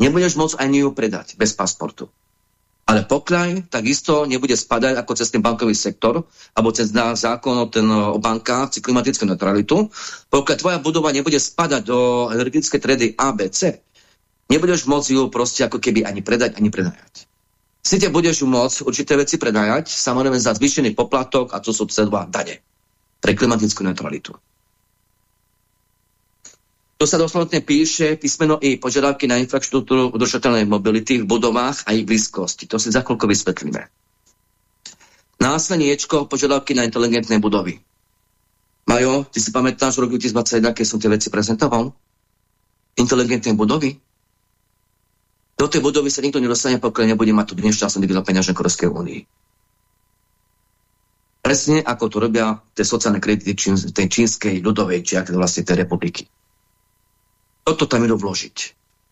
Nebudeš môcť ani ju predať bez pasportu. Ale pokiaľ takisto nebude spadať ako cez ten bankový sektor, alebo cez zákon o, ten, o bankách, či klimatickú neutralitu, pokiaľ tvoja budova nebude spadať do energetické tredy ABC, nebudeš môcť ju proste ako keby ani predať, ani prenajať. Sice budeš ju môcť určité veci predajať, samozrejme za zvýšený poplatok a to sú CO2 dane pre klimatickú neutralitu. To sa doslovne píše písmeno I požiadavky na infraštruktúru udržateľnej mobility v budovách a ich blízkosti. To si za chvíľko vysvetlíme. Následne požiadavky na inteligentné budovy. Majo, ty si pamätáš v roku 2021, keď som tie veci prezentoval? Inteligentné budovy? Do tej budovy sa nikto nedostane, pokiaľ nebude mať tu dnešná digitálne peniaze Korejskej únii. Presne ako to robia tie sociálne kredity čín, tej čínskej ľudovej, či ak vlastne tej republiky. Toto tam idú vložiť.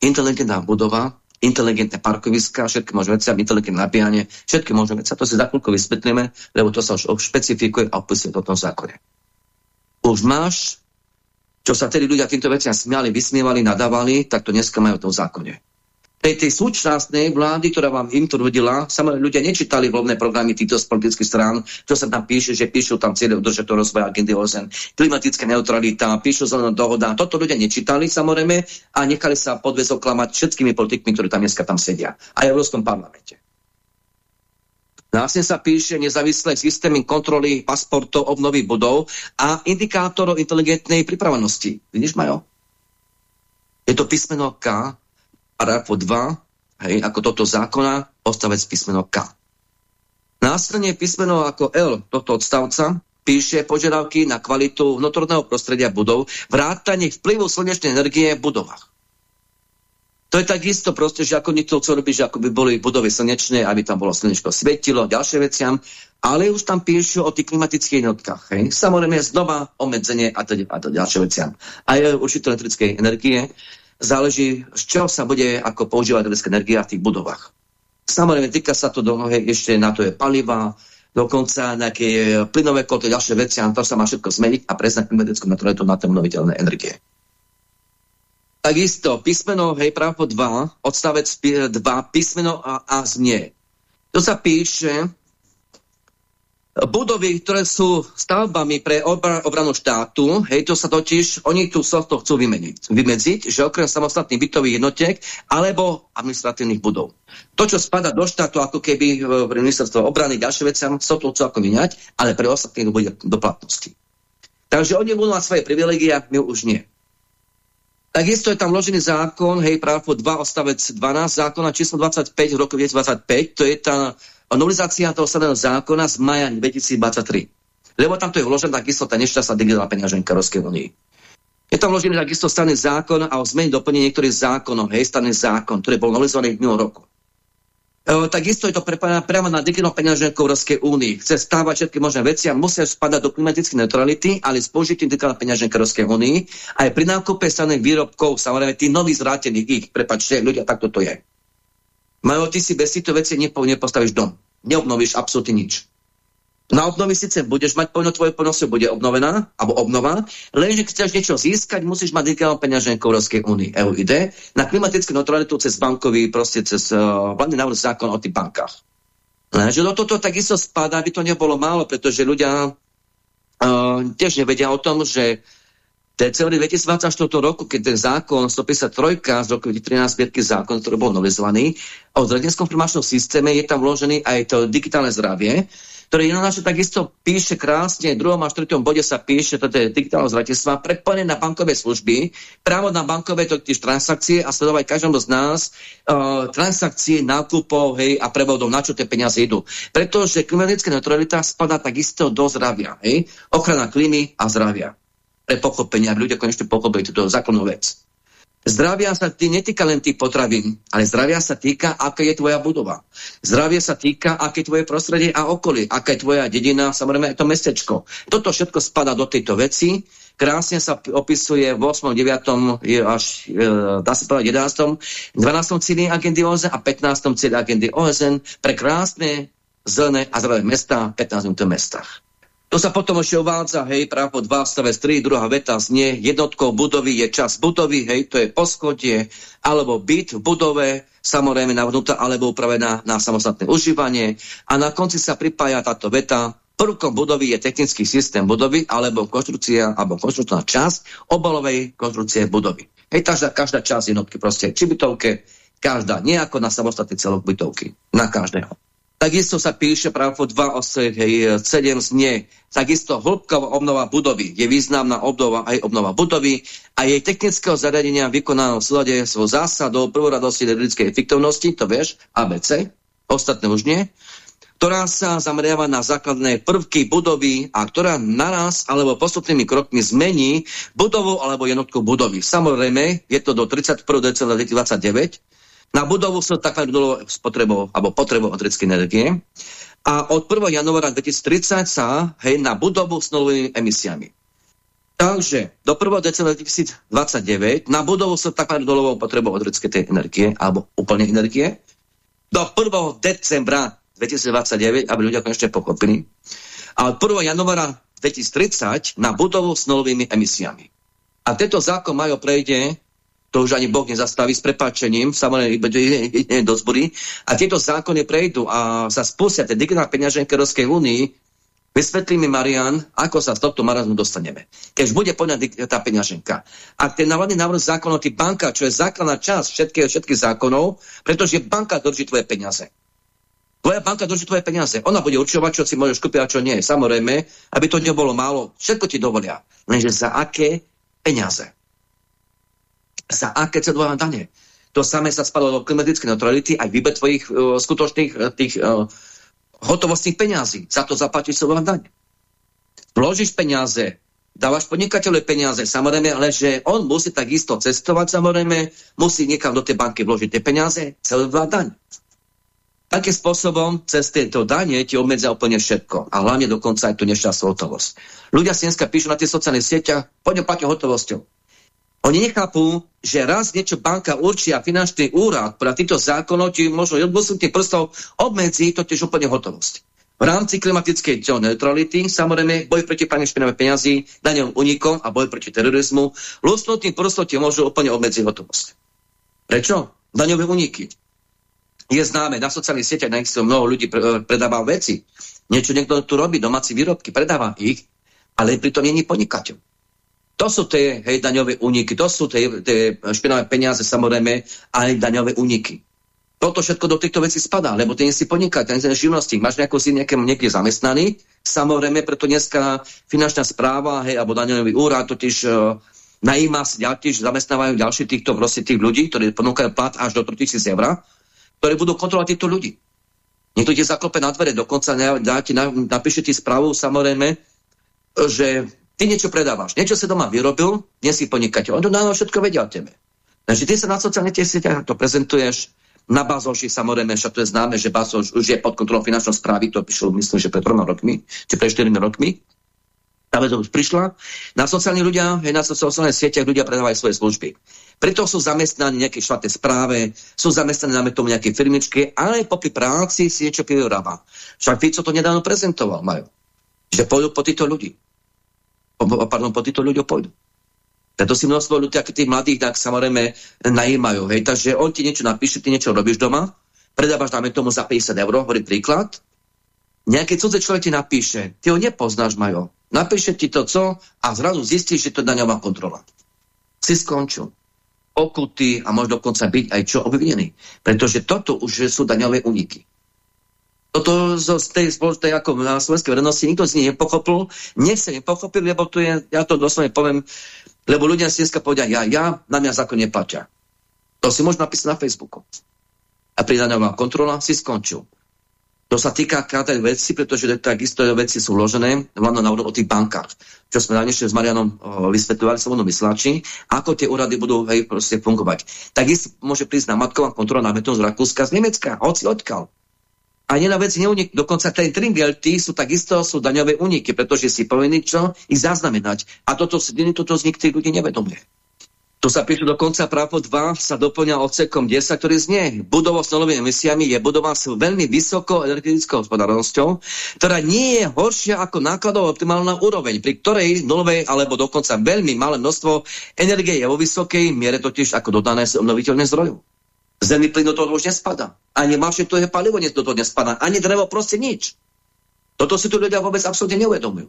Inteligentná budova, inteligentné parkoviska, všetky možné veci, inteligentné nabíjanie, všetky možné veci. To si za chvíľku vysvetlíme, lebo to sa už špecifikuje a opisuje v tom zákone. Už máš, čo sa tedy ľudia týmto veciam smiali, vysmievali, nadávali, tak to dneska majú v tom zákone tej, tej súčasnej vlády, ktorá vám im tvrdila, samozrejme ľudia nečítali voľné programy týchto politických strán, čo sa tam píše, že píšu tam cieľe udržateľ rozvoja agendy OSN, klimatická neutralita, píšu zelená dohoda. Toto ľudia nečítali samozrejme a nechali sa podviesť oklamať všetkými politikmi, ktorí tam dneska tam sedia. Aj v Európskom parlamente. Následne sa píše nezávislé systémy kontroly pasportov, obnovy budov a indikátorov inteligentnej pripravenosti. Vidíš, Majo? Je to písmeno K, paragrafu 2, hej, ako toto zákona, odstavec písmeno K. Následne písmeno ako L tohto odstavca píše požiadavky na kvalitu vnútorného prostredia budov, vrátanie vplyvu slnečnej energie v budovách. To je takisto proste, že ako niekto chcel robiť, že ako by boli budovy slnečné, aby tam bolo slnečko svetilo, ďalšie veciam, ale už tam píšu o tých klimatických jednotkách. Hej. Samozrejme znova obmedzenie a to, a to ďalšie veciam. Aj určité elektrickej energie záleží, z čoho sa bude ako používať elektrická energia v tých budovách. Samozrejme, týka sa to do ešte na to je paliva, dokonca nejaké plynové kotle, ďalšie veci, a to sa má všetko zmeniť a presne klimatickú neutralitu na obnoviteľné energie. Takisto písmeno, hej, právo 2, odstavec 2, písmeno a, a znie. To sa píše, budovy, ktoré sú stavbami pre obranu štátu, hej, to sa totiž, oni tu sa to chcú vymeniť, vymedziť, že okrem samostatných bytových jednotiek alebo administratívnych budov. To, čo spada do štátu, ako keby e, pre ministerstvo obrany, ďalšie veci, sa to chcú ako vyňať, ale pre ostatných bude do platnosti. Takže oni budú mať svoje privilegia, my už nie. Takisto je tam vložený zákon, hej, právo 2, ostavec 12, zákona číslo 25 v roku 2025, to je tá novelizácia toho sadného zákona z maja 2023. Lebo tam to je vložená takisto tá nešťastná digitálna peňaženka Európskej únie. Je tam vložený takisto stanný zákon a o zmene doplnení niektorých zákonov, hej, stanný zákon, ktorý bol novelizovaný v minulom roku. E, takisto je to prepojené priamo na digitálnu peňaženku Európskej únie. Chce stávať všetky možné veci a musia spadať do klimatickej neutrality, ale s použitím digitálnej peňaženky Európskej únie aj pri nákupe staných výrobkov, samozrejme tých nových zrátených ich, prepačte, ľudia, takto to je. Majo, ty si bez týchto veci nepo, nepostavíš dom. Neobnovíš absolútne nič. Na obnovy síce budeš mať poľno, tvoje poľnosť bude obnovená, alebo obnova, lenže keď chceš niečo získať, musíš mať digitálnu peňaženku Európskej únie, EUID, na klimatickú neutralitu cez bankový, proste cez uh, vládny návrh zákon o tých bankách. Lenže do toto takisto spadá, aby to nebolo málo, pretože ľudia uh, tiež nevedia o tom, že decembri 2024 roku, keď ten zákon 153 z roku 2013 zbierky zákon, ktorý bol novelizovaný, o zdravotníckom informačnom systéme je tam vložený aj to digitálne zdravie, ktoré jednoznačne takisto píše krásne, v druhom a štvrtom bode sa píše, toto digitálne zdravotníctva, prepojené na bankové služby, právo na bankové totiž transakcie a sledovať každému z nás uh, transakcie, nákupov hej, a prevodov, na čo tie peniaze idú. Pretože klimatická neutralita spadá takisto do zdravia, hej, ochrana klímy a zdravia pre pochopenie, aby ľudia konečne pochopili túto zákonnú vec. Zdravia sa tý, netýka len tých potravín, ale zdravia sa týka, aká je tvoja budova. Zdravie sa týka, aké je tvoje prostredie a okolie, aká je tvoja dedina, samozrejme aj to mestečko. Toto všetko spada do tejto veci. Krásne sa opisuje v 8., 9., až, e, dá sa povedať, 11., 12. cíli agendy OSN a 15. cíli agendy OSN pre krásne, zelené a zdravé mesta, 15 v mestách. To sa potom ešte uvádza, hej, právo 2, stavec 3, druhá veta znie, jednotkou budovy je čas budovy, hej, to je poschodie, alebo byt v budove, samozrejme navnúta, alebo upravená na samostatné užívanie. A na konci sa pripája táto veta, prvkom budovy je technický systém budovy, alebo konštrukcia, alebo konštrukčná časť obalovej konštrukcie budovy. Hej, každá, každá časť jednotky proste, či bytovke, každá, nejako na samostatný celok bytovky, na každého. Takisto sa píše právo 2 odsek 7 znie. Takisto hĺbková obnova budovy je významná obnova aj obnova budovy a jej technického zariadenia vykonaného v súlade svojou zásadou prvoradosti energetickej efektivnosti, to vieš, ABC, ostatné už nie, ktorá sa zameriava na základné prvky budovy a ktorá naraz alebo postupnými krokmi zmení budovu alebo jednotku budovy. Samozrejme, je to do 31. decembra 2029, na budovu sa takmer nulovou spotrebou alebo potrebou elektrickej energie. A od 1. januára 2030 sa hej, na budovu s nulovými emisiami. Takže do 1. decembra 2029 na budovu sa takmer nulovou potrebou elektrickej energie alebo úplne energie. Do 1. decembra 2029, aby ľudia konečne pochopili. A od 1. januára 2030 na budovu s nulovými emisiami. A tento zákon majú prejde to už ani Boh nezastaví s prepáčením, ide do zbory. A tieto zákony prejdú a sa spustia tie digitálne peňaženky Európskej únii, Vysvetlí mi, Marian, ako sa z tohto marazmu dostaneme. Keď bude poňať tá peňaženka. Ak ten hlavný návrh zákonov, ty banka, čo je základná časť všetkých, všetkých zákonov, pretože banka drží tvoje peniaze. Tvoja banka drží tvoje peniaze. Ona bude určovať, čo si môžeš kúpiť a čo nie. Samozrejme, aby to nebolo málo. Všetko ti dovolia. Lenže za aké peniaze? Za aké cedové dane. To samé sa spadlo do klimatickej neutrality aj výber tvojich uh, skutočných uh, tých uh, hotovostných peňazí. Za to zaplatíš cedové daň. Vložíš peniaze, dávaš podnikateľe peniaze, samozrejme, ale že on musí takisto cestovať, samozrejme, musí niekam do tej banky vložiť tie peniaze, celé daň. Takým spôsobom cez tieto dane ti obmedzia úplne všetko. A hlavne dokonca aj tú nešťastnú hotovosť. Ľudia si dneska píšu na tie sociálnych sieťach, poďme platiť hotovosťou. Oni nechápu, že raz niečo banka určí a finančný úrad podľa týchto zákonov ti možno odbosnutím prstov obmedzí totiž úplne hotovosť. V rámci klimatickej neutrality, samozrejme, boj proti praniu špinavé peniazy, daňom unikom a boj proti terorizmu, lusnutým prstom ti môžu úplne obmedziť hotovosť. Prečo? Daňové uniky. Je známe, na sociálnych sieťach na mnoho ľudí predáva veci. Niečo niekto tu robí, domáci výrobky, predáva ich, ale pritom není podnikateľ. To sú tie hej, daňové úniky, to sú tie, tie špinavé peniaze samozrejme, aj daňové úniky. Toto všetko do týchto vecí spadá, lebo ty nie si podnikateľ, nie si živnostník, máš nejakú si nejaké, niekde zamestnaný, samozrejme, preto dneska finančná správa, hej, alebo daňový úrad totiž uh, najíma si ďalších, zamestnávajú ďalších týchto proste tých ľudí, ktorí ponúkajú plat až do 3000 eur, ktorí budú kontrolovať týchto ľudí. Niekto ti zaklope na dvere, dokonca dá ti, napíše ti správu, samozrejme, že Ty niečo predávaš, niečo si doma vyrobil, nie si podnikateľ. On to dáva všetko vedia o tebe. Takže ty sa na sociálnych sieťach to prezentuješ, na Bazoši samozrejme, však to je známe, že Bazoš už je pod kontrolou finančnej správy, to píšel myslím, že pred troma rokmi, či pred 4 rokmi. Tá vec už prišla. Na sociálnych ľudia, na sociálnych sieťach ľudia predávajú svoje služby. Preto sú zamestnaní nejaké štátnej správe, sú zamestnaní na tomu nejaké firmičky, ale popri práci si niečo privoráva. Však Fico to nedávno prezentoval, majú. Že pôjdu po týchto ľudí pardon, po týchto ľudia pôjdu. Preto si množstvo ľudí, aký tých mladých, tak samozrejme najímajú. Hej. Takže on ti niečo napíše, ty niečo robíš doma, predávaš dáme tomu za 50 eur, hovorí príklad, nejaký cudzí človek ti napíše, ty ho nepoznáš, Majo. Napíše ti to co a zrazu zistíš, že to je daňová kontrola. Si skončil. Okutý a možno dokonca byť aj čo obvinený. Pretože toto už sú daňové uniky. Toto z tej spoločnej ako na slovenskej verejnosti nikto z nich nepochopil. Nechce nepochopil, lebo tu je, ja to doslovne poviem, lebo ľudia si dneska povedia, ja, ja, na mňa zákon neplatia. To si môžeš napísať na Facebooku. A pri daňová kontrola si skončil. To sa týka krátek veci, pretože takisto veci sú vložené hlavne na o tých bankách, čo sme dávnejšie s Marianom vysvetľovali sa mysláči, ako tie úrady budú hej, proste fungovať. Takisto môže prísť na matková kontrola na z Rakúska, z Nemecka, hoci odkal. A nie na veci neunik. Dokonca ten tringelty sú takisto sú daňové úniky, pretože si povinný čo? Ich zaznamenať. A toto, toto z nikých ľudí nevedomuje. Tu sa píše dokonca právo 2 sa doplňa odsekom 10, ktorý znie. Budova s nulovými emisiami je budova s veľmi vysokou energetickou hospodárnosťou, ktorá nie je horšia ako nákladová optimálna úroveň, pri ktorej nulovej alebo dokonca veľmi malé množstvo energie je vo vysokej miere totiž ako dodané z obnoviteľných zdrojov. Zemný plyn do toho už nespada. Ani to je palivo do toho nespada. Ani drevo, proste nič. Toto si tu ľudia vôbec absolútne neuvedomujú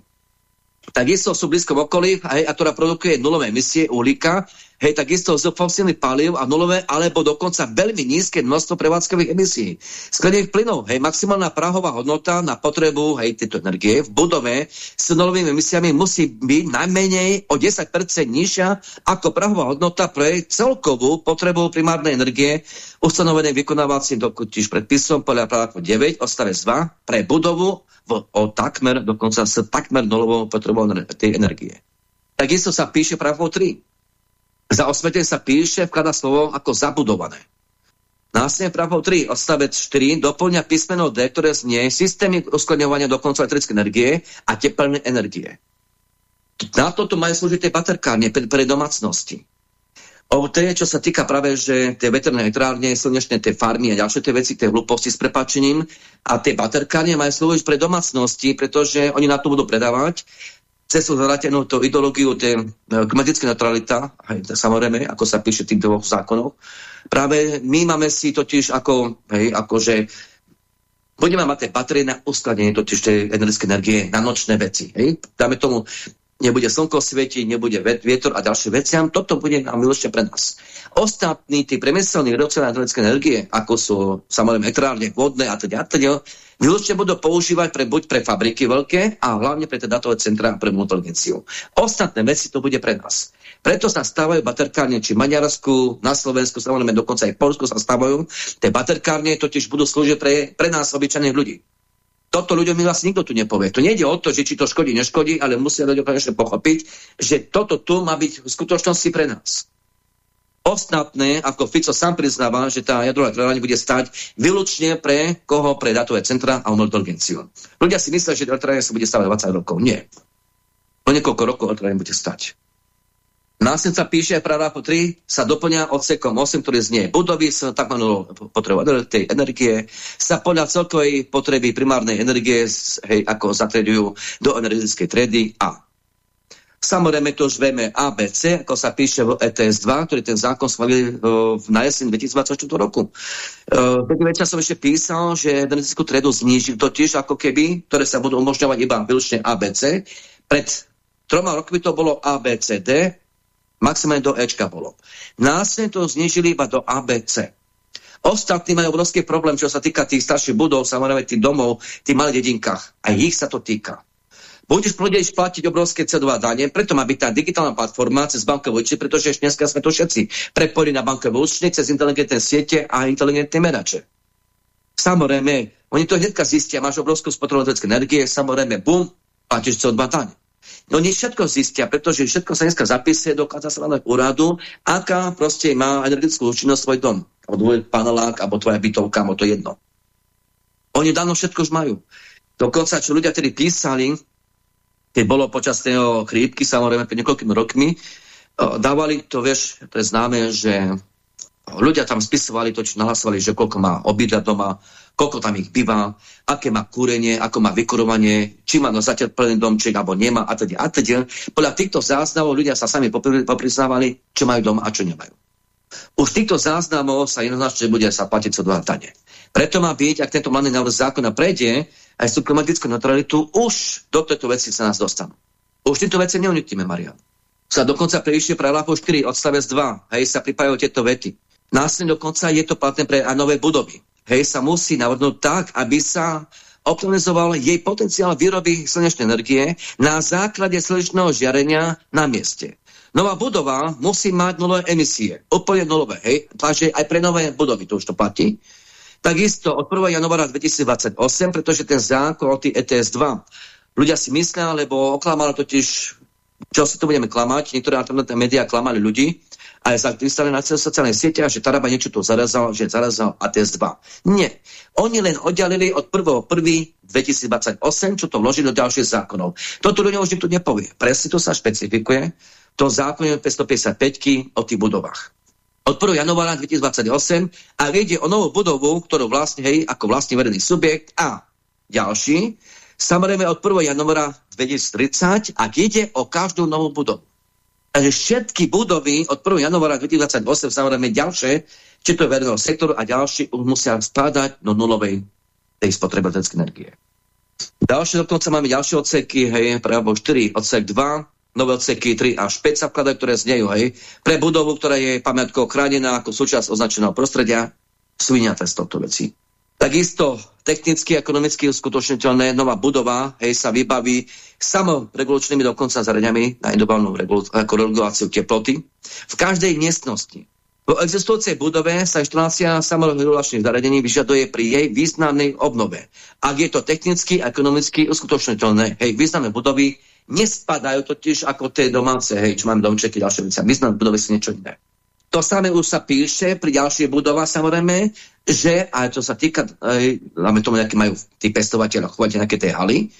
takisto sú v blízkom okolí, hej, a ktorá produkuje nulové emisie uhlíka, hej, takisto z fosilných palív a nulové, alebo dokonca veľmi nízke množstvo prevádzkových emisí. Sklených plynov, hej, maximálna prahová hodnota na potrebu, hej, tejto energie v budove s nulovými emisiami musí byť najmenej o 10% nižšia ako prahová hodnota pre celkovú potrebu primárnej energie ustanovenej vykonávacím dokutiž predpisom podľa práva 9 odstavec 2 pre budovu v, o takmer, dokonca s takmer nulovou potrebou tej energie. Takisto sa píše právo 3. Za osvete sa píše, vklada slovo ako zabudované. Následne právo 3, odstavec 4, doplňa písmeno D, ktoré znie systémy uskladňovania dokonca elektrické energie a teplné energie. Na toto majú slúžiť tie baterkárne pre, pre domácnosti. O té, čo sa týka práve, že tie veterné elektrárne, slnečné tie farmy a ďalšie tie veci, tie hlúposti s prepačením a tie baterkárne majú slúžiť pre domácnosti, pretože oni na to budú predávať cez zvratenú tú ideológiu tie e, klimatická neutralita, aj samozrejme, ako sa píše tých dvoch zákonov. Práve my máme si totiž ako, hej, akože budeme mať tie batérie na uskladnenie totiž tej energetické energie na nočné veci. Hej? Dáme tomu nebude slnko svietiť, nebude vietor a ďalšie veciam. Toto bude nám milosť pre nás. Ostatní, tí premyselní výrobcovia elektrické energie, ako sú samozrejme elektrárne, vodné a teda, teda výlučne budú používať pre, buď pre fabriky veľké a hlavne pre datové centrá pre inteligenciu. Ostatné veci to bude pre nás. Preto sa stávajú baterkárne, či Maďarsku, na Slovensku, samozrejme dokonca aj v Polsku sa stávajú. Tie baterkárne totiž budú slúžiť pre, pre nás, obyčajných ľudí. Toto ľuďom vlastne nikto tu nepovie. To nejde o to, že či to škodí, neškodí, ale musia ľudia pochopiť, že toto tu má byť v skutočnosti pre nás. Ostatné, ako Fico sám priznáva, že tá jadrová elektrárne bude stať výlučne pre koho? Pre datové centra a umelú inteligenciu. Ľudia si myslia, že elektrárne sa bude stavať 20 rokov. Nie. Po niekoľko rokov elektrárne bude stať. Následca píše paragrafu 3 sa doplňa odsekom 8, ktorý znie budovy s takzvanou potrebou tej energie sa podľa celkovej potreby primárnej energie hej, ako zatredujú do energetickej tredy A. Samozrejme to už vieme ABC, ako sa píše v ETS 2, ktorý ten zákon schválili uh, na jeseň 2024 roku. Uh, večer som ešte písal, že energetickú tredu znížil totiž ako keby, ktoré sa budú umožňovať iba výlučne ABC. Pred troma rokmi to bolo ABCD, Maximálne do Ečka bolo. Následne to znižili iba do ABC. Ostatní majú obrovský problém, čo sa týka tých starších budov, samozrejme tých domov, tých malých dedinkách. Aj ich sa to týka. Budeš budeš platiť obrovské CO2 dane, preto má byť tá digitálna platforma cez bankové účty, pretože ešte dneska sme to všetci prepojili na bankové účty cez inteligentné siete a inteligentné merače. Samozrejme, oni to hneďka zistia, máš obrovskú spotrebu energie, samozrejme, bum, platíš CO2 dane. No nie všetko zistia, pretože všetko sa dneska zapisuje do katastrálneho úradu, aká proste má energetickú účinnosť svoj dom. Tvoj panelák, alebo tvoja bytovka, alebo to jedno. Oni dávno všetko už majú. Dokonca, čo ľudia tedy písali, keď bolo počas tej chrípky, samozrejme pred niekoľkými rokmi, dávali to, vieš, to je známe, že ľudia tam spisovali to, čo nahlasovali, že koľko má obydľa doma, koľko tam ich býva, aké má kúrenie, ako má vykurovanie, či má zatiaľ plný domček, alebo nemá a teda a teda. Podľa týchto záznamov ľudia sa sami popriznávali, čo majú doma a čo nemajú. Už týchto záznamov sa jednoznačne bude sa platiť co dva dane. Preto má byť, ak tento mladý návrh zákona prejde, aj tú klimatickú neutralitu, už do tejto veci sa nás dostanú. Už týmto veci neunikneme, Marian. Sa dokonca prejšie paragrafu 4, odstavec 2, hej, sa pripájajú tieto vety. Následne dokonca je to platné pre a nové budovy hej, sa musí navrhnúť tak, aby sa optimizoval jej potenciál výroby slnečnej energie na základe slnečného žiarenia na mieste. Nová budova musí mať nulové emisie, úplne nulové, hej, takže aj pre nové budovy to už to platí. Takisto od 1. januára 2028, pretože ten zákon o ETS 2 ľudia si myslia, lebo oklamalo totiž, čo si to budeme klamať, niektoré alternatívne médiá klamali ľudí, a je zapísané na sociálnej siete, že Taraba niečo tu zarazal, že zarazal ATS 2. Nie. Oni len oddialili od 1.1.2028, čo to vložili do ďalších zákonov. Toto ľudia už nikto nepovie. Presne to sa špecifikuje. To zákon 555 o tých budovách od 1. januára 2028 a ide o novú budovu, ktorú vlastne, hej, ako vlastne verejný subjekt a ďalší, samozrejme od 1. januára 2030, ak ide o každú novú budovu. Takže všetky budovy od 1. januára 2028, samozrejme ďalšie, či to je verejného sektoru a ďalší, už musia spadať do nulovej tej spotreby energie. Ďalšie dokonca máme ďalšie odseky, hej, pravo 4, odsek 2, nové odseky 3 až 5 sa ktoré znejú, hej, pre budovu, ktorá je pamiatkou chránená ako súčasť označeného prostredia, vyňaté z tohto veci. Takisto technicky, ekonomicky uskutočniteľné nová budova hej, sa vybaví samoregulačnými dokonca zariadeniami na indobálnu reguláciu teploty v každej miestnosti. V existujúcej budove sa inštalácia samoregulačných zariadení vyžaduje pri jej významnej obnove. Ak je to technicky a ekonomicky uskutočniteľné, hej, významné budovy nespadajú totiž ako tie domáce, hej, čo máme domčeky, ďalšie veci. My sme budovy si niečo iné. To samé už sa píše pri ďalších budovách samozrejme, že, a čo sa týka, máme tomu nejaké majú tí pestovateľ, chovate nejaké tie haly,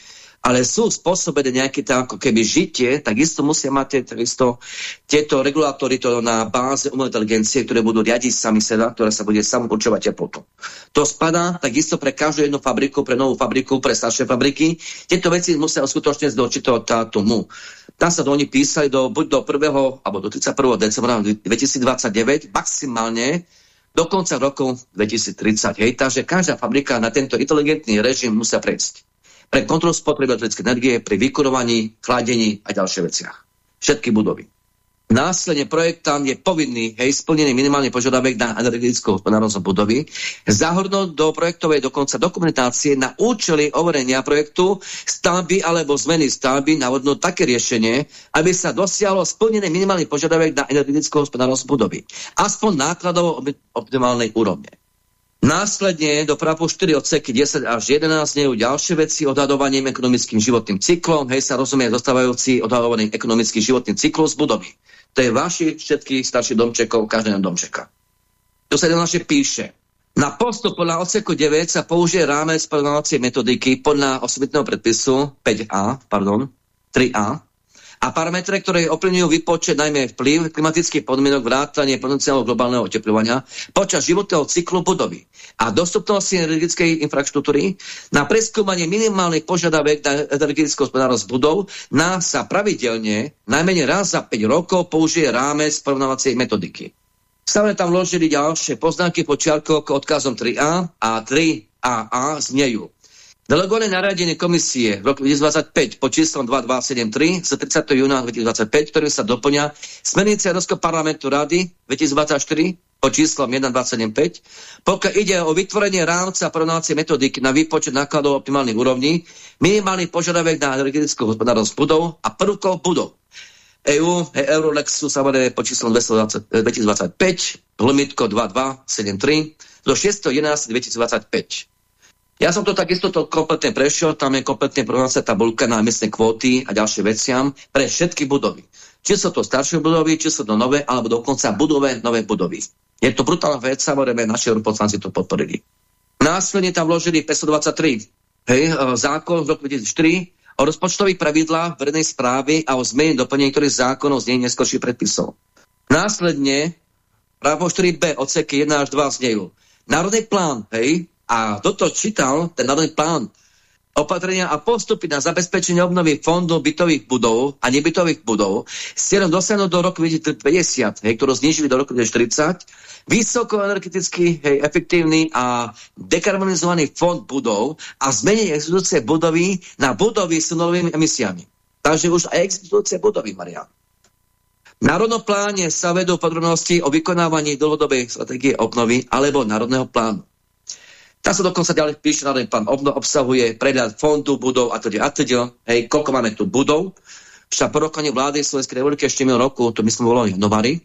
ale sú spôsobené nejaké tam ako keby žitie, tak isto musia mať takisto tieto regulátory to na báze umelej inteligencie, ktoré budú riadiť sami seba, ktoré sa bude samo určovať teplotu. To spadá takisto pre každú jednu fabriku, pre novú fabriku, pre staršie fabriky. Tieto veci musia uskutočniť do určitého tátumu. Tam sa do oni písali do, buď do 1. alebo do 31. decembra 2029, maximálne do konca roku 2030. Hej, takže každá fabrika na tento inteligentný režim musia prejsť pre kontrolu spotreby elektrické energie, pri vykurovaní, chladení a ďalšie veciach. Všetky budovy. Následne projektant je povinný, hej, splnený minimálny požiadavek na energetickú hospodárnosť budovy, zahrnúť do projektovej dokonca dokumentácie na účely overenia projektu stavby alebo zmeny stavby navodnúť také riešenie, aby sa dosiahlo splnený minimálny požiadavek na energetickú hospodárnosť budovy. Aspoň nákladovo optimálnej úrovne. Následne do pravu 4 odseky 10 až 11 nejú ďalšie veci odhadovaním ekonomickým životným cyklom. Hej sa rozumie zostávajúci odhadovaný ekonomický životný cyklus budovy. To je vaši všetkých starších domčekov, každého domčeka. To sa naše píše. Na postup podľa odseku 9 sa použije rámec plánovacej metodiky podľa osobitného predpisu 5a, pardon, 3a, a parametre, ktoré ovplyvňujú vypočet najmä vplyv klimatických podmienok vrátanie potenciálneho globálneho oteplovania počas životného cyklu budovy a dostupnosti energetickej infraštruktúry na preskúmanie minimálnych požiadavek na energetickú hospodárnosť budov na sa pravidelne najmenej raz za 5 rokov použije rámec porovnávacej metodiky. Stále tam vložili ďalšie poznámky počiarkov k odkazom 3a a 3AA znejú. Delegované nariadenie komisie v roku 2025 pod číslom 2273 z 30. júna 2025, ktorým sa doplňa smernice Európskeho parlamentu Rady 2024 pod číslom 1275, pokiaľ ide o vytvorenie rámca porovnávacie metodiky na výpočet nákladov optimálnych úrovní, minimálny požiadavek na energetickú hospodárnosť budov a prvkov budov. EU, Eurolexu samozrejme pod číslom 220, 2025, lomitko 2273 do 611 2025. Ja som to takisto to kompletne prešiel, tam je kompletne prohlásená tabulka na miestne kvóty a ďalšie veciam pre všetky budovy. Či sú to staršie budovy, či sú to nové, alebo dokonca budové nové budovy. Je to brutálna vec, samozrejme, naši europoslanci to podporili. Následne tam vložili 523, hej, e, zákon z roku 2004 o rozpočtových pravidlách verejnej správy a o zmene doplnení niektorých zákonov z nej neskôrších predpisov. Následne právo 4b odseky 1 až 2 znejú. Národný plán, hej, a toto čítal, ten národný plán, opatrenia a postupy na zabezpečenie obnovy fondov bytových budov a nebytových budov s cieľom dosiahnuť do roku 2050, hej, ktorú znižili do roku 2040, vysokoenergeticky hej, efektívny a dekarbonizovaný fond budov a zmeniť existujúce budovy na budovy s nulovými emisiami. Takže už aj existujúce budovy, Marian. V národnom pláne sa vedú podrobnosti o vykonávaní dlhodobej stratégie obnovy alebo národného plánu. Tam sa dokonca ďalej píše, na plán obno obsahuje prehľad fondu budov a teda a teda. Hej, koľko máme tu budov. Však po vlády Slovenskej republiky ešte minulý roku, to myslím bolo v januári,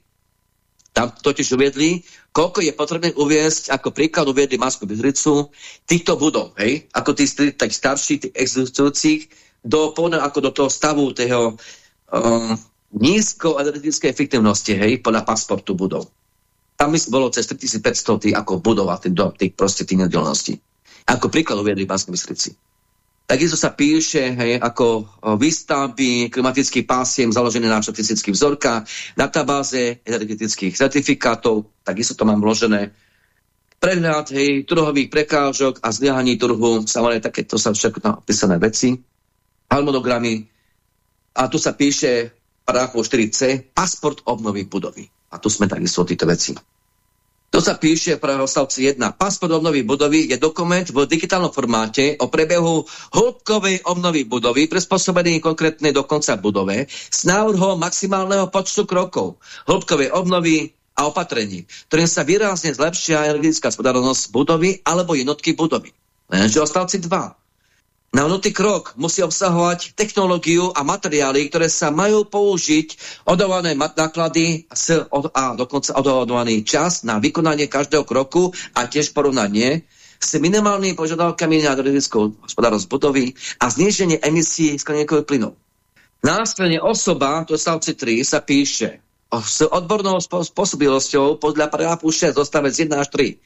Tam totiž uviedli, koľko je potrebné uviesť, ako príklad uviedli Masku Bystricu, týchto budov, hej, ako tých, tak starších, tých existujúcich, do, ako do toho stavu toho um, nízko energetickej efektivnosti, hej, podľa pasportu budov. Tam bolo cez 3500 tých, ako budov a tých, tých proste tých nedelností. Ako príklad uviedli Banskej Bystrici. Takisto sa píše hej, ako výstavby klimatických pásiem založené na štatistických vzorkách, databáze energetických certifikátov, takisto to mám vložené. Prehľad hej, trhových prekážok a zlyhaní trhu, samozrejme takéto sa všetko opísané veci, harmonogramy. A tu sa píše paragrafu 4c, pasport obnovy budovy. A tu sme takisto o týchto veci. To sa píše pre ostavci 1. Pasport obnovy budovy je dokument v digitálnom formáte o prebehu hĺbkovej obnovy budovy prispôsobený konkrétne do konca budove s návrhom maximálneho počtu krokov hĺbkovej obnovy a opatrení, ktorým sa výrazne zlepšia energetická spodárnosť budovy alebo jednotky budovy. Lenže ostavci 2. Navnutý krok musí obsahovať technológiu a materiály, ktoré sa majú použiť, odhované náklady a dokonca odhovaný čas na vykonanie každého kroku a tiež porovnanie s minimálnymi požiadavkami na energetickú hospodárnosť budovy a zníženie emisí skleníkových plynov. Následne osoba, to je stavci 3, sa píše s odbornou spôsobilosťou podľa paragrafu 6 zostavec 1 až 3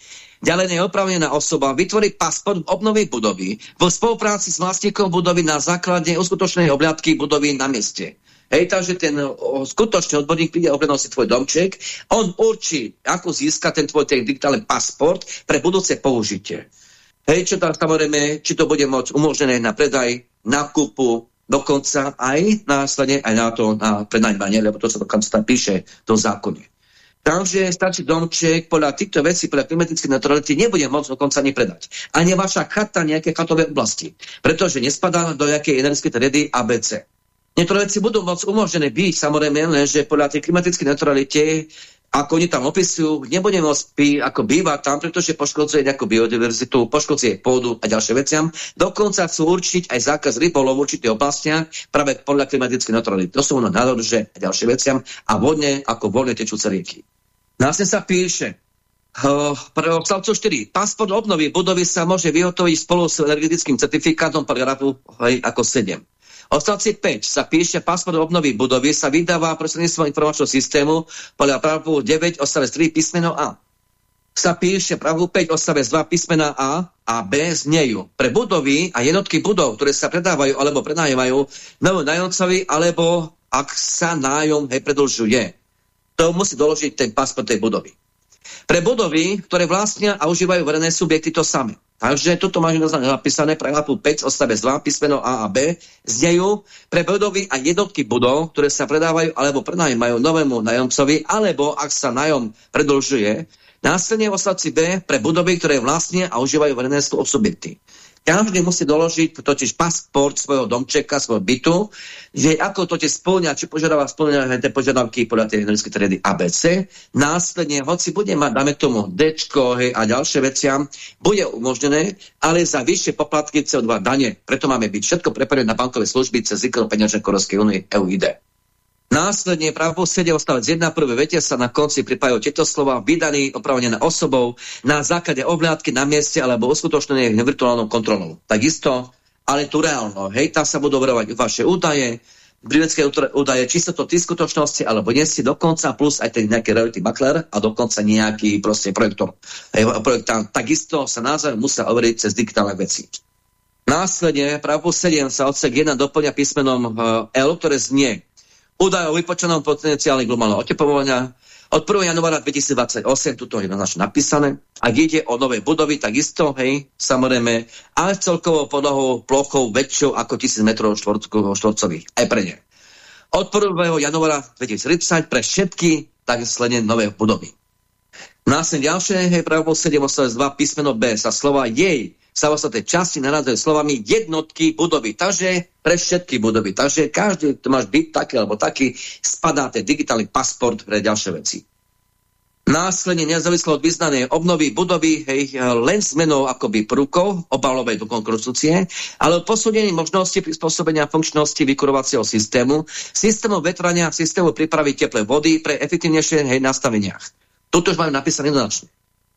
Ďalej neoprávnená osoba vytvorí pasport obnovy budovy vo spolupráci s vlastníkom budovy na základe uskutočnej obľadky budovy na mieste. Hej, takže ten o, skutočný odborník príde objednať si tvoj domček, on určí, ako získa ten tvoj ten digitálny pasport pre budúce použitie. Hej, čo tam samozrejme, či to bude môcť umožnené na predaj, nákupu, dokonca aj následne aj na to, na prenajmanie, lebo to sa dokonca tam píše do zákone. Takže stačí domček podľa týchto vecí, podľa klimatickej neutrality nebude môcť dokonca ani predať. Ani vaša chata nejaké chatové oblasti, pretože nespadá do nejakej energetickej triedy ABC. Niektoré veci budú môcť umožnené byť, samozrejme, že podľa tej klimatickej neutralite, ako oni tam opisujú, nebude môcť ako bývať tam, pretože poškodzuje nejakú biodiverzitu, poškodzuje pôdu a ďalšie veciam. Dokonca chcú určiť aj zákaz rybolov v určitých oblastiach práve podľa klimatickej neutrality. To sú ono nádorže a ďalšie veciam a vodne ako voľne tečúce rieky. Následne sa píše, Uh, pre odstavcu 4. Pasport obnovy budovy sa môže vyhotoviť spolu s energetickým certifikátom paragrafu ako 7. Odstavci 5 sa píše, pasport obnovy budovy sa vydáva prostredníctvom informačného systému podľa paragrafu 9 odstavec 3 písmeno A. Sa píše paragrafu 5 odstavec 2 písmena A a B znejú. Pre budovy a jednotky budov, ktoré sa predávajú alebo prenajímajú novom nájomcovi alebo ak sa nájom hej, predlžuje to musí doložiť ten pasport tej budovy. Pre budovy, ktoré vlastnia a užívajú verejné subjekty, to samé. Takže toto máš napísané pre hlavu 5 odstavec 2 písmeno A a B znejú pre budovy a jednotky budov, ktoré sa predávajú alebo prenajímajú novému nájomcovi, alebo ak sa nájom predlžuje, následne v odstavci B pre budovy, ktoré vlastnia a užívajú verejné subjekty. Každý musí doložiť totiž pasport svojho domčeka, svojho bytu, že ako to tie spĺňa, či požiadava spĺňa tie požiadavky podľa tej energetické triedy ABC. Následne, hoci bude mať, dáme tomu D a ďalšie veciam, bude umožnené, ale za vyššie poplatky CO2 dane. Preto máme byť všetko prepojené na bankové služby cez výkon peňažnej Korovskej únie EUID. Následne 7 odstavec 1 prvé vete sa na konci pripájajú tieto slova vydaný opravnené osobou na základe obhľadky na mieste alebo uskutočnené virtuálnou kontrolou. Takisto, ale tu reálno. Hej, tam sa budú verovať vaše údaje, prívedecké údaje, či sa to ty skutočnosti alebo nie si dokonca, plus aj ten nejaký reality makler a dokonca nejaký proste projektor. Projektant. Takisto sa názor musia overiť cez digitálne veci. Následne právo 7 sa odsek 1 doplňa písmenom eh, L, ktoré znie údaj o vypočanom potenciáli globálneho oteplovania od 1. januára 2028, tuto je naš napísané, ak ide o nové budovy, tak isto, hej, samozrejme, ale s celkovou podlohou plochou väčšou ako 1000 m štvorcových, aj pre ne. Od 1. januára 2030 pre všetky tak sledne nové budovy. Následne ďalšie, hej, právo 782 písmeno B sa slova jej sa tej časti naradzajú slovami jednotky budovy. Takže pre všetky budovy. Takže každý, kto máš byť taký alebo taký, spadá ten digitálny pasport pre ďalšie veci. Následne nezávislo od vyznanej obnovy budovy hej, len zmenou akoby prúkov obalovej do konstrukcie, ale posúdení možnosti prispôsobenia funkčnosti vykurovacieho systému, systému vetrania systému prípravy teplej vody pre efektívnejšie hej, nastaveniach. Tuto už majú napísané jednoznačne.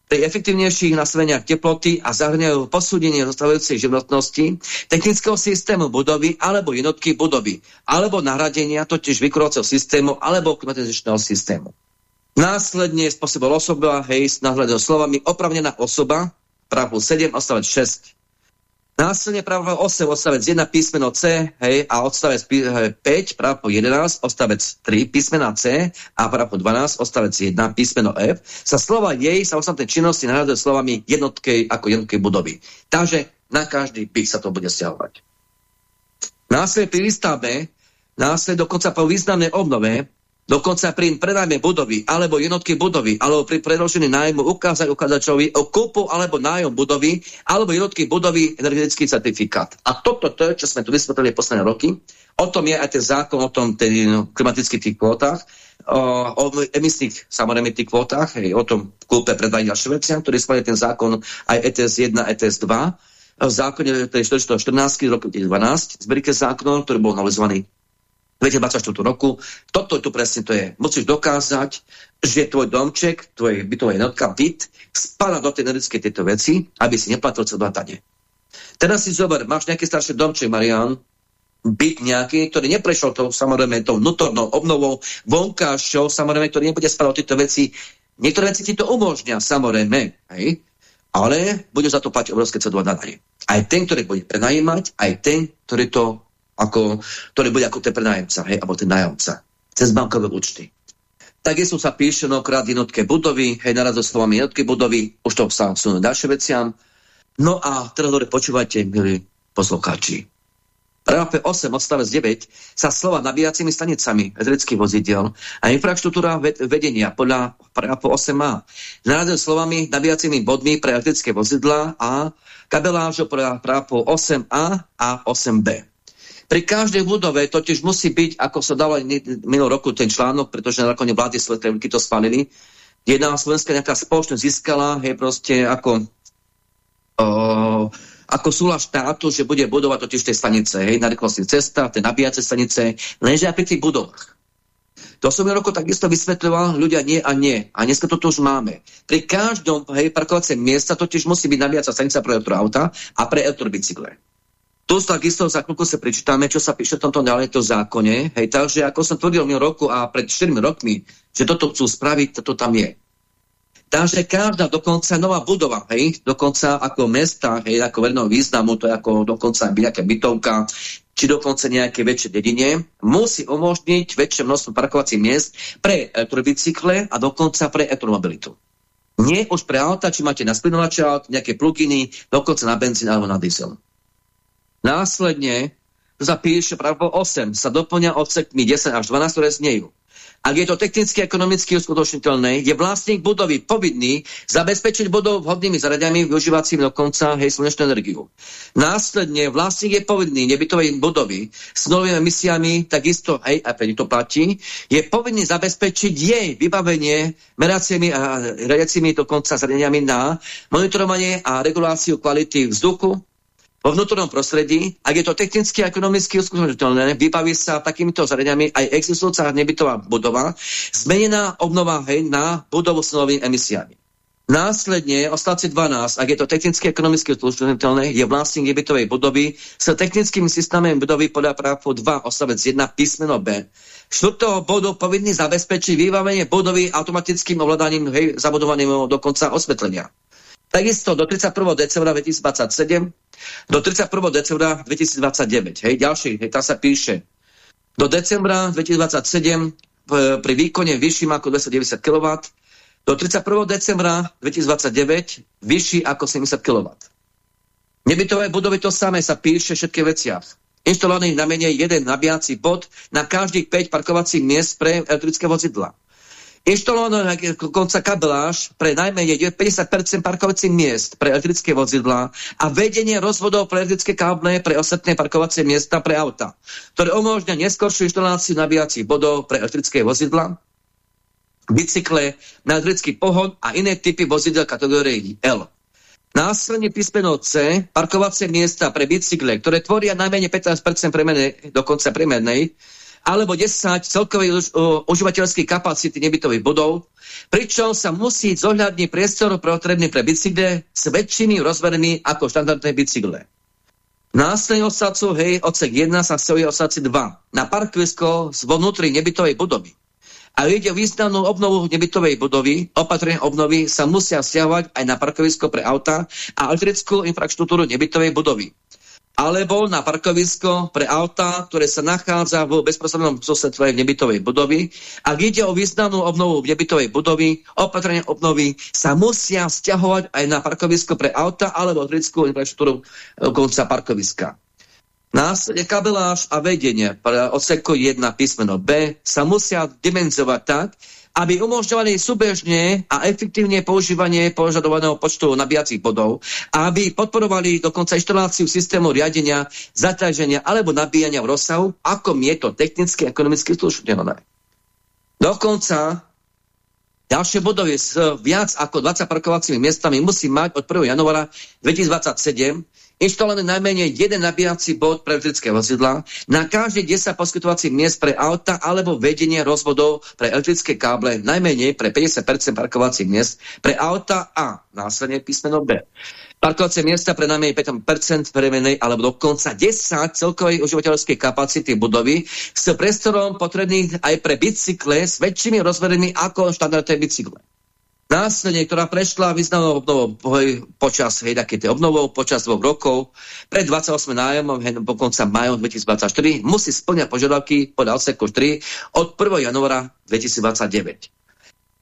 Pri efektívnejších nastaveniach teploty a zahrňajú posúdenie zostávajúcej životnosti technického systému budovy alebo jednotky budovy, alebo nahradenia totiž vykurovacieho systému alebo klimatizačného systému. Následne spôsobil osoba, hej, s nahľadom slovami opravnená osoba, právo 7, odstavec 6. Následne právo 8, odstavec 1, písmeno C, hej, a odstavec 5, právo 11, odstavec 3, písmena C a právo 12, odstavec 1, písmeno F, sa slova jej sa ostatné činnosti nahľadajú slovami jednotkej ako jednotkej budovy. Takže na každý byt sa to bude stiahovať. Následne pri výstavbe, následne dokonca po významnej obnove, Dokonca pri prenajme budovy alebo jednotky budovy alebo pri predložení nájmu ukázať ukázačovi o kúpu alebo nájom budovy alebo jednotky budovy energetický certifikát. A toto to je, čo sme tu vysvetlili posledné roky. O tom je aj ten zákon o tom ten, no, klimatických tých kvótach, o, o emisných samozrejme tých kvótach, hej, o tom kúpe predaní a Švecia, ktorý schválil ten zákon aj ETS 1, ETS 2 v zákone 414 roku 2012, zberike zákonov, ktorý bol novizovaný 2024 roku. Toto tu presne to je. Musíš dokázať, že tvoj domček, tvoj bytová jednotka, byt, spada do tej energetické tieto veci, aby si neplatil celé dane. Teraz si zober, máš nejaký starší domček, Marian, byt nejaký, ktorý neprešiel tou, samozrejme, tou vnútornou obnovou, vonkášou, samozrejme, ktorý nebude spadať tieto veci. Niektoré veci ti to umožňa, samozrejme, hej? ale bude za to platiť obrovské cedové dane. Aj ten, ktorý bude prenajímať, aj ten, ktorý to ako, ktorý bude ako ten prenájemca, hej, alebo ten nájomca, cez bankové účty. Takisto sa píše mnohokrát jednotke budovy, hej, naraz so slovami jednotky budovy, už to sa sú ďalšie veciam. No a teraz dobre počúvajte, milí poslucháči. Paragrafe 8, odstavec 9 sa slova nabíjacími stanicami elektrických vozidel a infraštruktúra vedenia podľa paragrafu 8a nahradzujú slovami nabíjacími bodmi pre elektrické vozidla a kabelážo podľa paragrafu 8a a 8b. Pri každej budove totiž musí byť, ako sa dalo minulý roku ten článok, pretože na zákone vlády Svetlivky to spalili, jedna slovenská nejaká spoločnosť získala, je proste ako o, ako súla štátu, že bude budovať totiž tie stanice, hej, na rýchlosti cesta, tie nabíjace stanice, lenže aj pri tých budovách. To som roku takisto vysvetľoval, ľudia nie a nie. A dneska toto už máme. Pri každom hej, parkovaciem miesta totiž musí byť nabíjaca stanica pre elektroauta a pre elektrobicykle. Tu takisto za chvíľku sa prečítame, čo sa píše v tomto ďalej to zákone. Hej, takže ako som tvrdil minulý roku a pred 4 rokmi, že toto chcú spraviť, toto tam je. Takže každá dokonca nová budova, hej, dokonca ako mesta, hej, ako verného významu, to je ako dokonca nejaká bytovka, či dokonca nejaké väčšie dedine, musí umožniť väčšie množstvo parkovacích miest pre elektrobicykle a dokonca pre elektromobilitu. Nie už pre auta, či máte na splinovače nejaké pluginy, dokonca na benzín alebo na diesel. Následne sa píše právo 8, sa doplňa odsekmi 10 až 12, ktoré znejú. Ak je to technicky ekonomicky uskutočniteľné, je vlastník budovy povinný zabezpečiť budov vhodnými zariadeniami využívacími do konca hej, slnečnú energiu. Následne vlastník je povinný nebytovej budovy s novými emisiami, takisto aj, a to platí, je povinný zabezpečiť jej vybavenie meraciemi a riadiacimi dokonca zariadeniami na monitorovanie a reguláciu kvality vzduchu, vo vnútornom prostredí, ak je to technicky a ekonomicky uskutočniteľné, vybaví sa takýmito zariadeniami aj existujúca nebytová budova, zmenená obnova hej, na budovu s novými emisiami. Následne, odstavci 12, ak je to technicky a ekonomicky uskutočniteľné, je vlastník nebytovej budovy s technickými systémami budovy podľa právu 2, odstavec 1, písmeno B. Štvrtého bodu povinný zabezpečiť vybavenie budovy automatickým ovládaním hej, zabudovaným do konca osvetlenia. Takisto do 31. decembra 2027, do 31. decembra 2029. Hej, ďalší, hej, tam sa píše. Do decembra 2027 pri výkone vyšším ako 290 kW, do 31. decembra 2029 vyšší ako 70 kW. Nebytové budovy to samé sa píše všetky veciach. Inštalovaný na menej jeden nabíjací bod na každých 5 parkovacích miest pre elektrické vozidla inštalovaná konca kabeláž pre najmenej 50% parkovacích miest pre elektrické vozidlá a vedenie rozvodov pre elektrické káble pre ostatné parkovacie miesta pre auta, ktoré umožňa neskôršiu inštaláciu nabíjacích bodov pre elektrické vozidla bicykle, na elektrický pohon a iné typy vozidel kategórie L. Následne písmeno C, parkovacie miesta pre bicykle, ktoré tvoria najmenej 15% premenej, dokonca premenej, alebo 10 celkovej užívateľskej kapacity nebytových bodov, pričom sa musí zohľadniť priestor potrebný pre bicykle s väčšími rozmermi ako štandardné bicykle. Následne odsadcu, hej, odsek 1 sa vzťahuje odsadci 2 na parkovisko zvonútri nebytovej budovy. A ide o významnú obnovu nebytovej budovy. Opatrenia obnovy sa musia vzťahovať aj na parkovisko pre auta a elektrickú infraštruktúru nebytovej budovy alebo na parkovisko pre auta, ktoré sa nachádza v bezprostrednom susedstve nebytovej budovy. Ak ide o významnú obnovu nebytovej budovy, opatrenia obnovy sa musia vzťahovať aj na parkovisko pre auta alebo elektrickú infraštruktúru konca parkoviska. Následne kabeláž a vedenie pre odseko 1 písmeno B sa musia dimenzovať tak, aby umožňovali súbežne a efektívne používanie požadovaného počtu nabíjacích bodov a aby podporovali dokonca inštaláciu systému riadenia, zaťaženia alebo nabíjania v rozsahu, ako je to technicky a ekonomicky slušnené. Dokonca ďalšie budovy s viac ako 20 parkovacími miestami musí mať od 1. januára 2027 inštalovaný najmenej jeden nabíjací bod pre elektrické vozidla, na každý 10 poskytovacích miest pre auta alebo vedenie rozvodov pre elektrické káble najmenej pre 50% parkovacích miest pre auta a následne písmeno B. Parkovacie miesta pre najmenej 5% premenej alebo dokonca 10 celkovej užívateľskej kapacity budovy s priestorom potrebných aj pre bicykle s väčšími rozmermi ako štandardné bicykle. Následne, ktorá prešla významnou obnovou počas, hej, také obnovou počas dvoch rokov, pred 28 nájomom, hej, po majom 2024, musí splňať požiadavky podľa odseku 3 od 1. januára 2029.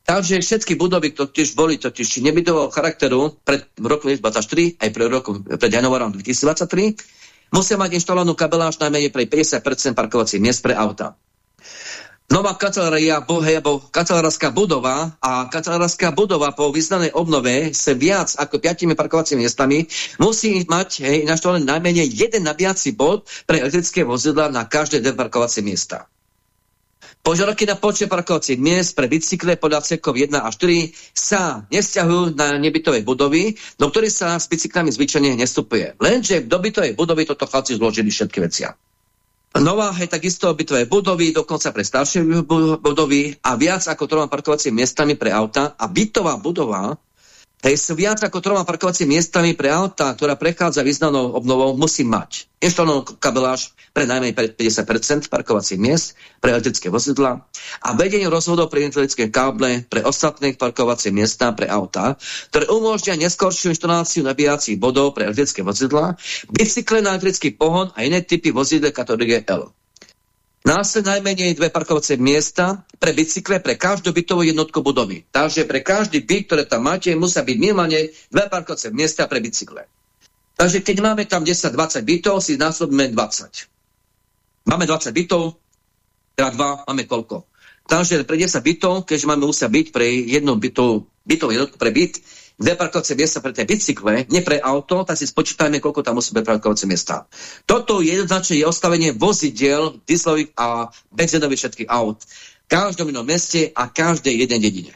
Takže všetky budovy totiž boli totiž nebytového charakteru pred rokom 2024 aj pred, rokom, pred januárom 2023 musia mať inštalovanú kabeláž najmenej pre 50% parkovacích miest pre auta. Nová kancelária, bo kancelárska budova a kancelárska budova po významnej obnove s viac ako piatimi parkovacími miestami musí mať hej, naštovaný najmenej jeden nabíjací bod pre elektrické vozidla na každé dve parkovacie miesta. Požiadavky na počet parkovacích miest pre bicykle podľa cekov 1 a 4 sa nesťahujú na nebytové budovy, do ktorých sa s bicyklami zvyčajne nestupuje. Lenže v dobytovej budovy toto chlapci zložili všetky vecia. Nová je takisto bytové budovy, dokonca pre staršie budovy a viac ako troma parkovacími miestami pre auta. A bytová budova hej, s viac ako troma parkovacími miestami pre auta, ktorá prechádza významnou obnovou, musí mať inštalovanú kabeláž pre najmenej 50% parkovacích miest pre elektrické vozidla a vedenie rozhodov pre elektrické káble pre ostatné parkovacie miesta pre auta, ktoré umožňujú neskoršiu inštaláciu nabíjacích bodov pre elektrické vozidla, bicykle na elektrický pohon a iné typy vozidel kategórie L. Následne najmenej dve parkovacie miesta pre bicykle pre každú bytovú jednotku budovy. Takže pre každý byt, ktoré tam máte, musia byť minimálne dve parkovacie miesta pre bicykle. Takže keď máme tam 10-20 bytov, si násobíme 20. Máme 20 bytov, teda 2, máme koľko? Takže pre 10 bytov, keďže máme musia byť pre jednu bytov, bytov jednotku pre byt, parkovacie miesta pre tie bicykle, nie pre auto, tak si spočítajme, koľko tam musí byť parkovacie miesta. Toto jednoznačne je ostavenie vozidiel, dieselových a benzínových všetkých aut. V každom inom meste a každej jednej dedine.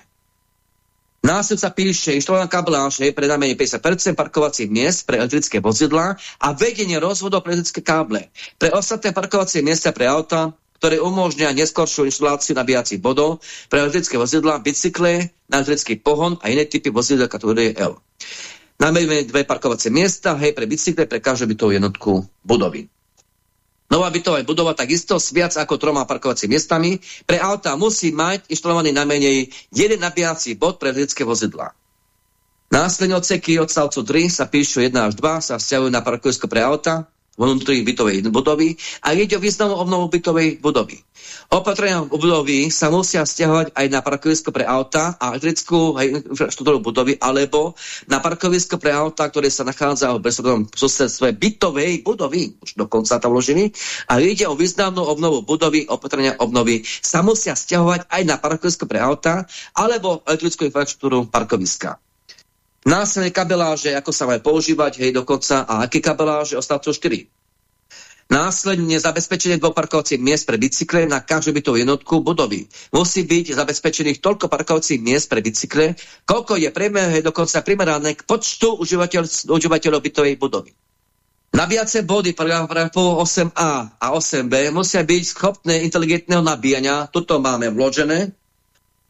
Následne sa píše inštalovaná kabeláž je pre najmenej 50% parkovacích miest pre elektrické vozidlá a vedenie rozvodov pre elektrické káble. Pre ostatné parkovacie miesta pre auta ktoré umožňujú neskoršiu inštaláciu nabíjacích bodov pre elektrické vozidla, bicykle, na elektrický pohon a iné typy vozidla kategórie L. Najmä dve parkovacie miesta, hej, pre bicykle, pre každú bytovú jednotku budovy. Nová bytová budova takisto s viac ako troma parkovacími miestami pre auta musí mať inštalovaný najmenej jeden nabíjací bod pre elektrické vozidla. Následne odseky odstavcu 3 sa píšu 1 až 2, sa vzťahujú na parkovisko pre auta, vnútri bytovej budovy a ide o významnú obnovu bytovej budovy. Opatrenia budovy sa musia stiahovať aj na parkovisko pre auta a elektrickú infraštruktúru budovy alebo na parkovisko pre auta, ktoré sa nachádza v bezprednom susedstve bytovej budovy, už dokonca tam vložili, a ide o významnú obnovu budovy, opatrenia obnovy sa musia stiahovať aj na parkovisko pre auta alebo elektrickú infraštruktúru parkoviska. Následne kabeláže, ako sa majú používať, hej, dokonca, a aké kabeláže, ostatné 4. Následne zabezpečenie dvoch parkovacích miest pre bicykle na každú bytovú jednotku budovy. Musí byť zabezpečených toľko parkovacích miest pre bicykle, koľko je priemer, dokonca primerané k počtu užívateľ, užívateľov bytovej budovy. Nabíjace body paragrafu 8a a 8b musia byť schopné inteligentného nabíjania, toto máme vložené,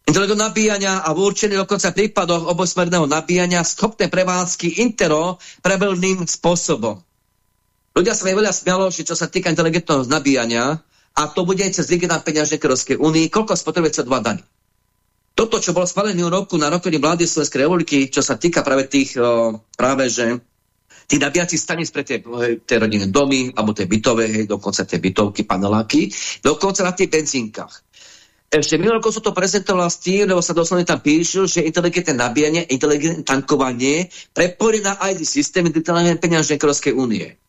inteligentného nabíjania a v určených dokonca prípadoch obosmerného nabíjania schopné prevádzky intero prebilným spôsobom. Ľudia sa mi veľa smialo, že čo sa týka inteligentného nabíjania, a to bude aj cez digitálne peňažné Európskej únii, koľko spotrebuje CO2 daní. Toto, čo bolo schválené roku na rokovní vlády Slovenskej republiky, čo sa týka práve tých, o, práve že tí nabíjací stanic pre tie, tie rodinné domy, alebo tie bytové, hej, dokonca tie bytovky, paneláky, dokonca na tých benzínkach. Ešte rok som to prezentoval s tým, lebo sa doslovne tam píšu, že inteligentné nabíjanie, inteligentné tankovanie prepojené na ID systém digitálnej peňažnej Európskej únie.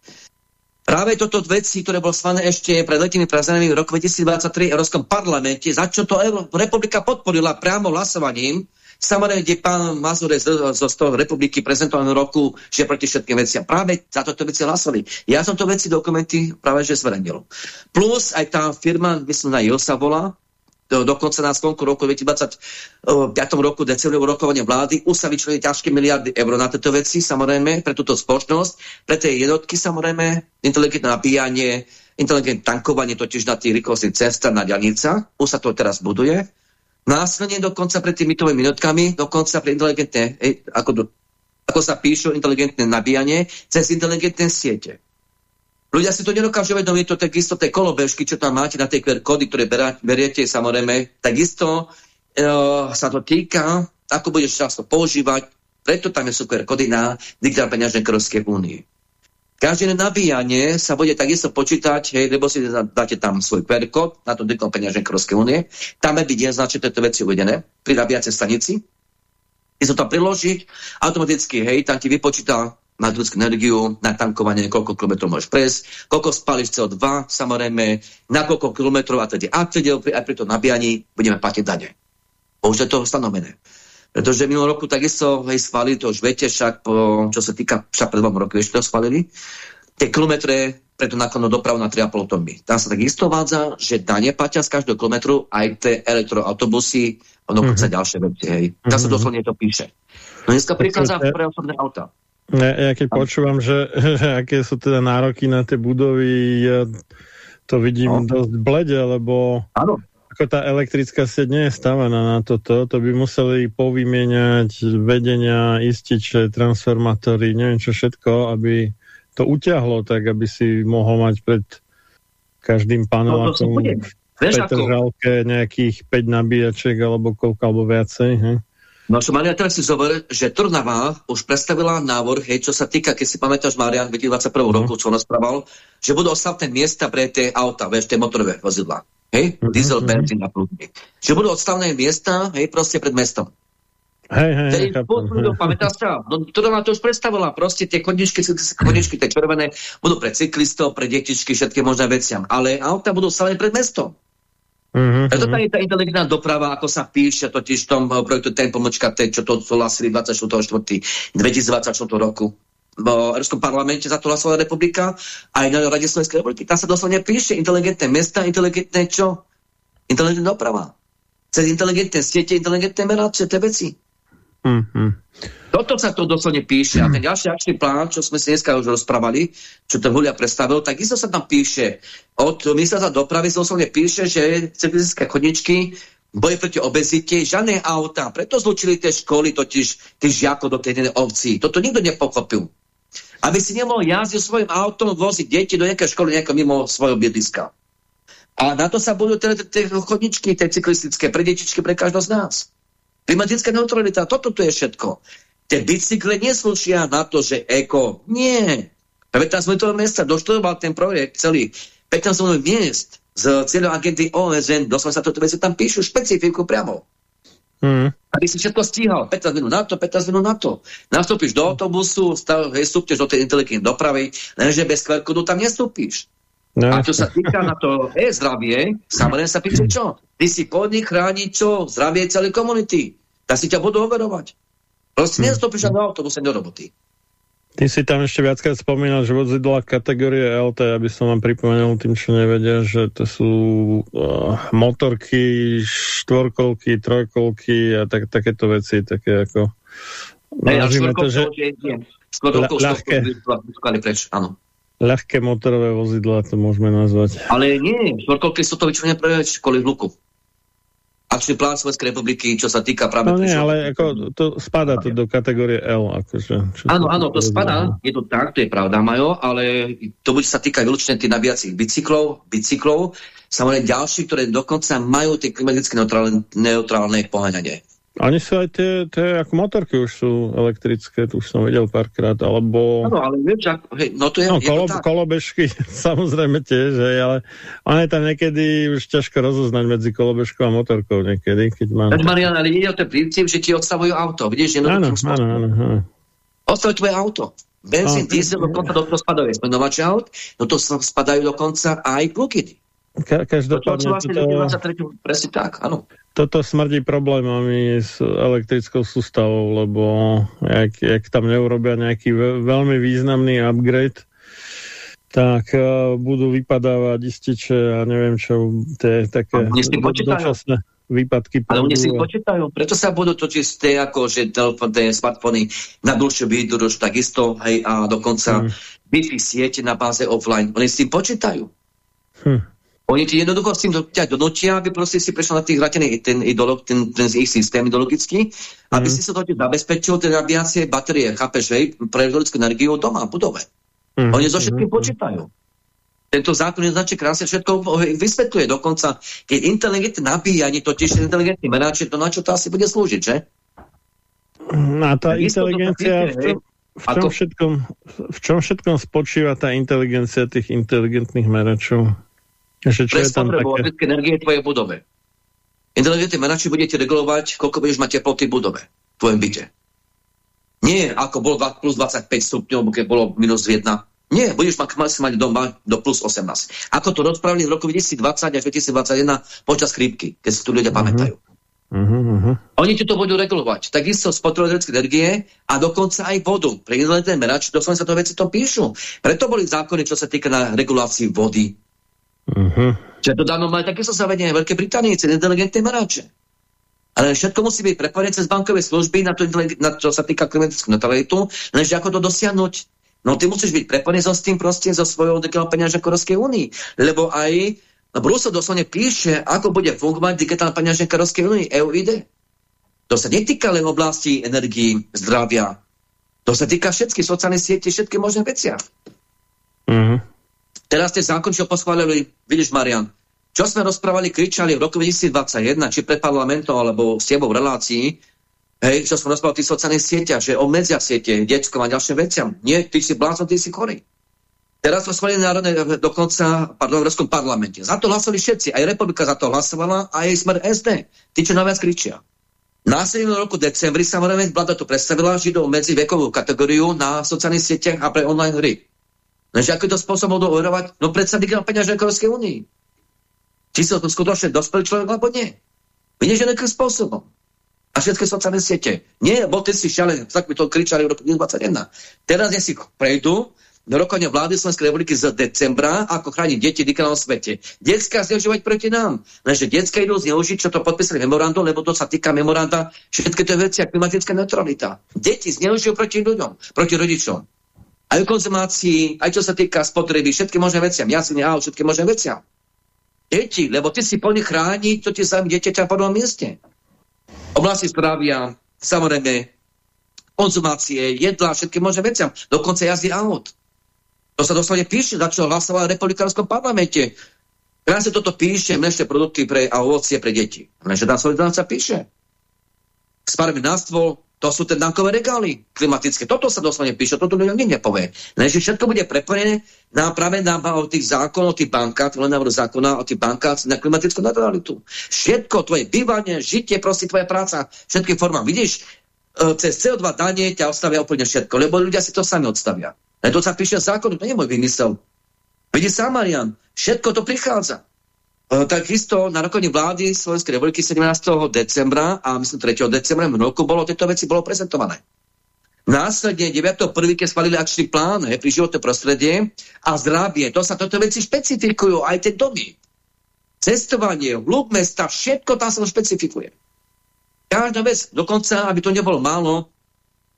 Práve toto veci, ktoré bol schválené ešte pred letnými prázdninami v roku 2023 v Európskom parlamente, za čo to republika podporila priamo hlasovaním, Samozrejme, kde pán Mazure z, z, z toho republiky prezentoval roku, že proti všetkým veciam. Práve za toto veci hlasovali. Ja som to veci dokumenty práve že zverejnil. Plus aj tá firma, myslím na sa volá, dokonca na sklonku roku 2025 roku decembrovo rokovanie vlády už sa vyčlení ťažké miliardy eur na tieto veci, samozrejme, pre túto spoločnosť, pre tie jednotky, samozrejme, inteligentné nabíjanie, inteligentné tankovanie totiž na tých rýchlostných cestách na dianica, už sa to teraz buduje. Následne dokonca pred tými minutkami, dokonca pre inteligentné, ako, do, ako sa píšu, inteligentné nabíjanie cez inteligentné siete. Ľudia si to nedokážu vedomiť, to takisto tie kolobežky, čo tam máte na tej QR kódy, ktoré beriete samozrejme, takisto e, sa to týka, ako budeš často používať, preto tam sú QR kódy na digitálne peňažnej Európskej únii. Každé nabíjanie sa bude takisto počítať, hej, lebo si dáte tam svoj QR kód na to digitálne peňažnej Európskej únie, tam je byť jednoznačne tieto veci uvedené pri nabíjacej stanici, keď sa to priložiť, automaticky, hej, tam ti vypočíta na ľudskú energiu, na tankovanie, koľko kilometrov môžeš prejsť, koľko spáliš CO2, samozrejme, na koľko kilometrov a tedy a tedy aj pri tom nabíjaní budeme platiť dane. Už je to stanovené. Pretože minulý roku takisto hej, schválili, to už viete, však po, čo sa týka, však pred dvom roku ešte to schválili, tie kilometre pre tú nákladnú dopravu na 3,5 tony. Tam sa takisto vádza, že dane platia z každého kilometru aj tie elektroautobusy, ono mm -hmm. ďalšie veci, hej. Tam mm -hmm. sa mhm. doslovne to píše. No dneska prichádza pre osobné auta. Ja, ja keď počúvam, že, že aké sú teda nároky na tie budovy, ja to vidím no. dosť blede, lebo ano. ako tá elektrická sieť nie je stavaná na toto, to by museli povymieňať vedenia, ističe, transformátory, neviem čo všetko, aby to utiahlo tak, aby si mohol mať pred každým panelákom no, v Petržalke nejakých 5 nabíjaček alebo koľko, alebo viacej. He? No čo Marian, teraz si zober, že Trnava už predstavila návrh, hej, čo sa týka, keď si pamätáš Marian, 2021 mm. roku, čo on rozprával, že budú odstavné miesta pre tie auta, vieš, tie motorové vozidla. Hej, mm -hmm. diesel, mhm. benzín a prúdny. Že budú odstavné miesta, hej, proste pred mestom. Hej, hej, hej, pamätáš sa? No, to už predstavila. Proste tie chodničky, chodničky tie červené, budú pre cyklistov, pre detičky, všetky možné veciam. Ale auta budú stále pred mestom. Mm-hmm. Preto tam je tá inteligentná doprava, ako sa píše totiž v tom projektu ten pomočka T, čo to súhlasili 24.4.2024 roku v Európskom parlamente za to hlasovala republika aj na Rade Slovenskej republiky. Tam sa doslovne píše inteligentné mesta, inteligentné čo? Inteligentná doprava. Cez inteligentné siete, inteligentné merače, tie veci. Mm -hmm. Toto sa to doslovne píše. Mm. A ten ďalší akčný plán, čo sme si dneska už rozprávali, čo ten Hulia predstavil, tak isto sa tam píše. Od ministerstva dopravy doslovne píše, že cyklistické chodničky boje proti obezite, žiadne auta. Preto zlučili tie školy, totiž tých žiakov do tej ovci. Toto nikto nepochopil. Aby si nemohol jazdiť svojim autom, voziť deti do nejakej školy nejako mimo svojho bydliska. A na to sa budú tie chodničky, tie cyklistické, pre detičky, pre každého z nás. Klimatická neutralita, toto tu je všetko. Tie bicykle neslúšia na to, že eko. Nie. 15 miliónov miesta doštudoval ten projekt celý. 15 miliónov miest z cieľou agenty OSN, doslova sa toto veci tam píšu špecifiku priamo. Mm. Aby si všetko stíhal. 15 minút na to, 15 minút na to. Nastúpiš do autobusu, stav, hej, do tej inteligentnej dopravy, lenže bez QR tam nestúpiš. No. A čo sa týka na to e-zdravie, samozrejme sa píše čo? Ty si podnik chráni čo? Zdravie celej komunity. Tak si ťa budú overovať. Proste hm. nestopíš do autobuse do roboty. Ty si tam ešte viackrát spomínal, že vozidla kategórie LT, aby som vám pripomenul tým, čo nevedia, že to sú uh, motorky, štvorkolky, trojkolky a tak, takéto veci, také ako... Hey, to, že... ľahké, áno. Ľahké motorové vozidla to môžeme nazvať. Ale nie, štvorkolky sú to väčšinou pre školy v luku akčný plán Slovenskej republiky, čo sa týka práve... No nie, ale ako, to spadá to do kategórie L. Akože, áno, áno, to spadá, je to tak, to je pravda, Majo, ale to bude sa týkať vylučne tých nabíjacích bicyklov, bicyklov, samozrejme ďalší, ktoré dokonca majú tie klimaticky neutrálne, neutrálne poháňanie. Oni sú aj tie, tie ako motorky už sú elektrické, tu už som videl párkrát, alebo... Áno, ale vieš, ako, hej, no to je, no, je kolo, to tak. kolobežky samozrejme tiež, hej, ale on je tam niekedy už ťažko rozoznať medzi kolobežkou a motorkou niekedy, keď má... Veď Mariana, ale ide o ten princíp, že ti odstavujú auto, vidíš, áno, áno, áno, áno. Odstavujú tvoje auto. Benzín, diesel, dokonca do toho spadajú spomenovač aut, do toho spadajú dokonca aj plug-iny. Ka každopádne... To, čo vlastne to... presne tak, áno toto smrdí problémami s elektrickou sústavou, lebo jak, jak tam neurobia nejaký veľmi významný upgrade, tak uh, budú vypadávať ističe a neviem čo, tie také dočasné výpadky. Ale oni si počítajú, preto sa budú točiť tie, ako, že tie smartfóny na dlhšiu výdrž, takisto, hej, a dokonca hmm. Wi-Fi siete na báze offline. Oni si počítajú. Hm. Oni ti jednoducho s tým ťa donutia, aby proste si prešiel na tých hratených ten, idolog, ten, ten ich systém ideologický, mm. aby mhm. si sa to zabezpečil tie nabíjacie batérie, chápeš, hej, pre ideologickú energiu doma, v budove. Mm. Oni so všetkým mm. počítajú. Tento zákon jednoznačne krásne všetko vysvetľuje. Dokonca, keď inteligentné nabíjanie, totiž inteligentný menáč, to na čo to asi bude slúžiť, že? A tá inteligencia, v čom, v, čom všetkom, v čom všetkom spočíva tá inteligencia tých inteligentných meračov? Že čo pre spotrebu také... energie v tvojej budove. Inteligentní manači budete regulovať, koľko budeš mať teploty v budove, v tvojom byte. Nie ako bolo plus 25 stupňov, keď bolo minus 1. Nie, budeš mať, mať doma do plus 18. Ako to rozprávali v roku 2020 až 2021 počas chrípky, keď si tu ľudia uh mhm. -huh. pamätajú. Uh -huh, uh -huh. Oni ti to budú regulovať. Takisto spotrebu energie a dokonca aj vodu. Pre inteligentné merač, doslova sa to veci to píšu. Preto boli zákony, čo sa týka na regulácii vody, Uh -huh. Že to dávno mali takéto zavedenie v Veľkej Británii, cez inteligentné maráče. Ale všetko musí byť prepojené cez bankové služby, na to, na čo sa týka klimatickú neutralitu, lenže ako to dosiahnuť? No ty musíš byť prepojený so s tým proste, so svojou digitálnou peňažou Európskej únii. Lebo aj Brusel doslovne píše, ako bude fungovať digitálna peňaženka Európskej únii, EUID. To sa netýka len oblasti energii, zdravia. To sa týka všetkých sociálnych sietí, všetky možné veci. Uh -huh. Teraz tie zákon, čo poschválili, vidíš Marian, čo sme rozprávali, kričali v roku 2021, či pred parlamentom, alebo s tebou v relácii, hej, čo sme rozprávali tých sociálnych sieťach, že obmedzia siete detskom a ďalším veciam. Nie, ty si blázon, ty si chorý. Teraz to schválili národné dokonca pardon, v Európskom parlamente. Za to hlasovali všetci. Aj republika za to hlasovala, aj smer SD. Tí, čo najviac kričia. Následným roku decembri samozrejme vláda to predstavila Židov medzi vekovú kategóriu na sociálnych sieťach a pre online hry. Lenže aký to spôsob budú overovať? No predsa digitálne peniaze Európskej únii. Či si to skutočne dospelý človek, alebo nie. Vidíš, že nejakým spôsobom. A všetky sociálne siete. Nie, bol ty si šialený, tak by to kričali v roku 2021. Teraz si prejdú do rokovania vlády Slovenskej republiky z decembra, ako chrániť deti v svete. Detská zneužívať proti nám. Lenže detská idú zneužiť, čo to podpísali memorandum, lebo to sa týka memoranda všetky tie veci a klimatická neutralita. Deti zneužijú proti ľuďom, proti rodičom aj o konzumácii, aj čo sa týka spotreby, všetky možné veciam, jasne, aut, všetky možné veciam. Deti, lebo ty si plne chrániť, to ti sami dieťaťa v prvom mieste. Oblasti zdravia, samozrejme, konzumácie, jedla, všetky možné veciam, dokonca jazdy aut. To sa doslovne píše, za čo hlasoval v republikánskom parlamente. Krásne toto píše, mlešte produkty pre, a ovocie pre deti. Tam sa píše. Sparme na stôl, to sú tie dankové regály klimatické. Toto sa doslovne píše, toto ľudia nikto nepovie. Lenže všetko bude prepojené na práve na o tých zákonov, o tých bankách, len návrh zákona o tých bankách na klimatickú neutralitu. Všetko, tvoje bývanie, žitie, proste tvoja práca, všetky forma. Vidíš, e, cez CO2 danie ťa odstavia úplne všetko, lebo ľudia si to sami odstavia. Len to sa píše zákon, to nie je môj vymysel. Vidíš sám, Marian, všetko to prichádza. E, takisto na rokovní vlády Slovenskej republiky 17. decembra a myslím 3. decembra roku bolo tieto veci bolo prezentované. Následne 9.1. keď schválili akčný plán pri životné prostredie a zdravie, to sa toto veci špecifikujú, aj tie domy. Cestovanie, hluk mesta, všetko tam sa špecifikuje. Každá vec, dokonca, aby to nebolo málo,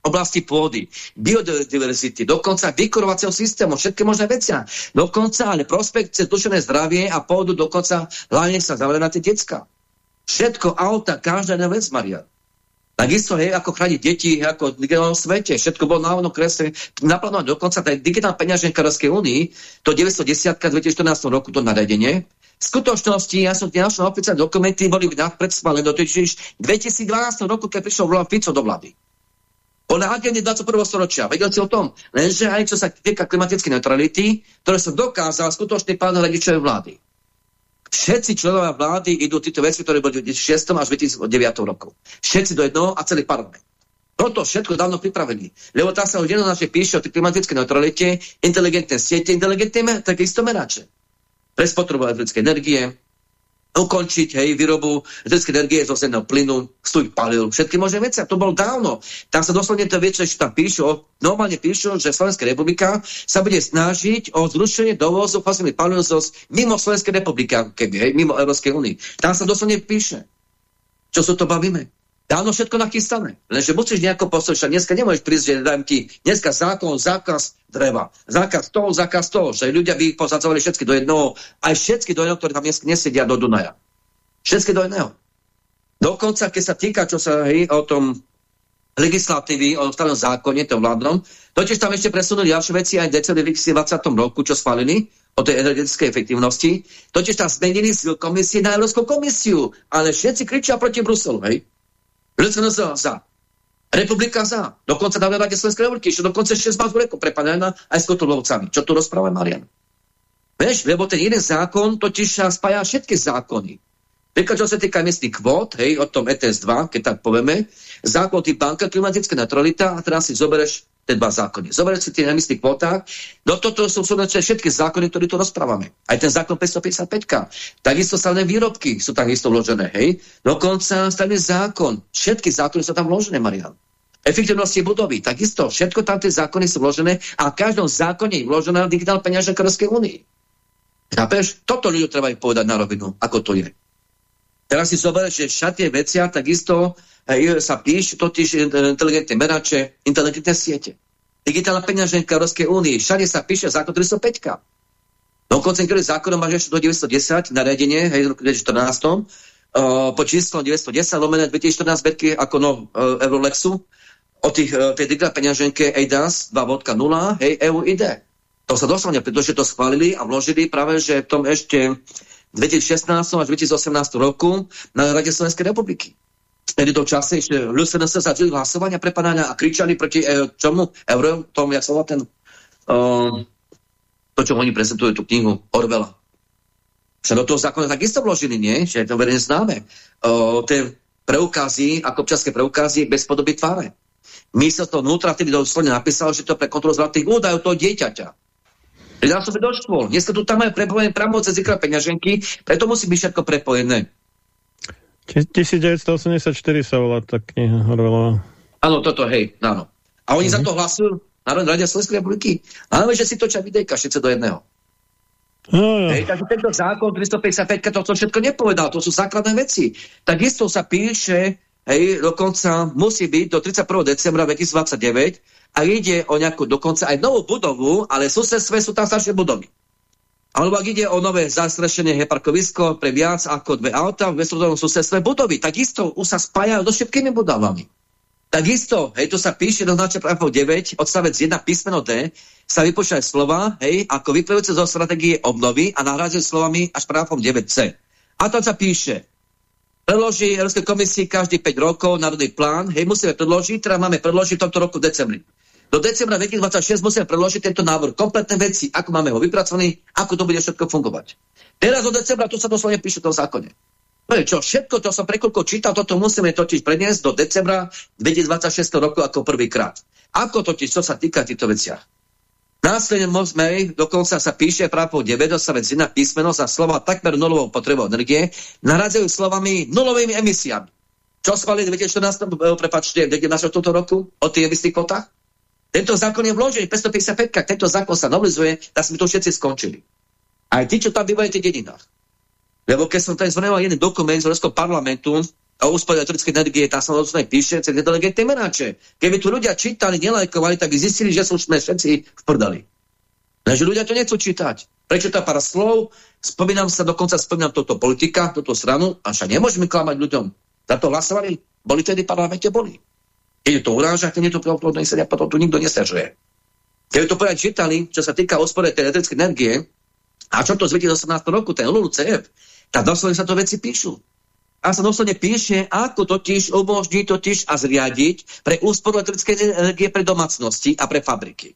oblasti pôdy, biodiverzity, dokonca vykurovacieho systému, všetky možné veci. Dokonca, ale prospekt cez dušené zdravie a pôdu, dokonca hlavne sa zavrie na tie decka. Všetko, auta, každá jedna vec, Maria. Takisto, hej, ako chrániť deti, ako v digitálnom svete, všetko bolo na ono kresle, naplánované dokonca, tá digitálna peňaženka Európskej únii, to 910 2014 roku, to naredenie, v skutočnosti, ja som nenašiel oficiálne dokumenty, boli predspálené do 2012 roku, keď prišiel Fico do vlády. Na agende 21. storočia. Vedel si o tom? Lenže aj čo sa týka klimatickej neutrality, ktoré sa dokázal skutočný pán Hradičovej vlády. Všetci členovia vlády idú tieto veci, ktoré boli v 2006 až 2009 roku. Všetci do jednoho a celý parlament. Toto všetko dávno pripravení. Lebo tam sa už jednoznačne píše o tej klimatickej neutralite, inteligentné siete, inteligentné takisto merače. Pre spotrebu elektrické energie, ukončiť hej, výrobu elektrické energie zo zemného plynu, stuj palil, všetky možné veci. A to bolo dávno. Tam sa doslovne to viete, že tam píšu, normálne píšu, že Slovenská republika sa bude snažiť o zrušenie dovozu fosilných palív mimo Slovenskej republiky, keby, hej, mimo Európskej únie. Tam sa doslovne píše. Čo sa to bavíme? Dávno všetko nachystané. Lenže musíš nejako poslušať. Dneska nemôžeš prísť, že dám ti dneska zákon, zákaz dreva, zákaz toho, zákaz toho, že ľudia by ich posadzovali všetky do jednoho, aj všetky do jedného, ktoré tam nesedia do Dunaja. Všetky do jedného. Dokonca, keď sa týka, čo sa hej, o tom legislatívy, o starom zákone, tom vládnom, totiž tam ešte presunuli ďalšie veci aj v decembri 2020 roku, čo schválili, o tej energetickej efektivnosti, totiž tam zmenili komisie na Európsku komisiu, ale všetci kričia proti Bruselu, hej? LSNS za. Republika za. Dokonca na Rade Slovenskej republiky. Ešte dokonca 6 vás reko prepadená aj s kotulovcami. Čo tu rozpráva Marian? Vieš, lebo ten jeden zákon totiž spája všetky zákony. Príklad, čo sa týka miestnych kvót, hej, o tom ETS 2, keď tak povieme, zákon tý banka, klimatická neutralita a teraz si zoberieš tie dva zákony. Zoberieš si tie nemyslných kvótach, do toto sú súdne všetky zákony, ktoré tu rozprávame. Aj ten zákon 555. Takisto stavné výrobky sú takisto vložené, hej. Dokonca stavný zákon. Všetky zákony sú tam vložené, Marian. Efektivnosti budovy, takisto. Všetko tam tie zákony sú vložené a v každom zákone je vložená digitálna peňažná Európskej únii. Chápeš? Toto ľudia treba povedať na rovinu, ako to je. Teraz si zoberieš, že všetky veci takisto hej, sa píšu totiž inteligentné merače, inteligentné siete. Digitálna peňaženka Európskej únie, všade sa píše zákon 305. Dokonca niektorý zákonom máš ešte do 910 nariadenie, hej, v roku 2014, uh, po číslom 910 lomené 2014 berky ako no, uh, Eurolexu, o tých, uh, tej digitálnej peňaženke EIDAS 2.0, hej, EU ide. To sa doslovne, pretože to schválili a vložili práve, že v tom ešte 2016 až 2018 roku na Rade Slovenskej republiky. Vtedy to čase ešte sa začali hlasovania prepadania a kričali proti e, čomu? Euro, tomu, jak sa ten... Uh, to, čo oni prezentujú, tú knihu Orwella. Sa do toho zákona takisto vložili, nie? Že je to verejne známe. Uh, tie preukazy, ako občanské preukazy, bez podoby tváre. to vnútra vtedy doslovne napísal, že to pre kontrolu zlatých údajov toho dieťaťa. Pridal som do škôl. Dneska tu tam majú prepojené pramo cez ikra peňaženky, preto musí byť všetko prepojené. 1984 sa volá tá kniha Orwellová. Áno, toto, hej, áno. A oni -hmm. za mhm. to hlasujú Národnej rade Slovenskej republiky. Ale že si točia videjka všetci do jedného. No, Hej, takže tento zákon 355 to všetko nepovedal, to sú základné veci. Takisto sa píše, hej, dokonca musí byť do 31. decembra 2029 a ide o nejakú dokonca aj novú budovu, ale v susedstve sú tam staršie budovy. Alebo ak ide o nové zastrešenie parkovisko pre viac ako dve auta v bezprostrednom susedstve budovy, takisto už sa spájajú so všetkými budovami. Takisto, hej, to sa píše do značia právo 9, odstavec 1 písmeno D, sa vypočítajú slova, hej, ako vyplývajúce zo stratégie obnovy a nahrádzajú slovami až právom 9C. A tam sa píše, predloží Európskej komisii každý 5 rokov národný plán, hej, musíme predložiť, teda máme predložiť v tomto roku v decembri. Do decembra 2026 musíme predložiť tento návrh. Kompletné veci, ako máme ho vypracovaný, ako to bude všetko fungovať. Teraz od decembra to sa doslovne píše v tom zákone. No čo, všetko, čo som prekoľko čítal, toto musíme totiž preniesť do decembra 2026 roku ako prvýkrát. Ako totiž, čo sa týka týchto veciach. Následne sme, dokonca sa píše právo 9, odstavec 1 písmeno za slova takmer nulovou potrebou energie, naradzajú slovami nulovými emisiami. Čo schválili v 2014, prepačte, v 2019 toto roku o tých emisných kvotách? Tento zákon je vložený, 555, tento zákon sa novelizuje, tak sme to všetci skončili. Aj tí, čo tam bývajú v dedinách. Lebo keď som tam zvonoval jeden dokument z Európskeho parlamentu o úspore elektrické energie, tam sa vlastne píše, cez inteligentné menáče. Keby tu ľudia čítali, nelajkovali, tak by zistili, že sú sme všetci v prdali. Takže ľudia to nechcú čítať. Prečo tá pár slov? Spomínam sa, dokonca spomínam toto politika, toto stranu, a však nemôžeme klamať ľuďom. Za to hlasovali? Boli tedy parlamente? Boli. Keď to uráža, keď je to plodné sedia, potom tu nikto nesažuje. Keď to povedať čítali, čo sa týka ospore tej elektrické energie, a čo to z 2018 roku, ten LULUCF, tak doslovne sa to veci píšu. A sa doslovne píše, ako totiž umožní totiž a zriadiť pre úsporu elektrické energie pre domácnosti a pre fabriky.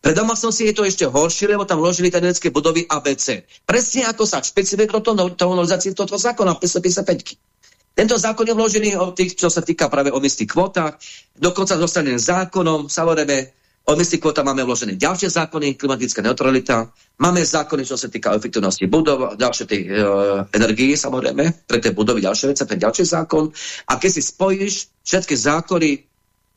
Pre domácnosti je to ešte horšie, lebo tam vložili energetické budovy ABC. Presne ako sa špecifikuje to novelizácii tohto zákona 555. Tento zákon je vložený o tých, čo sa týka práve o mestských kvotách, dokonca zostane zákonom, samozrejme, o mestských kvotách máme vložené ďalšie zákony, klimatická neutralita, máme zákony, čo sa týka efektivnosti budov, ďalšie tej e, energii, samozrejme, pre tie budovy ďalšie veci, ten ďalší zákon. A keď si spojíš všetky zákony,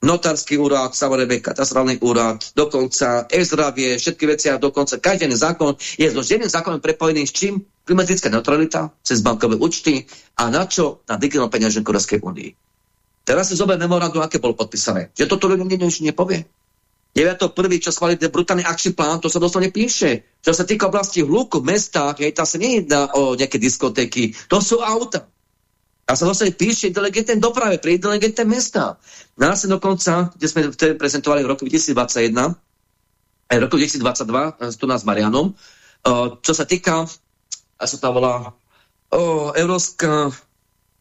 notársky úrad, samozrejme katastrálny úrad, dokonca e-zdravie, všetky veci a dokonca každý zákon je so jedným zákonom prepojený s čím? klimatická neutralita cez bankové účty a na čo? Na digitálnu peňaženku Európskej únii. Teraz si zober memorandum, aké bolo podpísané. Že toto ľuďom nikto nič nepovie. 9. prvý, čo schválili ten brutálny akčný plán, to sa doslovne píše. Čo sa týka oblasti hluku v mestách, hej, tam sa nejedná o nejaké diskotéky, to sú auta. A sa doslovne píše inteligentné doprave pre inteligentné mesta. Nás dokonca, kde sme vtedy prezentovali v roku 2021, aj v roku 2022, tu nás s Marianom, čo sa týka a sa tam volá Európska,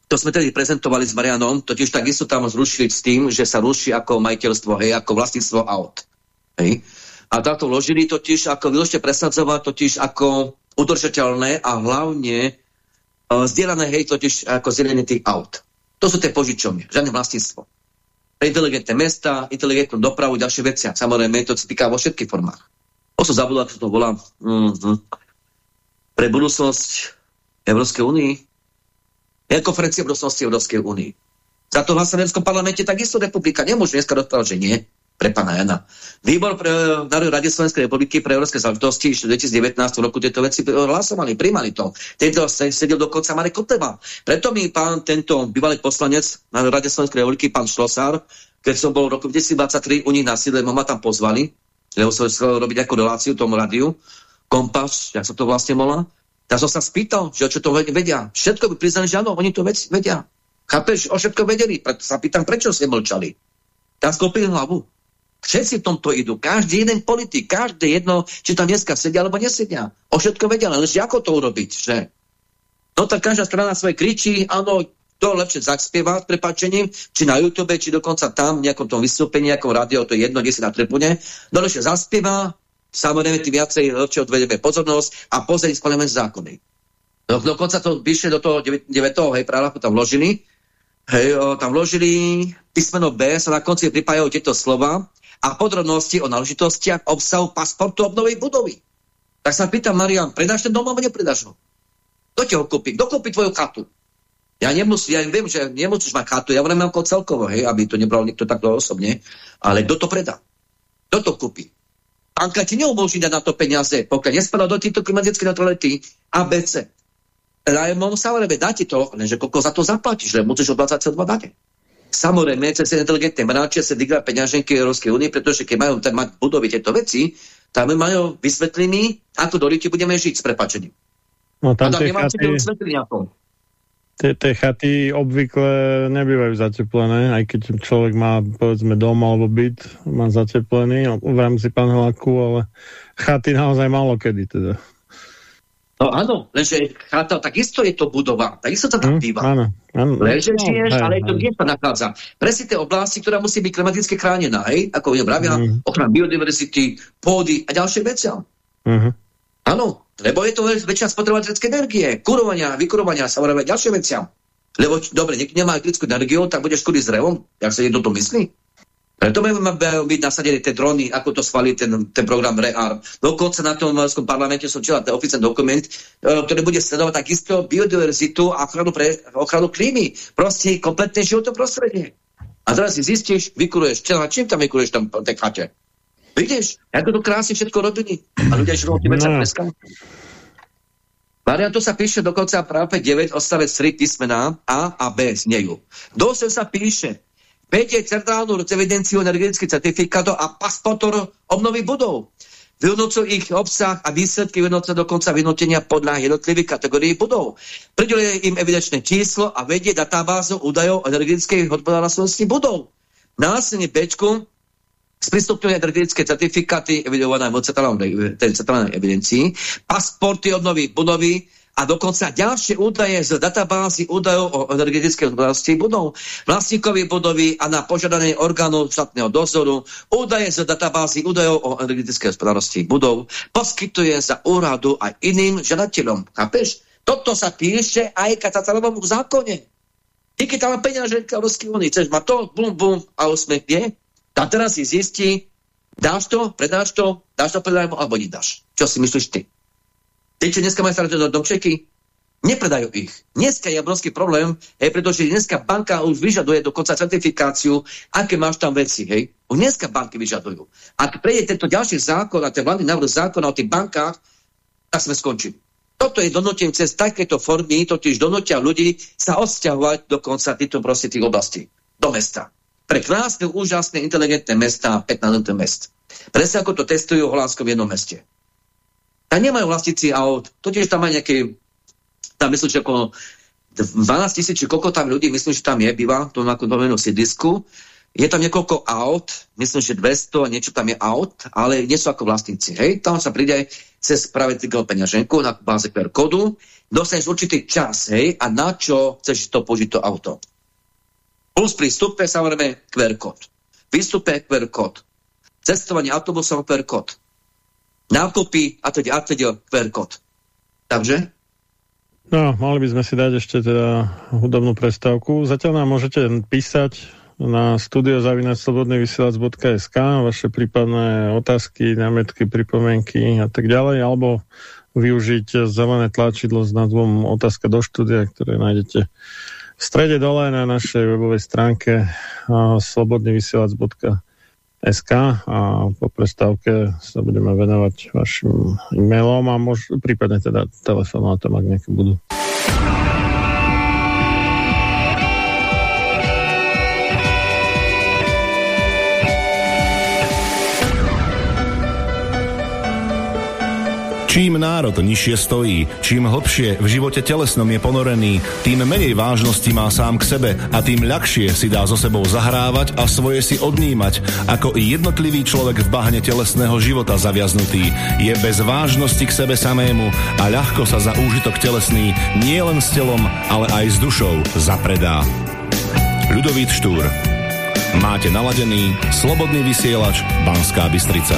to sme tedy prezentovali s Marianom, totiž takisto tam zrušili s tým, že sa ruší ako majiteľstvo, hej, ako vlastníctvo aut. Hej. A táto vložili totiž ako vyložte presadzovať totiž ako udržateľné a hlavne zdieľané, hej, totiž ako zdieľanie tých aut. To sú tie požičovne, žiadne vlastníctvo. Pre inteligentné mesta, inteligentnú dopravu, ďalšie veci. Samozrejme, to sa týka vo všetkých formách. O som zabudol, ako to volá. Mm -hmm pre budúcnosť Európskej únii? Je konferencia budúcnosti Európskej únii. Za to v Európskom parlamente takisto republika nemôže dneska rozprávať, že nie pre pána Jana. Výbor pre Národnej rade Slovenskej republiky pre európske záležitosti v 2019 roku tieto veci hlasovali, primali to. Tento sedel dokonca Marek Kotleba. Preto mi pán tento bývalý poslanec na Rade Slovenskej republiky, pán Šlosár, keď som bol v roku 2023 u nich na sídle, ma tam pozvali, lebo som chcel robiť ako reláciu tomu rádiu, kompas, jak sa to vlastne volá, tak som sa spýtal, že čo to vedia. Všetko by priznali, že áno, oni to vedia. Chápeš, o všetko vedeli. Preto sa pýtam, prečo ste mlčali. Tam sklopili hlavu. Všetci v tomto idú. Každý jeden politik, každé jedno, či tam dneska sedia alebo nesedia. O všetko vedia, ale ako to urobiť, že? No tak každá strana svoje kričí, áno, to lepšie zaspieva s prepačením, či na YouTube, či dokonca tam v nejakom tom vystúpení, nejakom rádio, to je jedno, kde si na tribune, no lepšie zaspieva, samozrejme tým viacej lepšie odvedeme pozornosť a pozrieť schválime zákony. Do, dokonca to píše do toho 9. hej, práve tam vložili, hej, o, tam vložili písmeno B, sa na konci pripájajú tieto slova a podrobnosti o náležitostiach obsahu pasportu obnovej budovy. Tak sa pýtam, Marian, predáš ten dom alebo nepredáš ho? Kto ti ho kúpi? Kto kúpi tvoju chatu? Ja nemusím, ja viem, že nemusíš mať chatu, ja vrem ako celkovo, hej, aby to nebral nikto takto osobne, ale kto to predá? Kto to kúpi? Banka ti neumožní dať na to peniaze, pokiaľ nespadá do týchto klimatické neutrality ABC. Rajmom samozrejme dá ti to, lenže koľko za to zaplatíš, že musíš odvádzať CO2 dane. Samozrejme, cez inteligentné mráčia sa digla peňaženky Európskej únie, pretože keď majú tam mať budovy tieto veci, tam majú vysvetlení, ako do budeme žiť s prepačením. No tam, tam nemáte vysvetlenia Tie chaty obvykle nebývajú zateplené, aj keď človek má, povedzme, dom alebo byt, má zateplený v rámci paneláku, ale chaty naozaj málo kedy teda. No áno, lenže chata, takisto je to budova, takisto sa tam hm, býva. áno, áno. Lenže no, žiješ, ale to kde sa nachádza? Presne tie oblasti, ktorá musí byť klimaticky chránená, hej? Ako je vravia, mm. ochrana biodiverzity, pôdy a ďalšie veci. -huh. Áno, lebo je to väčšia spotreba energie, kurovania, vykurovania, samozrejme ďalšie vecia. Lebo, dobre, niekto nemá elektrickú energiu, tak bude škody s revom, jak sa jedno to myslí. Preto máme byť nasadené tie drony, ako to schválí ten, ten program REAR. Dokonca na tom Európskom parlamente som čila ten oficiálny dokument, e, ktorý bude sledovať takisto biodiverzitu a ochranu, pre, ochranu klímy. Proste kompletné životné prostredie. A teraz si zistíš, vykuruješ čela, čím tam vykuruješ tam tej chate? Vidíš, ako to krásne všetko robili. A ľudia že tebe no. sa Variantu sa píše dokonca práve 9 odstavec 3 písmená A a B znejú. Dosť sa píše, vedieť centrálnu evidenciu energetických certifikátov a pasportor obnovy budov. Vyhodnocujú ich obsah a výsledky vyhodnocujú dokonca vyhodnotenia podľa jednotlivých kategórií budov. Prideluje im evidenčné číslo a vedie databázu údajov o energetickej hospodárnosti budov. Následne Bčku sprístupňuje energetické certifikáty evidované v centrálnej evidencii, pasporty obnovy budovy, a dokonca ďalšie údaje z databázy údajov o energetickej hospodárství budov, vlastníkovi budovy a na požiadanie orgánu štátneho dozoru, údaje z databázy údajov o energetickej hospodárství budov, poskytuje za úradu aj iným žiadateľom. Chápeš? Toto sa píše aj katastalovom zákone. Digitálna peňaženka Európskej únie. Chceš ma to, bum, bum, a úsmech je. A teraz si zistí, dáš to, predáš to, dáš to predáš alebo nedáš. Čo si myslíš ty? Tí, čo dneska majú staré domčeky, nepredajú ich. Dneska je obrovský problém, hej, pretože dneska banka už vyžaduje dokonca certifikáciu, aké máš tam veci. Hej. Už dneska banky vyžadujú. Ak prejde tento ďalší zákon a ten vládny návrh zákona o tých bankách, tak sme skončili. Toto je donotenie cez takéto formy, totiž donotia ľudí sa odsťahovať dokonca týchto proste tých oblastí do mesta. Pre krásne, úžasné, inteligentné mesta, 15 mest. Presne ako to testujú v Holandskom jednom meste. Tam nemajú vlastníci aut, totiž tam má nejaké, tam myslím, že ako 12 tisíc, či koľko tam ľudí, myslím, že tam je, býva, to ako domenú sídlisku. Je tam niekoľko aut, myslím, že 200 a niečo tam je aut, ale nie sú ako vlastníci. Hej? Tam sa príde cez práve cykl peňaženku na báze QR kódu, dostaneš určitý čas, hej, a na čo chceš to použiť to auto. Plus pri samozrejme QR kód. Výstupe QR kód. Cestovanie autobusom QR kód nákupy a teď a teď QR kód. Takže? No, mali by sme si dať ešte teda hudobnú prestávku. Zatiaľ nám môžete písať na studiozavinačslobodnyvysielac.sk vaše prípadné otázky, námetky, pripomienky a tak ďalej, alebo využiť zelené tlačidlo s názvom Otázka do štúdia, ktoré nájdete v strede dole na našej webovej stránke slobodnyvysielac.sk SK a po prestávke sa budeme venovať vašim e-mailom a mož, prípadne teda telefonátom, ak nejaké budú. Čím národ nižšie stojí, čím hlbšie v živote telesnom je ponorený, tým menej vážnosti má sám k sebe a tým ľahšie si dá so sebou zahrávať a svoje si odnímať, ako i jednotlivý človek v bahne telesného života zaviaznutý. Je bez vážnosti k sebe samému a ľahko sa za úžitok telesný nielen s telom, ale aj s dušou zapredá. Ľudovít Štúr Máte naladený slobodný vysielač Banská Bystrica.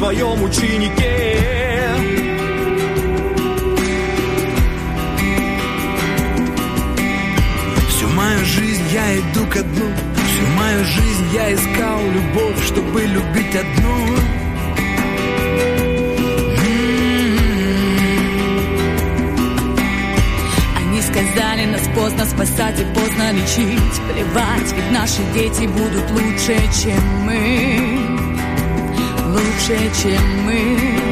своем ученике. Лучше, чем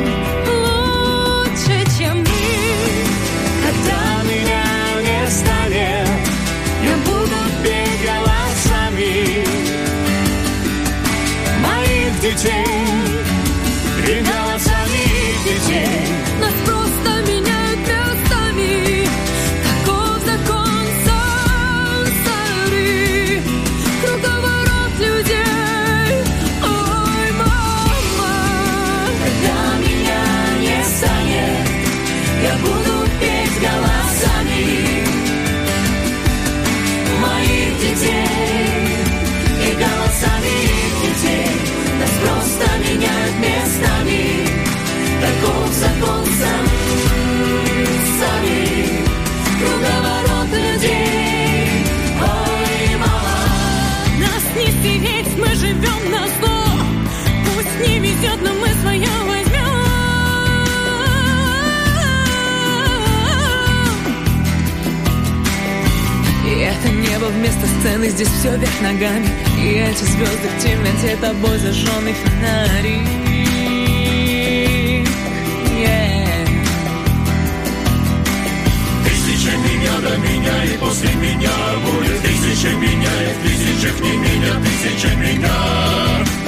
Сцены здесь все вверх ногами. И эти звезды в темноте тобой зажженный фонарик. Yeah. Меня до меня и после меня будет. Тысяча меня и тысячах не меня, тысяча меня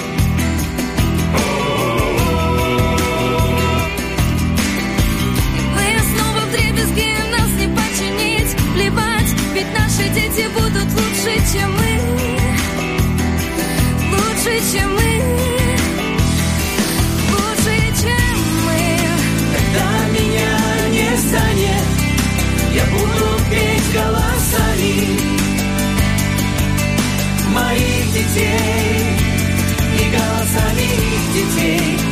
дети будут лучше, чем мы, лучше, чем мы, лучше, чем мы. Когда меня не станет, я буду петь голосами моих детей и голосами их детей.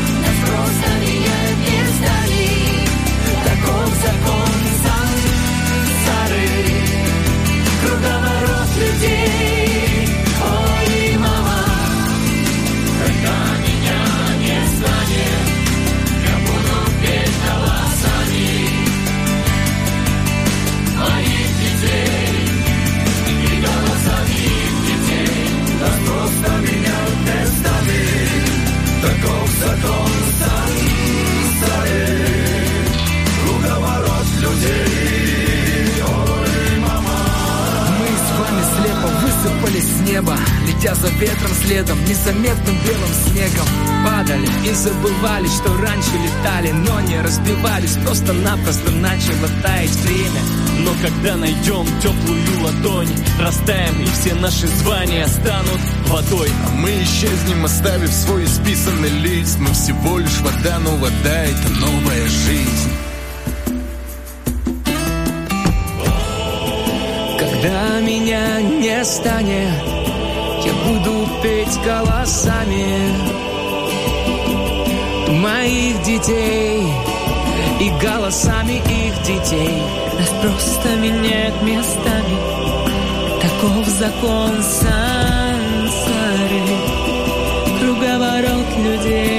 Неба, летя за ветром следом Незаметным белым снегом. Падали и забывали, что раньше летали Но не разбивались, просто-напросто начало таять время. Но когда найдем теплую ладонь Растаем, и все наши звания станут водой. А мы исчезнем, оставив свой исписанный лист. Мы всего лишь вода, но вода — это новая жизнь. Когда меня не станет, я буду петь голосами моих детей и голосами их детей. Нас просто меняют местами, таков закон сансары, круговорот людей.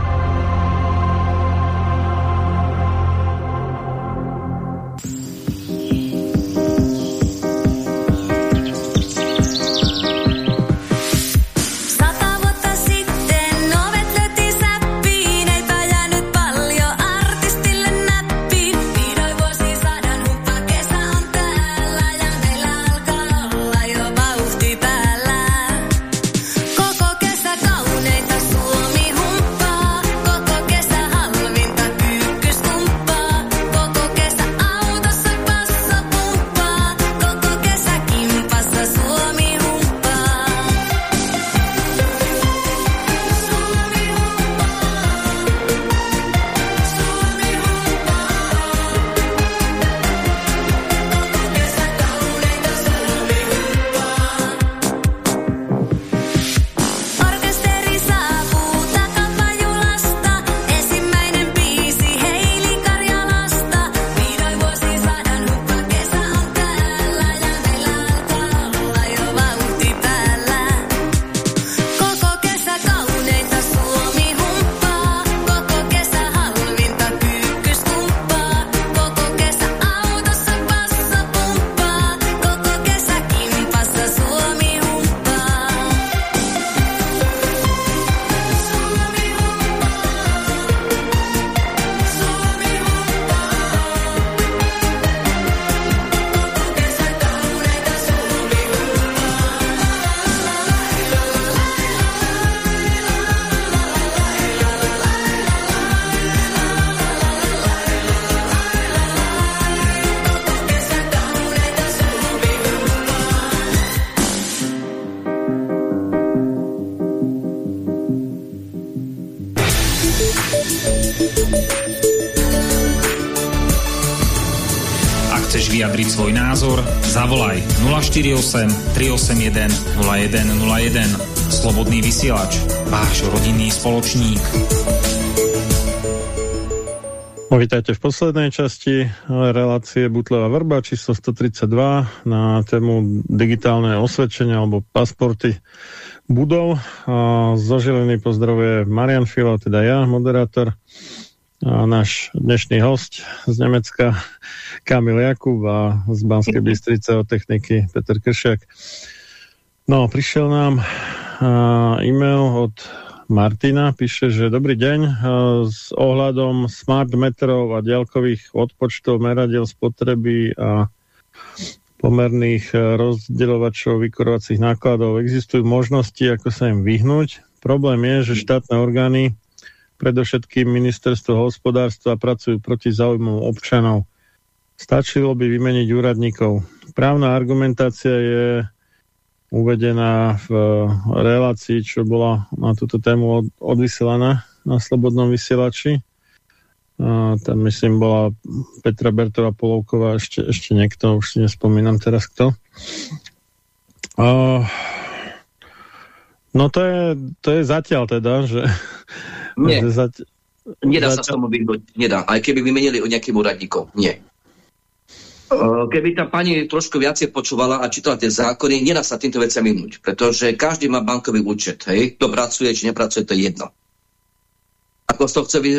Zavolaj 048 381 0101. Slobodný vysielač. Váš rodinný spoločník. Vítajte v poslednej časti relácie Butleva Vrba číslo 132 na tému digitálne osvedčenia alebo pasporty budov. A zožilený pozdravuje Marian Filo, teda ja, moderátor a náš dnešný host z Nemecka Kamil Jakub a z Banskej Bystrice o techniky Peter Kršiak. No, prišiel nám e-mail od Martina, píše, že dobrý deň, s ohľadom smart metrov a diaľkových odpočtov meradiel spotreby a pomerných e, rozdeľovačov vykurovacích nákladov existujú možnosti, ako sa im vyhnúť. Problém je, že štátne orgány predovšetkým ministerstvo hospodárstva pracujú proti záujmom občanov. Stačilo by vymeniť úradníkov. Právna argumentácia je uvedená v relácii, čo bola na túto tému odvysielaná na Slobodnom vysielači. A tam myslím bola Petra Bertová Polovková, ešte, ešte niekto, už si nespomínam teraz kto. A, no to je, to je zatiaľ teda, že nie. Zať... Nedá Zať... sa s tomu vyhnúť. Nedá. Aj keby vymenili o nejakým úradníkom. Nie. Keby tá pani trošku viacej počúvala a čítala tie zákony, nedá sa týmto veciam vyhnúť, pretože každý má bankový účet. Hej? Kto pracuje, či nepracuje, to je jedno. Ako to chce vy?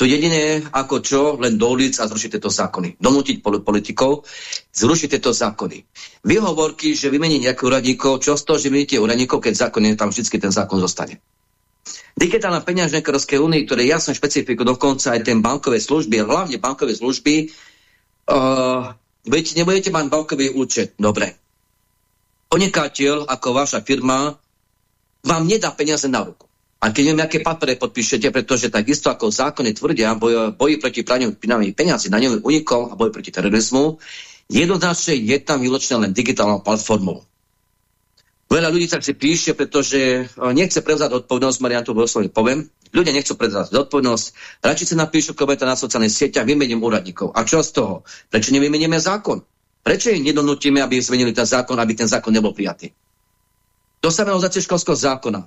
To jediné, ako čo, len do ulic a zrušiť tieto zákony. Donútiť politikov, zrušiť tieto zákony. Vyhovorky, že vymení nejakých úradníkov, čo z toho, že vymeníte úradníkov, keď zákon je, tam vždy ten zákon zostane. Digitálna peňažná Európskej únie, ktoré ja som špecifiku dokonca aj ten bankové služby, hlavne bankové služby, uh, veď nebudete mať bankový účet. Dobre. Podnikateľ ako vaša firma vám nedá peniaze na ruku. A keď neviem, aké papere podpíšete, pretože takisto ako zákony tvrdia boj, boji proti praniu pinavých peniazí, daňovým unikom a boji proti terorizmu, jednoznačne je tam výločne len digitálnou platformou. Veľa ľudí tak si píše, pretože eh, nechce prevzať odpovednosť, Marian voslovne poviem. Ľudia nechcú prevzať odpovednosť, radšej sa napíšu komentáre na sociálnych sieťach, vymením úradníkov. A čo z toho? Prečo nevymeníme zákon? Prečo ich nedonútime, aby zmenili ten zákon, aby ten zákon nebol prijatý? To sa za školského zákona.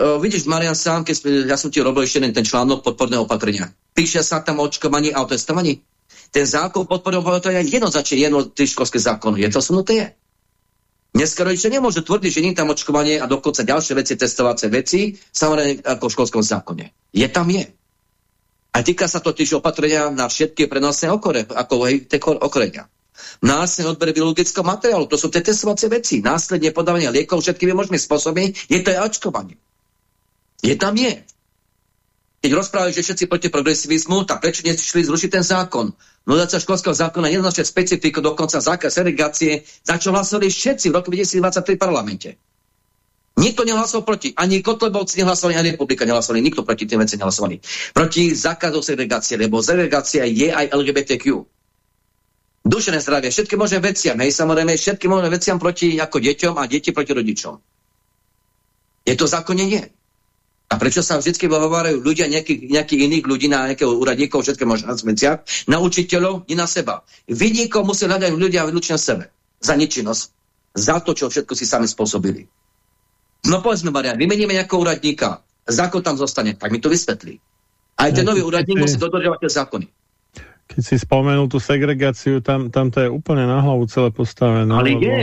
Uh, vidíš, Marian, sám, keď ja som ti robil ešte ten článok podporného opatrenia. Píše sa tam o očkovaní a o testovaní. Ten zákon podporného opatrenia je jednoznačne jedno školské zákon. Je to sunuté? Je. Dneska rodičia nemôžu tvrdiť, že nie tam očkovanie a dokonca ďalšie veci, testovacie veci, samozrejme ako v školskom zákone. Je tam je. A týka sa to tiež opatrenia na všetky prenosné okore, ako hej, okorenia. Následne odber biologického materiálu, to sú tie testovacie veci. Následne podávanie liekov všetkými možnými spôsobmi, je to aj očkovanie. Je tam je. Keď rozprávajú, že všetci proti progresivizmu, tak prečo nešli zrušiť ten zákon? Nodácia školského zákona jednoznačne specifiku, dokonca zákaz segregácie, za čo hlasovali všetci v roku 2023 v parlamente. Nikto nehlasoval proti. Ani Kotlebovci nehlasovali, ani Republika nehlasovali. Nikto proti tým veci nehlasovali. Proti zákazu segregácie, lebo segregácia je aj LGBTQ. Dušené zdravie, všetky možné veciam, hej, samozrejme, všetky možné veciam proti ako deťom a deti proti rodičom. Je to zákonne nie. A prečo sa vždy vyhovárajú ľudia nejakých, nejakých iných ľudí, na nejakého úradníkov, všetké možné veciach, na učiteľov i na seba. Vidíkov musí hľadať ľudia vylučne sebe. Za nečinnosť. Za to, čo všetko si sami spôsobili. No povedzme, Marian, vymeníme nejakého úradníka. Zákon tam zostane. Tak mi to vysvetlí. Aj ten nový úradník musí dodržiavať tie zákony. Keď si spomenul tú segregáciu, tam, tam to je úplne na hlavu celé postavené. Ale lebo, je.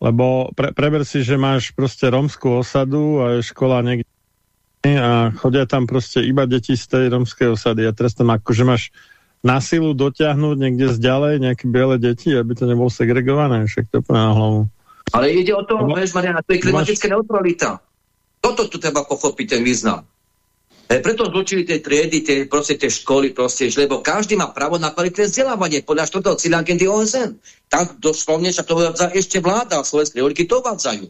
Lebo pre, preber si, že máš proste romskú osadu a je škola niekde a chodia tam proste iba deti z tej romskej osady a teraz tam akože máš na silu dotiahnuť niekde zďalej nejaké biele deti, aby to nebolo segregované, však to na hlavu. Ale ide o to, vieš, Mariana, to je klimatická máš... neutralita. Toto tu treba pochopiť, ten význam. E, preto zlučili tie triedy, tie, proste tie školy, proste, lebo každý má právo na kvalitné vzdelávanie podľa štvrtého cíľa agendy OSN. Tak doslovne sa to ešte vláda a slovenské republiky to uvádzajú.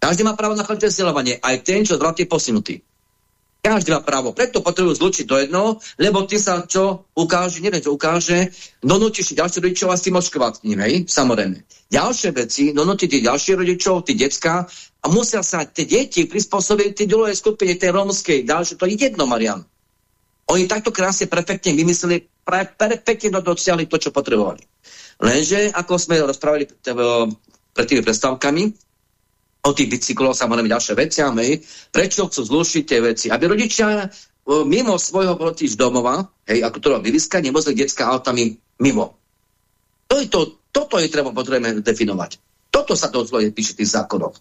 Každý má právo na kvalitné vzdelávanie, aj ten, čo zdravotne posunutý. Každý má právo. Preto potrebujú zlučiť do jednoho, lebo ty sa čo ukáže, neviem, čo ukáže, donútiš ďalších rodičov a s tým očkovať ním, hej, samozrejme. Ďalšie veci, donútiť ďalšie rodičov, tí decka, a musia sa tie deti prispôsobiť tej druhej skupine, tej rómskej, ďalšie, to je jedno, Marian. Oni takto krásne, perfektne vymysleli, perfektne dosiahli to, čo potrebovali. Lenže, ako sme rozprávali pred tými predstavkami, o tých bicykloch, samozrejme ďalšie veci, hej, prečo chcú zlušiť tie veci, aby rodičia mimo svojho z domova, hej, ako to robí vyska, nevozili detská autami mimo. To je to, toto je treba potrebné definovať. Toto sa to zloje píše tých zákonov.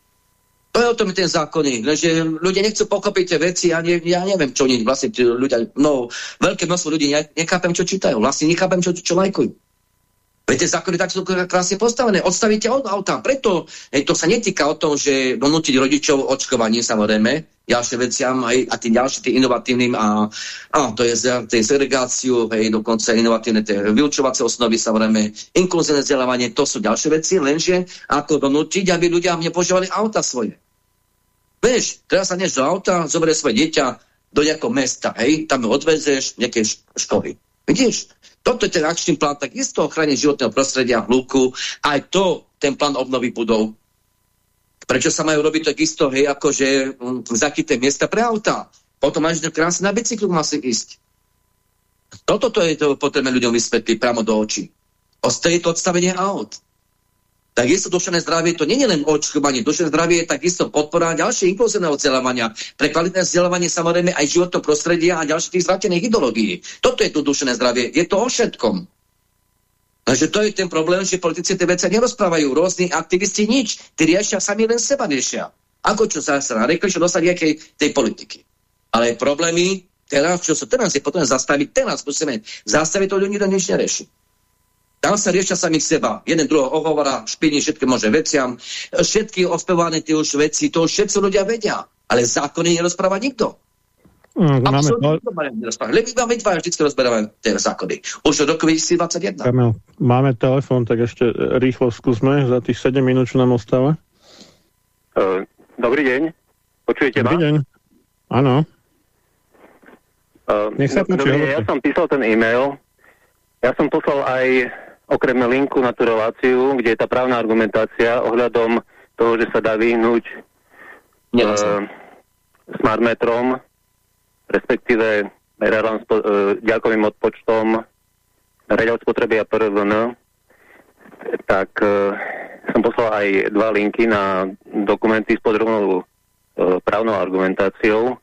To je o tom ten zákonník, že ľudia nechcú pochopiť tie veci, ja, ne, ja neviem, čo oni vlastne ľudia, no, veľké množstvo ľudí ne, nechápem, čo čítajú, vlastne nechápem, čo, čo lajkujú. Veď tie zákony tak sú krásne postavené. Odstavíte od auta. Preto hej, to sa netýka o tom, že donútiť rodičov očkovanie samozrejme, ďalšie veciam aj, a tým ďalším tým inovatívnym a, a to je tej segregáciu, hej, dokonca inovatívne tie vyučovacie osnovy, samozrejme, inkluzívne vzdelávanie, to sú ďalšie veci, lenže ako donútiť, aby ľudia mne požívali auta svoje. Vieš, teraz sa než do auta, zoberie svoje dieťa do nejakého mesta, hej, tam ho odvezeš nejaké školy. Vidíš? Toto je ten akčný plán, tak isto ochrane životného prostredia, hluku, aj to, ten plán obnovy budov. Prečo sa majú robiť takisto, hej, akože um, zachyté miesta pre auta. Potom máš krásne na bicyklu má si ísť. Toto to je to potrebné ľuďom vysvetliť priamo do očí. O to odstavenie aut. Takisto dušené zdravie to nie je len očkovanie. Dušené zdravie je takisto podpora ďalšie inkluzívneho vzdelávania. Pre kvalitné vzdelávanie samozrejme aj životného prostredia a ďalších tých zvratených ideológií. Toto je tu dušené zdravie. Je to o všetkom. Takže to je ten problém, že politici tie veci nerozprávajú. Rôzni aktivisti nič. Tí riešia sami len seba riešia. Ako čo sa narekli, čo dostať nejakej tej politiky. Ale problémy teraz, čo sa teraz je potom zastaviť, teraz musíme zastaviť to ľudí, to nič nerieši. Tam sa riešia sami seba. Jeden druhého ohovora, špiny všetky možné veciam. Všetky ospevané tie už veci, to už všetci ľudia vedia. Ale zákony nerozpráva nikto. Mm, máme to... Lebo iba my vždy rozberáme tie zákony. Už od roku 2021. Kamil, máme telefon, tak ešte rýchlo skúsme za tých 7 minút, čo nám ostáva. Uh, dobrý deň. Počujete ma? Dobrý deň. Áno. Uh, Nech sa no, počuje. Ja som písal ten e-mail. Ja som poslal aj okrem linku na tú reláciu, kde je tá právna argumentácia ohľadom toho, že sa dá vyhnúť uh, smart metrom, respektíve merarom spo, ďakovým odpočtom reďal spotreby a PRVN, tak uh, som poslal aj dva linky na dokumenty s podrobnou uh, právnou argumentáciou.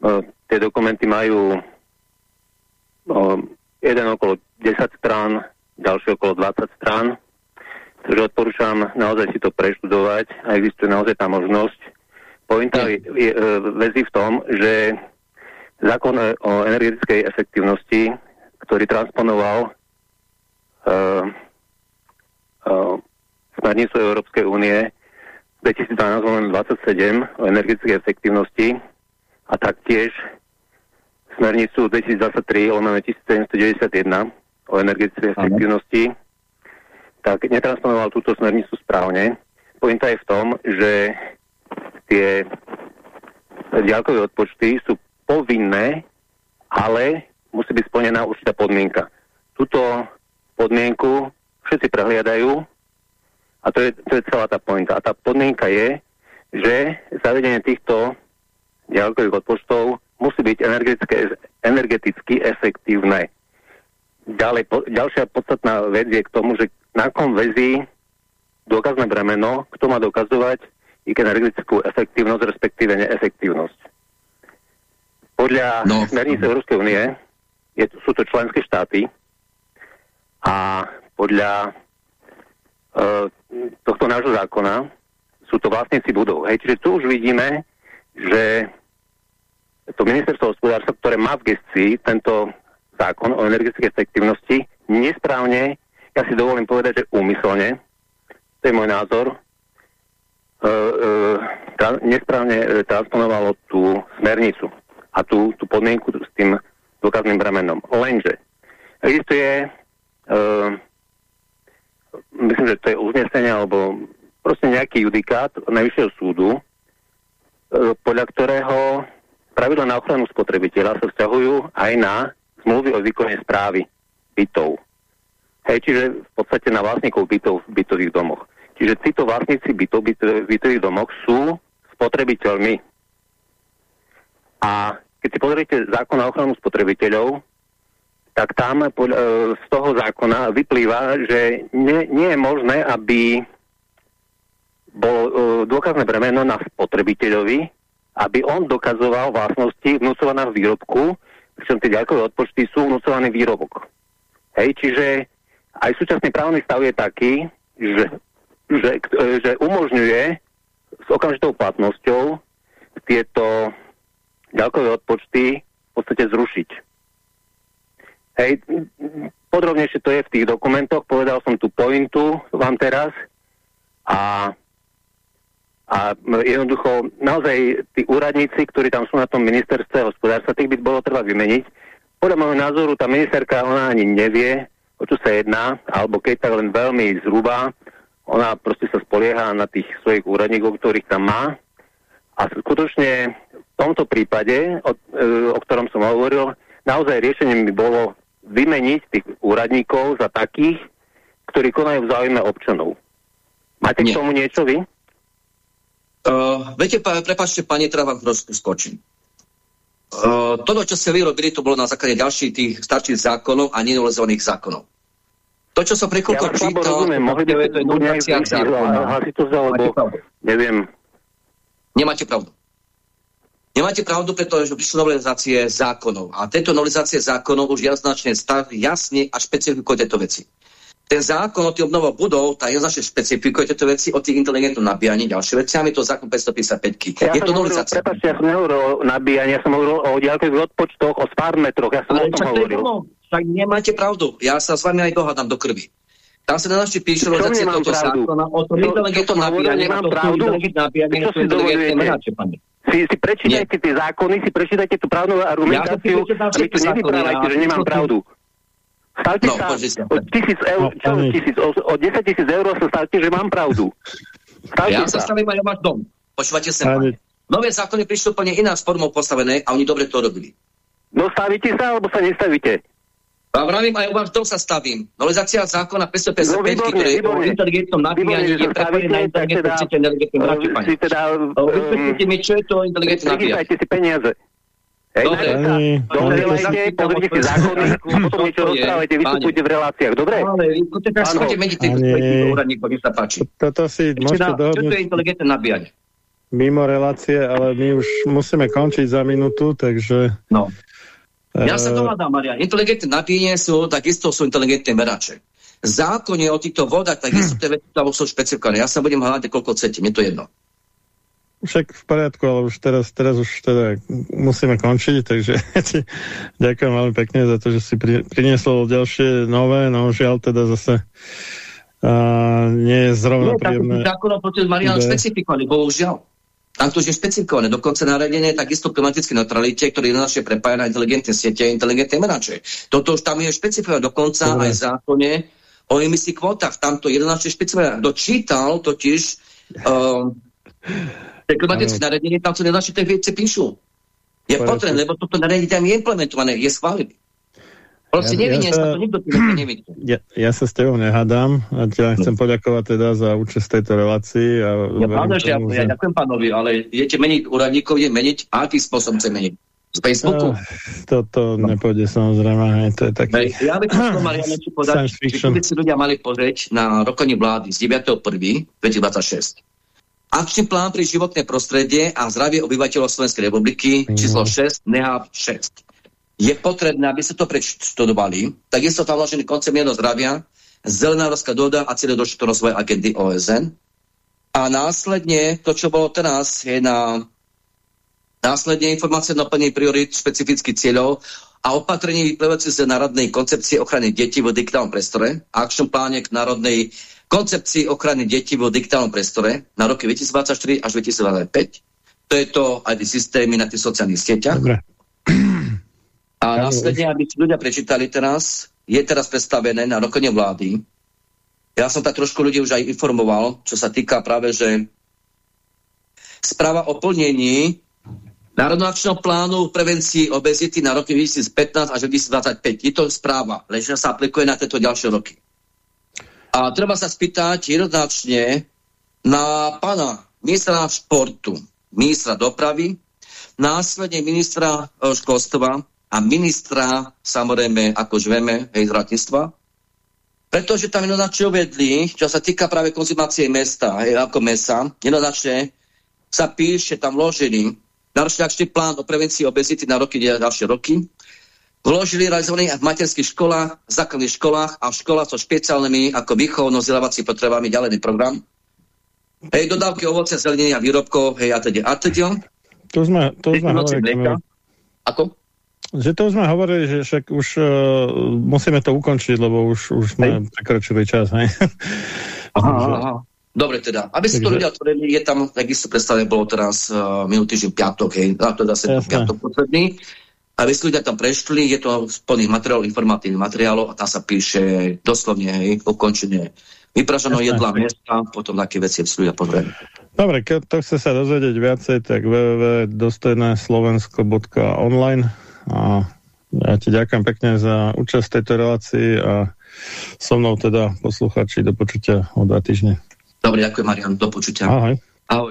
Uh, tie dokumenty majú uh, jeden okolo 10 strán, ďalšie okolo 20 strán. Takže odporúčam naozaj si to preštudovať a existuje naozaj tá možnosť. Pointa je, je, je veci v tom, že zákon o energetickej efektivnosti, ktorý transponoval uh, uh, smernicu Európskej únie 2012-27 o energetickej efektivnosti a taktiež smernicu 2023 1791 o energetickej efektivnosti, tak netransponoval túto smernicu správne. Pointa je v tom, že tie ďalkové odpočty sú povinné, ale musí byť splnená určitá podmienka. Túto podmienku všetci prehliadajú a to je, to je celá tá pointa. A tá podmienka je, že zavedenie týchto ďalkových odpočtov musí byť energeticky efektívne. Ďalej, po, ďalšia podstatná vec je k tomu, že na kom väzí dôkazné bremeno, kto má dokazovať ich energetickú efektívnosť, respektíve neefektívnosť. Podľa no. smernice Európskej únie sú to členské štáty a podľa uh, tohto nášho zákona sú to vlastníci budov. Hej, čiže tu už vidíme, že to ministerstvo hospodárstva, ktoré má v gestii tento zákon o energetickej efektivnosti, nesprávne, ja si dovolím povedať, že úmyselne, to je môj názor, uh, uh, tra, nesprávne uh, transponovalo tú smernicu a tú, tú podmienku s tým dôkazným bremenom. Lenže existuje uh, myslím, že to je uznesenie alebo proste nejaký judikát Najvyššieho súdu, e, podľa ktorého pravidla na ochranu spotrebiteľa sa vzťahujú aj na zmluvy o výkone správy bytov. Hej, čiže v podstate na vlastníkov bytov v bytových domoch. Čiže títo vlastníci bytov v bytových domoch sú spotrebiteľmi. A keď si pozriete zákon na ochranu spotrebiteľov, tak tam e, z toho zákona vyplýva, že nie, nie je možné, aby bolo e, dôkazné bremeno na spotrebiteľovi, aby on dokazoval vlastnosti vnúcovaná v výrobku, pričom tie ďalkové odpočty sú vnúcovaný výrobok. Hej, čiže aj súčasný právny stav je taký, že, že, e, že umožňuje s okamžitou platnosťou tieto ďalkové odpočty v podstate zrušiť. Hej, podrobnejšie to je v tých dokumentoch, povedal som tú pointu vám teraz a, a jednoducho naozaj tí úradníci, ktorí tam sú na tom ministerstve hospodárstva, tých by bolo treba vymeniť. Podľa môjho názoru tá ministerka, ona ani nevie, o čo sa jedná, alebo keď tak len veľmi zhruba, ona proste sa spolieha na tých svojich úradníkov, ktorých tam má. A skutočne v tomto prípade, o, e, o ktorom som hovoril, naozaj riešením by bolo vymeniť tých úradníkov za takých, ktorí konajú v záujme občanov. Máte Nie. k tomu niečo vy? Uh, viete, prepačte, pani, teda vám skočím. Uh, toto, čo ste vyrobili, to bolo na základe ďalších tých starších zákonov a nenovalizovaných zákonov. To, čo som prekoľko ja čítal, rozumiem, mohli by to je zákonov. lebo neviem. Nemáte pravdu. Nemáte pravdu, pretože prišli novelizácie zákonov. A tento novelizácie zákonov už jasnačne stav, jasne a špecifikuje tieto veci. Ten zákon o tých obnovách budov, tá jednoznačne špecifikuje tieto veci o tých inteligentnom nabíjaní, ďalšie veci, a je to zákon 555. Ja je to novelizácia. Prepačte, ja som nehovoril o nabíjaní, ja som hovoril o diaľkových odpočtoch, o spármetroch, ja som Ale o tom hovoril. Tak nemáte pravdu, ja sa s vami aj dohádam do krvi. Tam sa nenašte píše novelizácie tohto zákona o tom inteligentnom nabíjaní, o tom nabíjaní, o tom inteligentnom nabíjaní, si, si prečítajte tie zákony, si prečítajte tú právnu argumentáciu ja a mi tu nevyprávajte, že nemám pravdu. Stavte no, sa od tisíc eur, no, čo, tisíc, od, od 10 tisíc eur sa stavte, že mám pravdu. Stavte ja sa stavím aj o váš dom. Počúvate sa, pane. Nové zákony prišli úplne iná formou postavené a oni dobre to robili. No stavíte sa, alebo sa nestavíte? Vám vravím, aj u vás dom sa stavím. Novelizácia zákona 555, no, ktorý je o inteligentnom nabíjaní, je prepojený na inteligentnú sieť energetickým načípaní. Si teda... Vysvetlite mi, čo je to inteligentné nabíjanie. Prichytajte si peniaze. Hej, Dobre, dohľadajte, pozrite si zákony, potom niečo rozprávajte, vystupujte v reláciách, dobre? Ale meniť týchto úradníkov, nech sa páči. Toto si môžete dohodnúť. Čo to je inteligentné nabíjanie? Mimo relácie, ale my už musíme končiť za minútu, takže... No. Ja sa dohľadám, Maria. Inteligentné nabíjenie sú, takisto sú inteligentné merače. zákone o týchto vodách, tak sú tie veci tam sú špecifikované. Ja sa budem hľadať, koľko chcete, mne to jedno. Však v poriadku, ale už teraz, teraz už teda musíme končiť, takže ďakujem veľmi pekne za to, že si pri, priniesol ďalšie nové, no žiaľ teda zase uh, nie je zrovna nie, príjemné. Zákonom proces Marian špecifikovaný, bohužiaľ. Tam to už je špecifikované. Dokonca naradenie je takisto klimatické neutralite, ktorý je našej prepája na inteligentné siete a inteligentné merače. Toto už tam je špecifikované. Dokonca Dobre. aj v zákone o emisí kvótach. Tam to našej špecifikované. Dočítal totiž uh, klimatické naradenie, tam to nenaše tie veci píšu. Je potrebné, lebo toto naradenie tam je implementované, je schválené. Proste ja, ja sa, to nikto ja, ja sa s tebou nehádam a ťa chcem poďakovať teda za účasť tejto relácii. A ja, pána, že ja, ja ďakujem pánovi, ale idete meniť úradníkov, je meniť, a aký spôsob chce meniť? Z Facebooku? Uh, toto no. nepôjde samozrejme, to je taký... Ja by som Mariano či povedať, že by si ľudia mali pozrieť na rokovanie vlády z 9.1.2026. Akčný plán pri životné prostredie a zdravie obyvateľov Slovenskej republiky, mm. číslo 6, NEHAV 6 je potrebné, aby sa to preštudovali. Takisto tam vložený koncept mieru zdravia, zelená rozka doda a cieľe došlo rozvoja agendy OSN. A následne, to, čo bolo teraz, je na následne informácie na plnení priorit špecifických cieľov a opatrenie vyplývajúce z národnej koncepcie ochrany detí v digitálnom priestore a akčnom pláne k národnej koncepcii ochrany detí v digitálnom priestore na roky 2024 až 2025. To je to aj tie systémy na tých sociálnych sieťach. Dobre. A následne, aby si ľudia prečítali teraz, je teraz predstavené na rokovanie vlády. Ja som tak trošku ľudí už aj informoval, čo sa týka práve, že správa o plnení Národného akčného plánu prevencii obezity na roky 2015 až 2025. Je to správa, lež sa aplikuje na tieto ďalšie roky. A treba sa spýtať jednoznačne na pána ministra športu, ministra dopravy, následne ministra školstva, a ministra, samozrejme, ako žveme, hej, zdravotníctva, pretože tam jednoznačne uvedli, čo sa týka práve konzumácie mesta, hej, ako mesa, jednoznačne sa píše tam vložený náročný akčný plán o prevencii obezity na roky, ďalšie roky, vložili realizovaný v materských školách, v základných školách a v školách so špeciálnymi ako výchovno vzdelávacími potrebami ďalejný program. Hej, dodávky ovocia, zeleniny a výrobkov, hej, a teda, a teda. To sme, to sme hovorili. Ako? Že to sme hovorili, že však už uh, musíme to ukončiť, lebo už, už sme prekročili čas. Hej? Aha, aha. Dobre teda, aby si to ľudia otvorili, je tam, takisto predstavne bolo teraz uh, minulý týždeň piatok, hej, a to zase piatok posledný. Aby si ľudia tam prešli, je to plných materiálov, informatívnych materiálov a tam sa píše doslovne, hej, ukončenie vypraženého jedla miesta, potom také veci si ľudia pozrieť. Dobre, keď to chce sa dozvedieť viacej, tak www.dostojneslovensko.online a ja ti ďakujem pekne za účasť v tejto relácii a so mnou teda posluchači do počutia o dva týždne. Dobre, ďakujem Marian, do počutia. Ahoj. Ahoj.